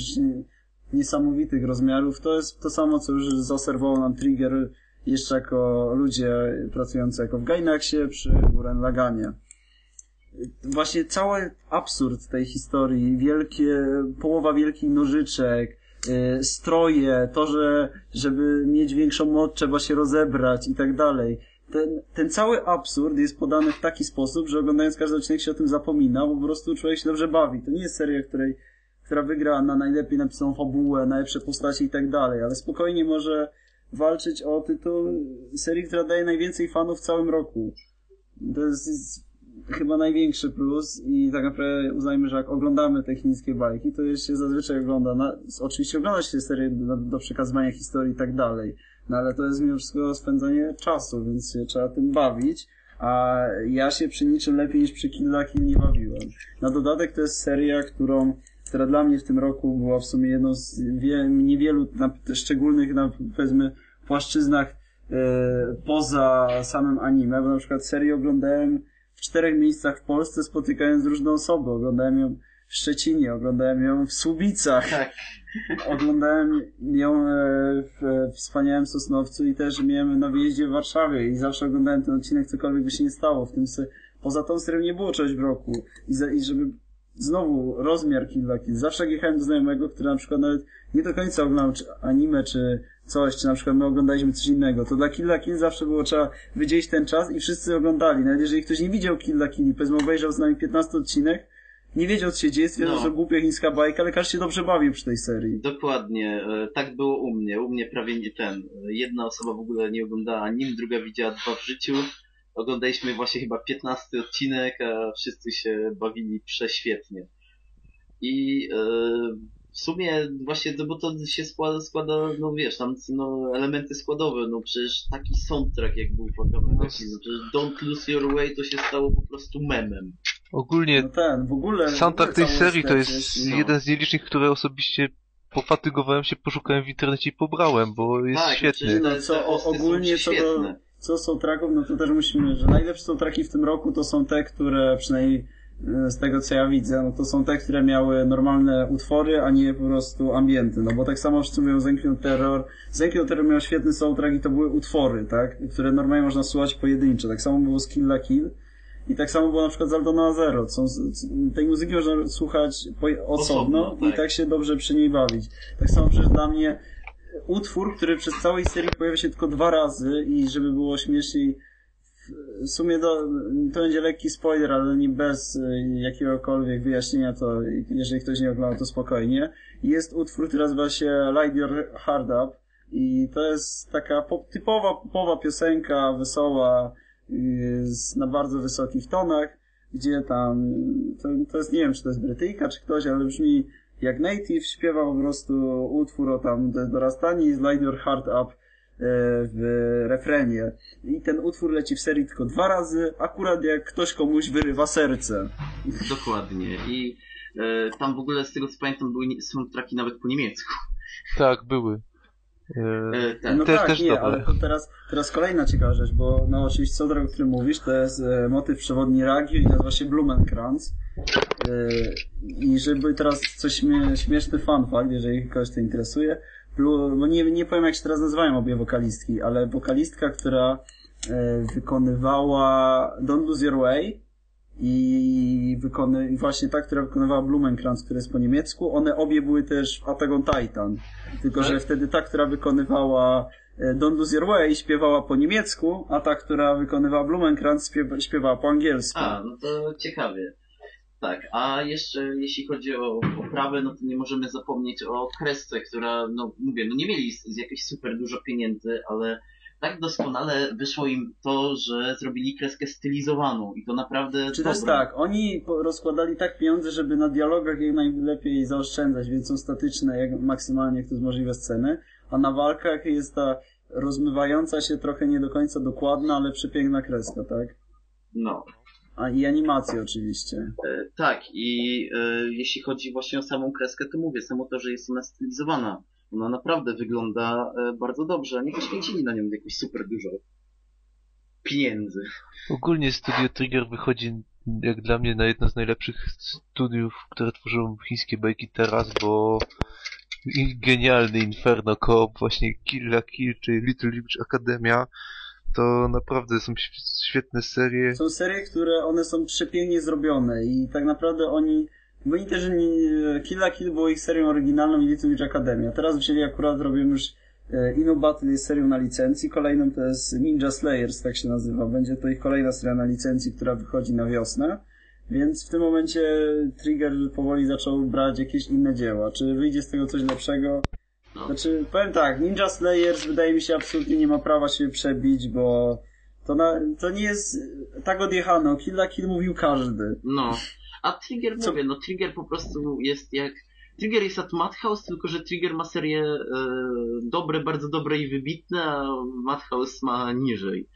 niesamowitych rozmiarów. To jest to samo, co już zaserwował nam Trigger jeszcze jako ludzie pracujący jako w Gainaxie przy Guren Laganie. Właśnie cały absurd tej historii, wielkie, połowa wielkich nożyczek, y, stroje, to, że żeby mieć większą moc trzeba się rozebrać i tak dalej. Ten, ten cały absurd jest podany w taki sposób, że oglądając każdy odcinek się o tym zapomina, bo po prostu człowiek się dobrze bawi. To nie jest seria, której, która wygra na najlepiej napisaną fabułę, najlepsze postacie i tak dalej, ale spokojnie może walczyć o tytuł serii, która daje najwięcej fanów w całym roku. To jest, jest chyba największy plus i tak naprawdę uznajmy, że jak oglądamy te chińskie bajki, to już się zazwyczaj ogląda, na, oczywiście ogląda się serię do, do przekazywania historii i tak dalej, no ale to jest mimo wszystko spędzanie czasu, więc się trzeba tym bawić, a ja się przy niczym lepiej niż przy Kill Kill nie bawiłem. Na dodatek to jest seria, którą która dla mnie w tym roku była w sumie jedną z wie, niewielu na, szczególnych, na, powiedzmy, płaszczyznach e, poza samym anime, bo na przykład serię oglądałem w czterech miejscach w Polsce, spotykając różne osoby. Oglądałem ją w Szczecinie, oglądałem ją w Słubicach, Tak. oglądałem ją e, w wspaniałym Sosnowcu i też miałem na wyjeździe w Warszawie i zawsze oglądałem ten odcinek, cokolwiek by się nie stało. W tym se, poza tą serią nie było czegoś w roku. I, za, i żeby znowu rozmiar Kill la Kill. Zawsze jak jechałem do znajomego, który na przykład nawet nie do końca oglądał czy anime, czy coś, czy na przykład my oglądaliśmy coś innego, to dla Kill la Kill zawsze było trzeba wydzielić ten czas i wszyscy oglądali. Nawet jeżeli ktoś nie widział Kill la Kill i powiedzmy obejrzał z nami 15 odcinek nie wiedział co się dzieje, stwierdzał, No. że głupia chińska bajka, ale każdy się dobrze bawił przy tej serii. Dokładnie, e, tak było u mnie. U mnie prawie nie ten. e, Jedna osoba w ogóle nie oglądała nim, druga widziała dwa w życiu. Oglądaliśmy właśnie chyba 15 odcinek, a wszyscy się bawili prześwietnie. I e, w sumie właśnie, no bo to się składa, składa, no wiesz, tam no, elementy składowe, no przecież taki soundtrack jak był w Akame no, przecież Don't Lose Your Way to się stało po prostu memem. Ogólnie No ten, w ogóle... soundtrack tej serii to jest no. jeden z nielicznych, które osobiście pofatygowałem się, poszukałem w internecie i pobrałem, bo jest tak, świetny. te, No co, ogólnie co do- świetne. Co są tracków, no to też musimy, że najlepsze są traki w tym roku to są te, które przynajmniej e, z tego co ja widzę, no to są te, które miały normalne utwory, a nie po prostu ambienty, no bo tak samo wszyscy mówią Zenkyo Terror. Zenkyo Terror miał świetny soundtrack i to były utwory, tak, które normalnie można słuchać pojedyncze. Tak samo było z Kill la Kill. I tak samo było na przykład z Aldona Zero. Są, tej muzyki można słuchać osobno, Osobno, i tak. tak się dobrze przy niej bawić. Tak samo przecież dla mnie utwór, który przez całej serii pojawia się tylko dwa razy i żeby było śmieszniej, w sumie do, to będzie lekki spoiler, ale nie bez y, jakiegokolwiek wyjaśnienia, to jeżeli ktoś nie ogląda, to spokojnie. Jest utwór, który nazywa się Light Your Heart Up i to jest taka pop, typowa popowa piosenka, wesoła, y, z, na bardzo wysokich tonach, gdzie tam, to, to jest, nie wiem, czy to jest Brytyjka, czy ktoś, ale brzmi jak Native śpiewa po prostu utwór o tam do- dorastaniu i Light Your Heart Up e, w refrenie. I ten utwór leci w serii tylko dwa razy, akurat jak ktoś komuś wyrywa serce. Dokładnie. I e, tam w ogóle z tego co pamiętam były soundtracki nawet po niemiecku. Tak, były. E, E, ten, No Też- tak, też nie, dobre. ale to teraz, teraz kolejna ciekawa rzecz, bo no oczywiście soundtrack, o którym mówisz, to jest e, motyw przewodni Ragio i nazywa się Blumenkranz. E, I żeby teraz coś śmie, śmieszny fun fact, jeżeli kogoś to interesuje, bo nie, nie powiem jak się teraz nazywają obie wokalistki, ale wokalistka, która e, wykonywała Don't Lose Your Way i wykony, właśnie ta, która wykonywała Blumenkranz, który jest po niemiecku, one obie były też w Attack Titan. Tylko, że wtedy ta, która wykonywała e, Don't Lose Your Way śpiewała po niemiecku, a ta, która wykonywała Blumenkranz śpiewa, śpiewała po angielsku. A, no to ciekawie. Tak, a jeszcze jeśli chodzi o oprawę, no to nie możemy zapomnieć o kresce, która, no mówię, no nie mieli z, z super dużo pieniędzy, ale tak doskonale wyszło im to, że zrobili kreskę stylizowaną i to naprawdę Czy to jest dobra. tak, oni rozkładali tak pieniądze, żeby na dialogach jak najlepiej zaoszczędzać, więc są statyczne jak maksymalnie jak to jest możliwe sceny, a na walkach jest ta rozmywająca się trochę nie do końca dokładna, ale przepiękna kreska, tak? No, A i animacje oczywiście. e, tak i e, jeśli chodzi właśnie o samą kreskę, to mówię, samo to, że jest ona stylizowana, ona naprawdę wygląda e, bardzo dobrze, nie poświęcili na nią jakoś super dużo pieniędzy. Ogólnie Studio Trigger wychodzi jak dla mnie na jedno z najlepszych studiów, które tworzą chińskie bajki teraz, bo genialny Inferno Coop, właśnie Kill la Kill czy Little Witch Academia to naprawdę są świetne serie. Są serie, które one są przepięknie zrobione i tak naprawdę oni, bo oni też nie, Kill la Kill było ich serią oryginalną i Little Witch Academia. Teraz wzięli akurat, robią już e, Inno Battle jest serią na licencji, kolejną to jest Ninja Slayers, tak się nazywa. Będzie to ich kolejna seria na licencji, która wychodzi na wiosnę. Więc w tym momencie Trigger powoli zaczął brać jakieś inne dzieła. Czy wyjdzie z tego coś lepszego? No. Znaczy, powiem tak, Ninja Slayers wydaje mi się absolutnie nie ma prawa się przebić, bo to, na, to nie jest tak odjechane. Kill la Kill mówił każdy. No. A Trigger, Co- mówię, no Trigger po prostu jest jak... Trigger jest jak Madhouse, tylko że Trigger ma serię e, dobre, bardzo dobre i wybitne, a Madhouse ma niżej.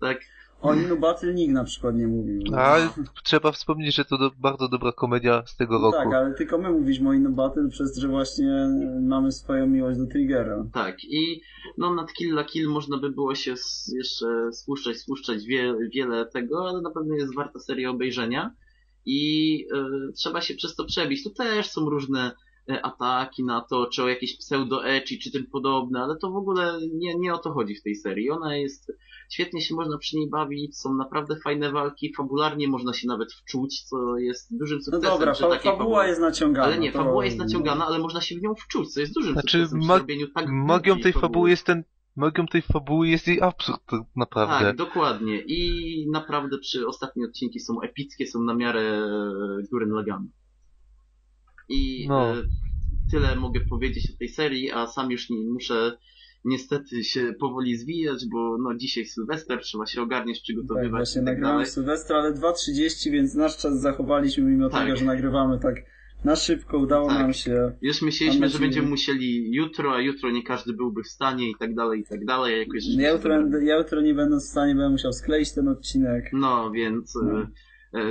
Tak? O Battle nikt na przykład nie mówił. A trzeba wspomnieć, że to do, bardzo dobra komedia z tego No roku. tak, ale tylko my mówiliśmy o Inno Battle, przez że właśnie mamy swoją miłość do Triggera. Tak. I no nad Kill la Kill można by było się jeszcze spuszczać, spuszczać wie, wiele tego, ale na pewno jest warta seria obejrzenia. I e, trzeba się przez to przebić. Tu też są różne ataki na to, czy o jakieś pseudo-ecchi, czy tym podobne, ale to w ogóle nie, nie o to chodzi w tej serii. Ona jest, świetnie się można przy niej bawić, są naprawdę fajne walki, fabularnie można się nawet wczuć, co jest dużym No sukcesem dobra, przy fa takiej fabuła fabule. jest naciągana. Ale nie, to- fabuła jest naciągana, ale można się w nią wczuć, co jest dużym Znaczy, sukcesem mag- robieniu tak Magią tej fabuły jest ten, magią tej fabuły jest jej absurd, naprawdę. Tak, dokładnie. I naprawdę przy ostatnie odcinki są epickie, są na miarę e, Gurren Lagann. I No. e, tyle mogę powiedzieć o tej serii, a sam już nie, muszę niestety się powoli zwijać, bo no dzisiaj Sylwester, trzeba się ogarniać, Tak, przygotowywać właśnie tak nagramy dalej. w Sylwestra, ale 2.30, więc nasz czas zachowaliśmy mimo Tak. tego, że nagrywamy tak na szybko, udało Tak. nam się. Już myśleliśmy, że będziemy musieli jutro, a jutro nie każdy byłby w stanie i tak dalej, i tak dalej. Jakoś Ja jutro, ja jutro nie będę w stanie, będę musiał skleić ten odcinek. No, więc... e, e,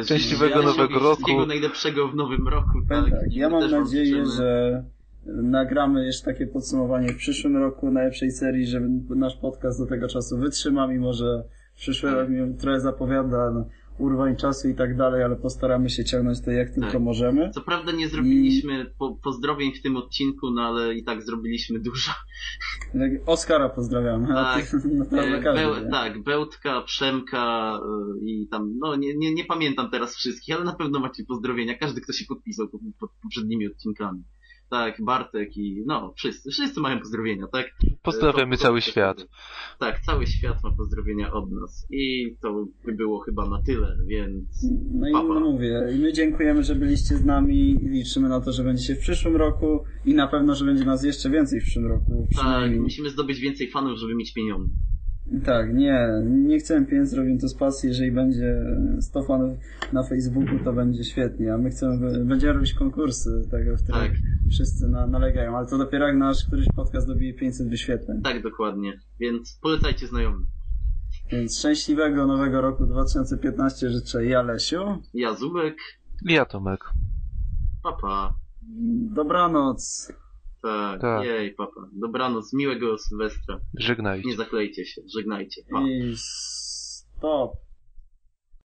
Szczęśliwego życzę nowego roku. Wszystkiego najlepszego w nowym roku, tak. tak, I ja mam nadzieję, życzymy. że nagramy jeszcze takie podsumowanie w przyszłym roku najlepszej serii, że nasz podcast do tego czasu wytrzyma, mimo że przyszły Tak. rok mi trochę zapowiada no, urwań czasu i tak dalej, ale postaramy się ciągnąć to jak tylko Tak. możemy. Co prawda nie zrobiliśmy po, pozdrowień w tym odcinku, no ale i tak zrobiliśmy dużo. Oskara pozdrawiamy. Tak. [LAUGHS] E, każdy, nie? tak, Bełtka, Przemka e, i tam, no nie, nie, nie pamiętam teraz wszystkich, ale na pewno macie pozdrowienia. Każdy, kto się podpisał pod, pod poprzednimi odcinkami. Tak, Bartek i no, wszyscy, wszyscy mają pozdrowienia, tak? Pozdrawiamy To- to- cały to- świat. Tak, cały świat ma pozdrowienia od nas. I to by było chyba na tyle, więc No i Papa. no mówię, i my dziękujemy, że byliście z nami i liczymy na to, że będziecie w przyszłym roku i na pewno, że będzie nas jeszcze więcej w przyszłym roku. tak, musimy zdobyć więcej fanów, żeby mieć pieniądze. Tak, nie, nie chcemy pieniędzy, robimy to z pasji. Jeżeli będzie 100 fanów na Facebooku, to będzie świetnie, a my chcemy, będziemy robić konkursy, tego, w których Tak. wszyscy na, nalegają, ale to dopiero jak nasz któryś podcast dobije 500 wyświetleń. Tak, dokładnie. Więc polecajcie znajomym. Więc szczęśliwego nowego roku 2015 życzę ja, Lesiu. Ja, Zubek, Ja Tomek. papa. Dobranoc. Tak, Tak. jej, papa. Dobranoc, miłego Sylwestra. Żegnajcie. Nie zaklejcie się, żegnajcie. Pa. I stop.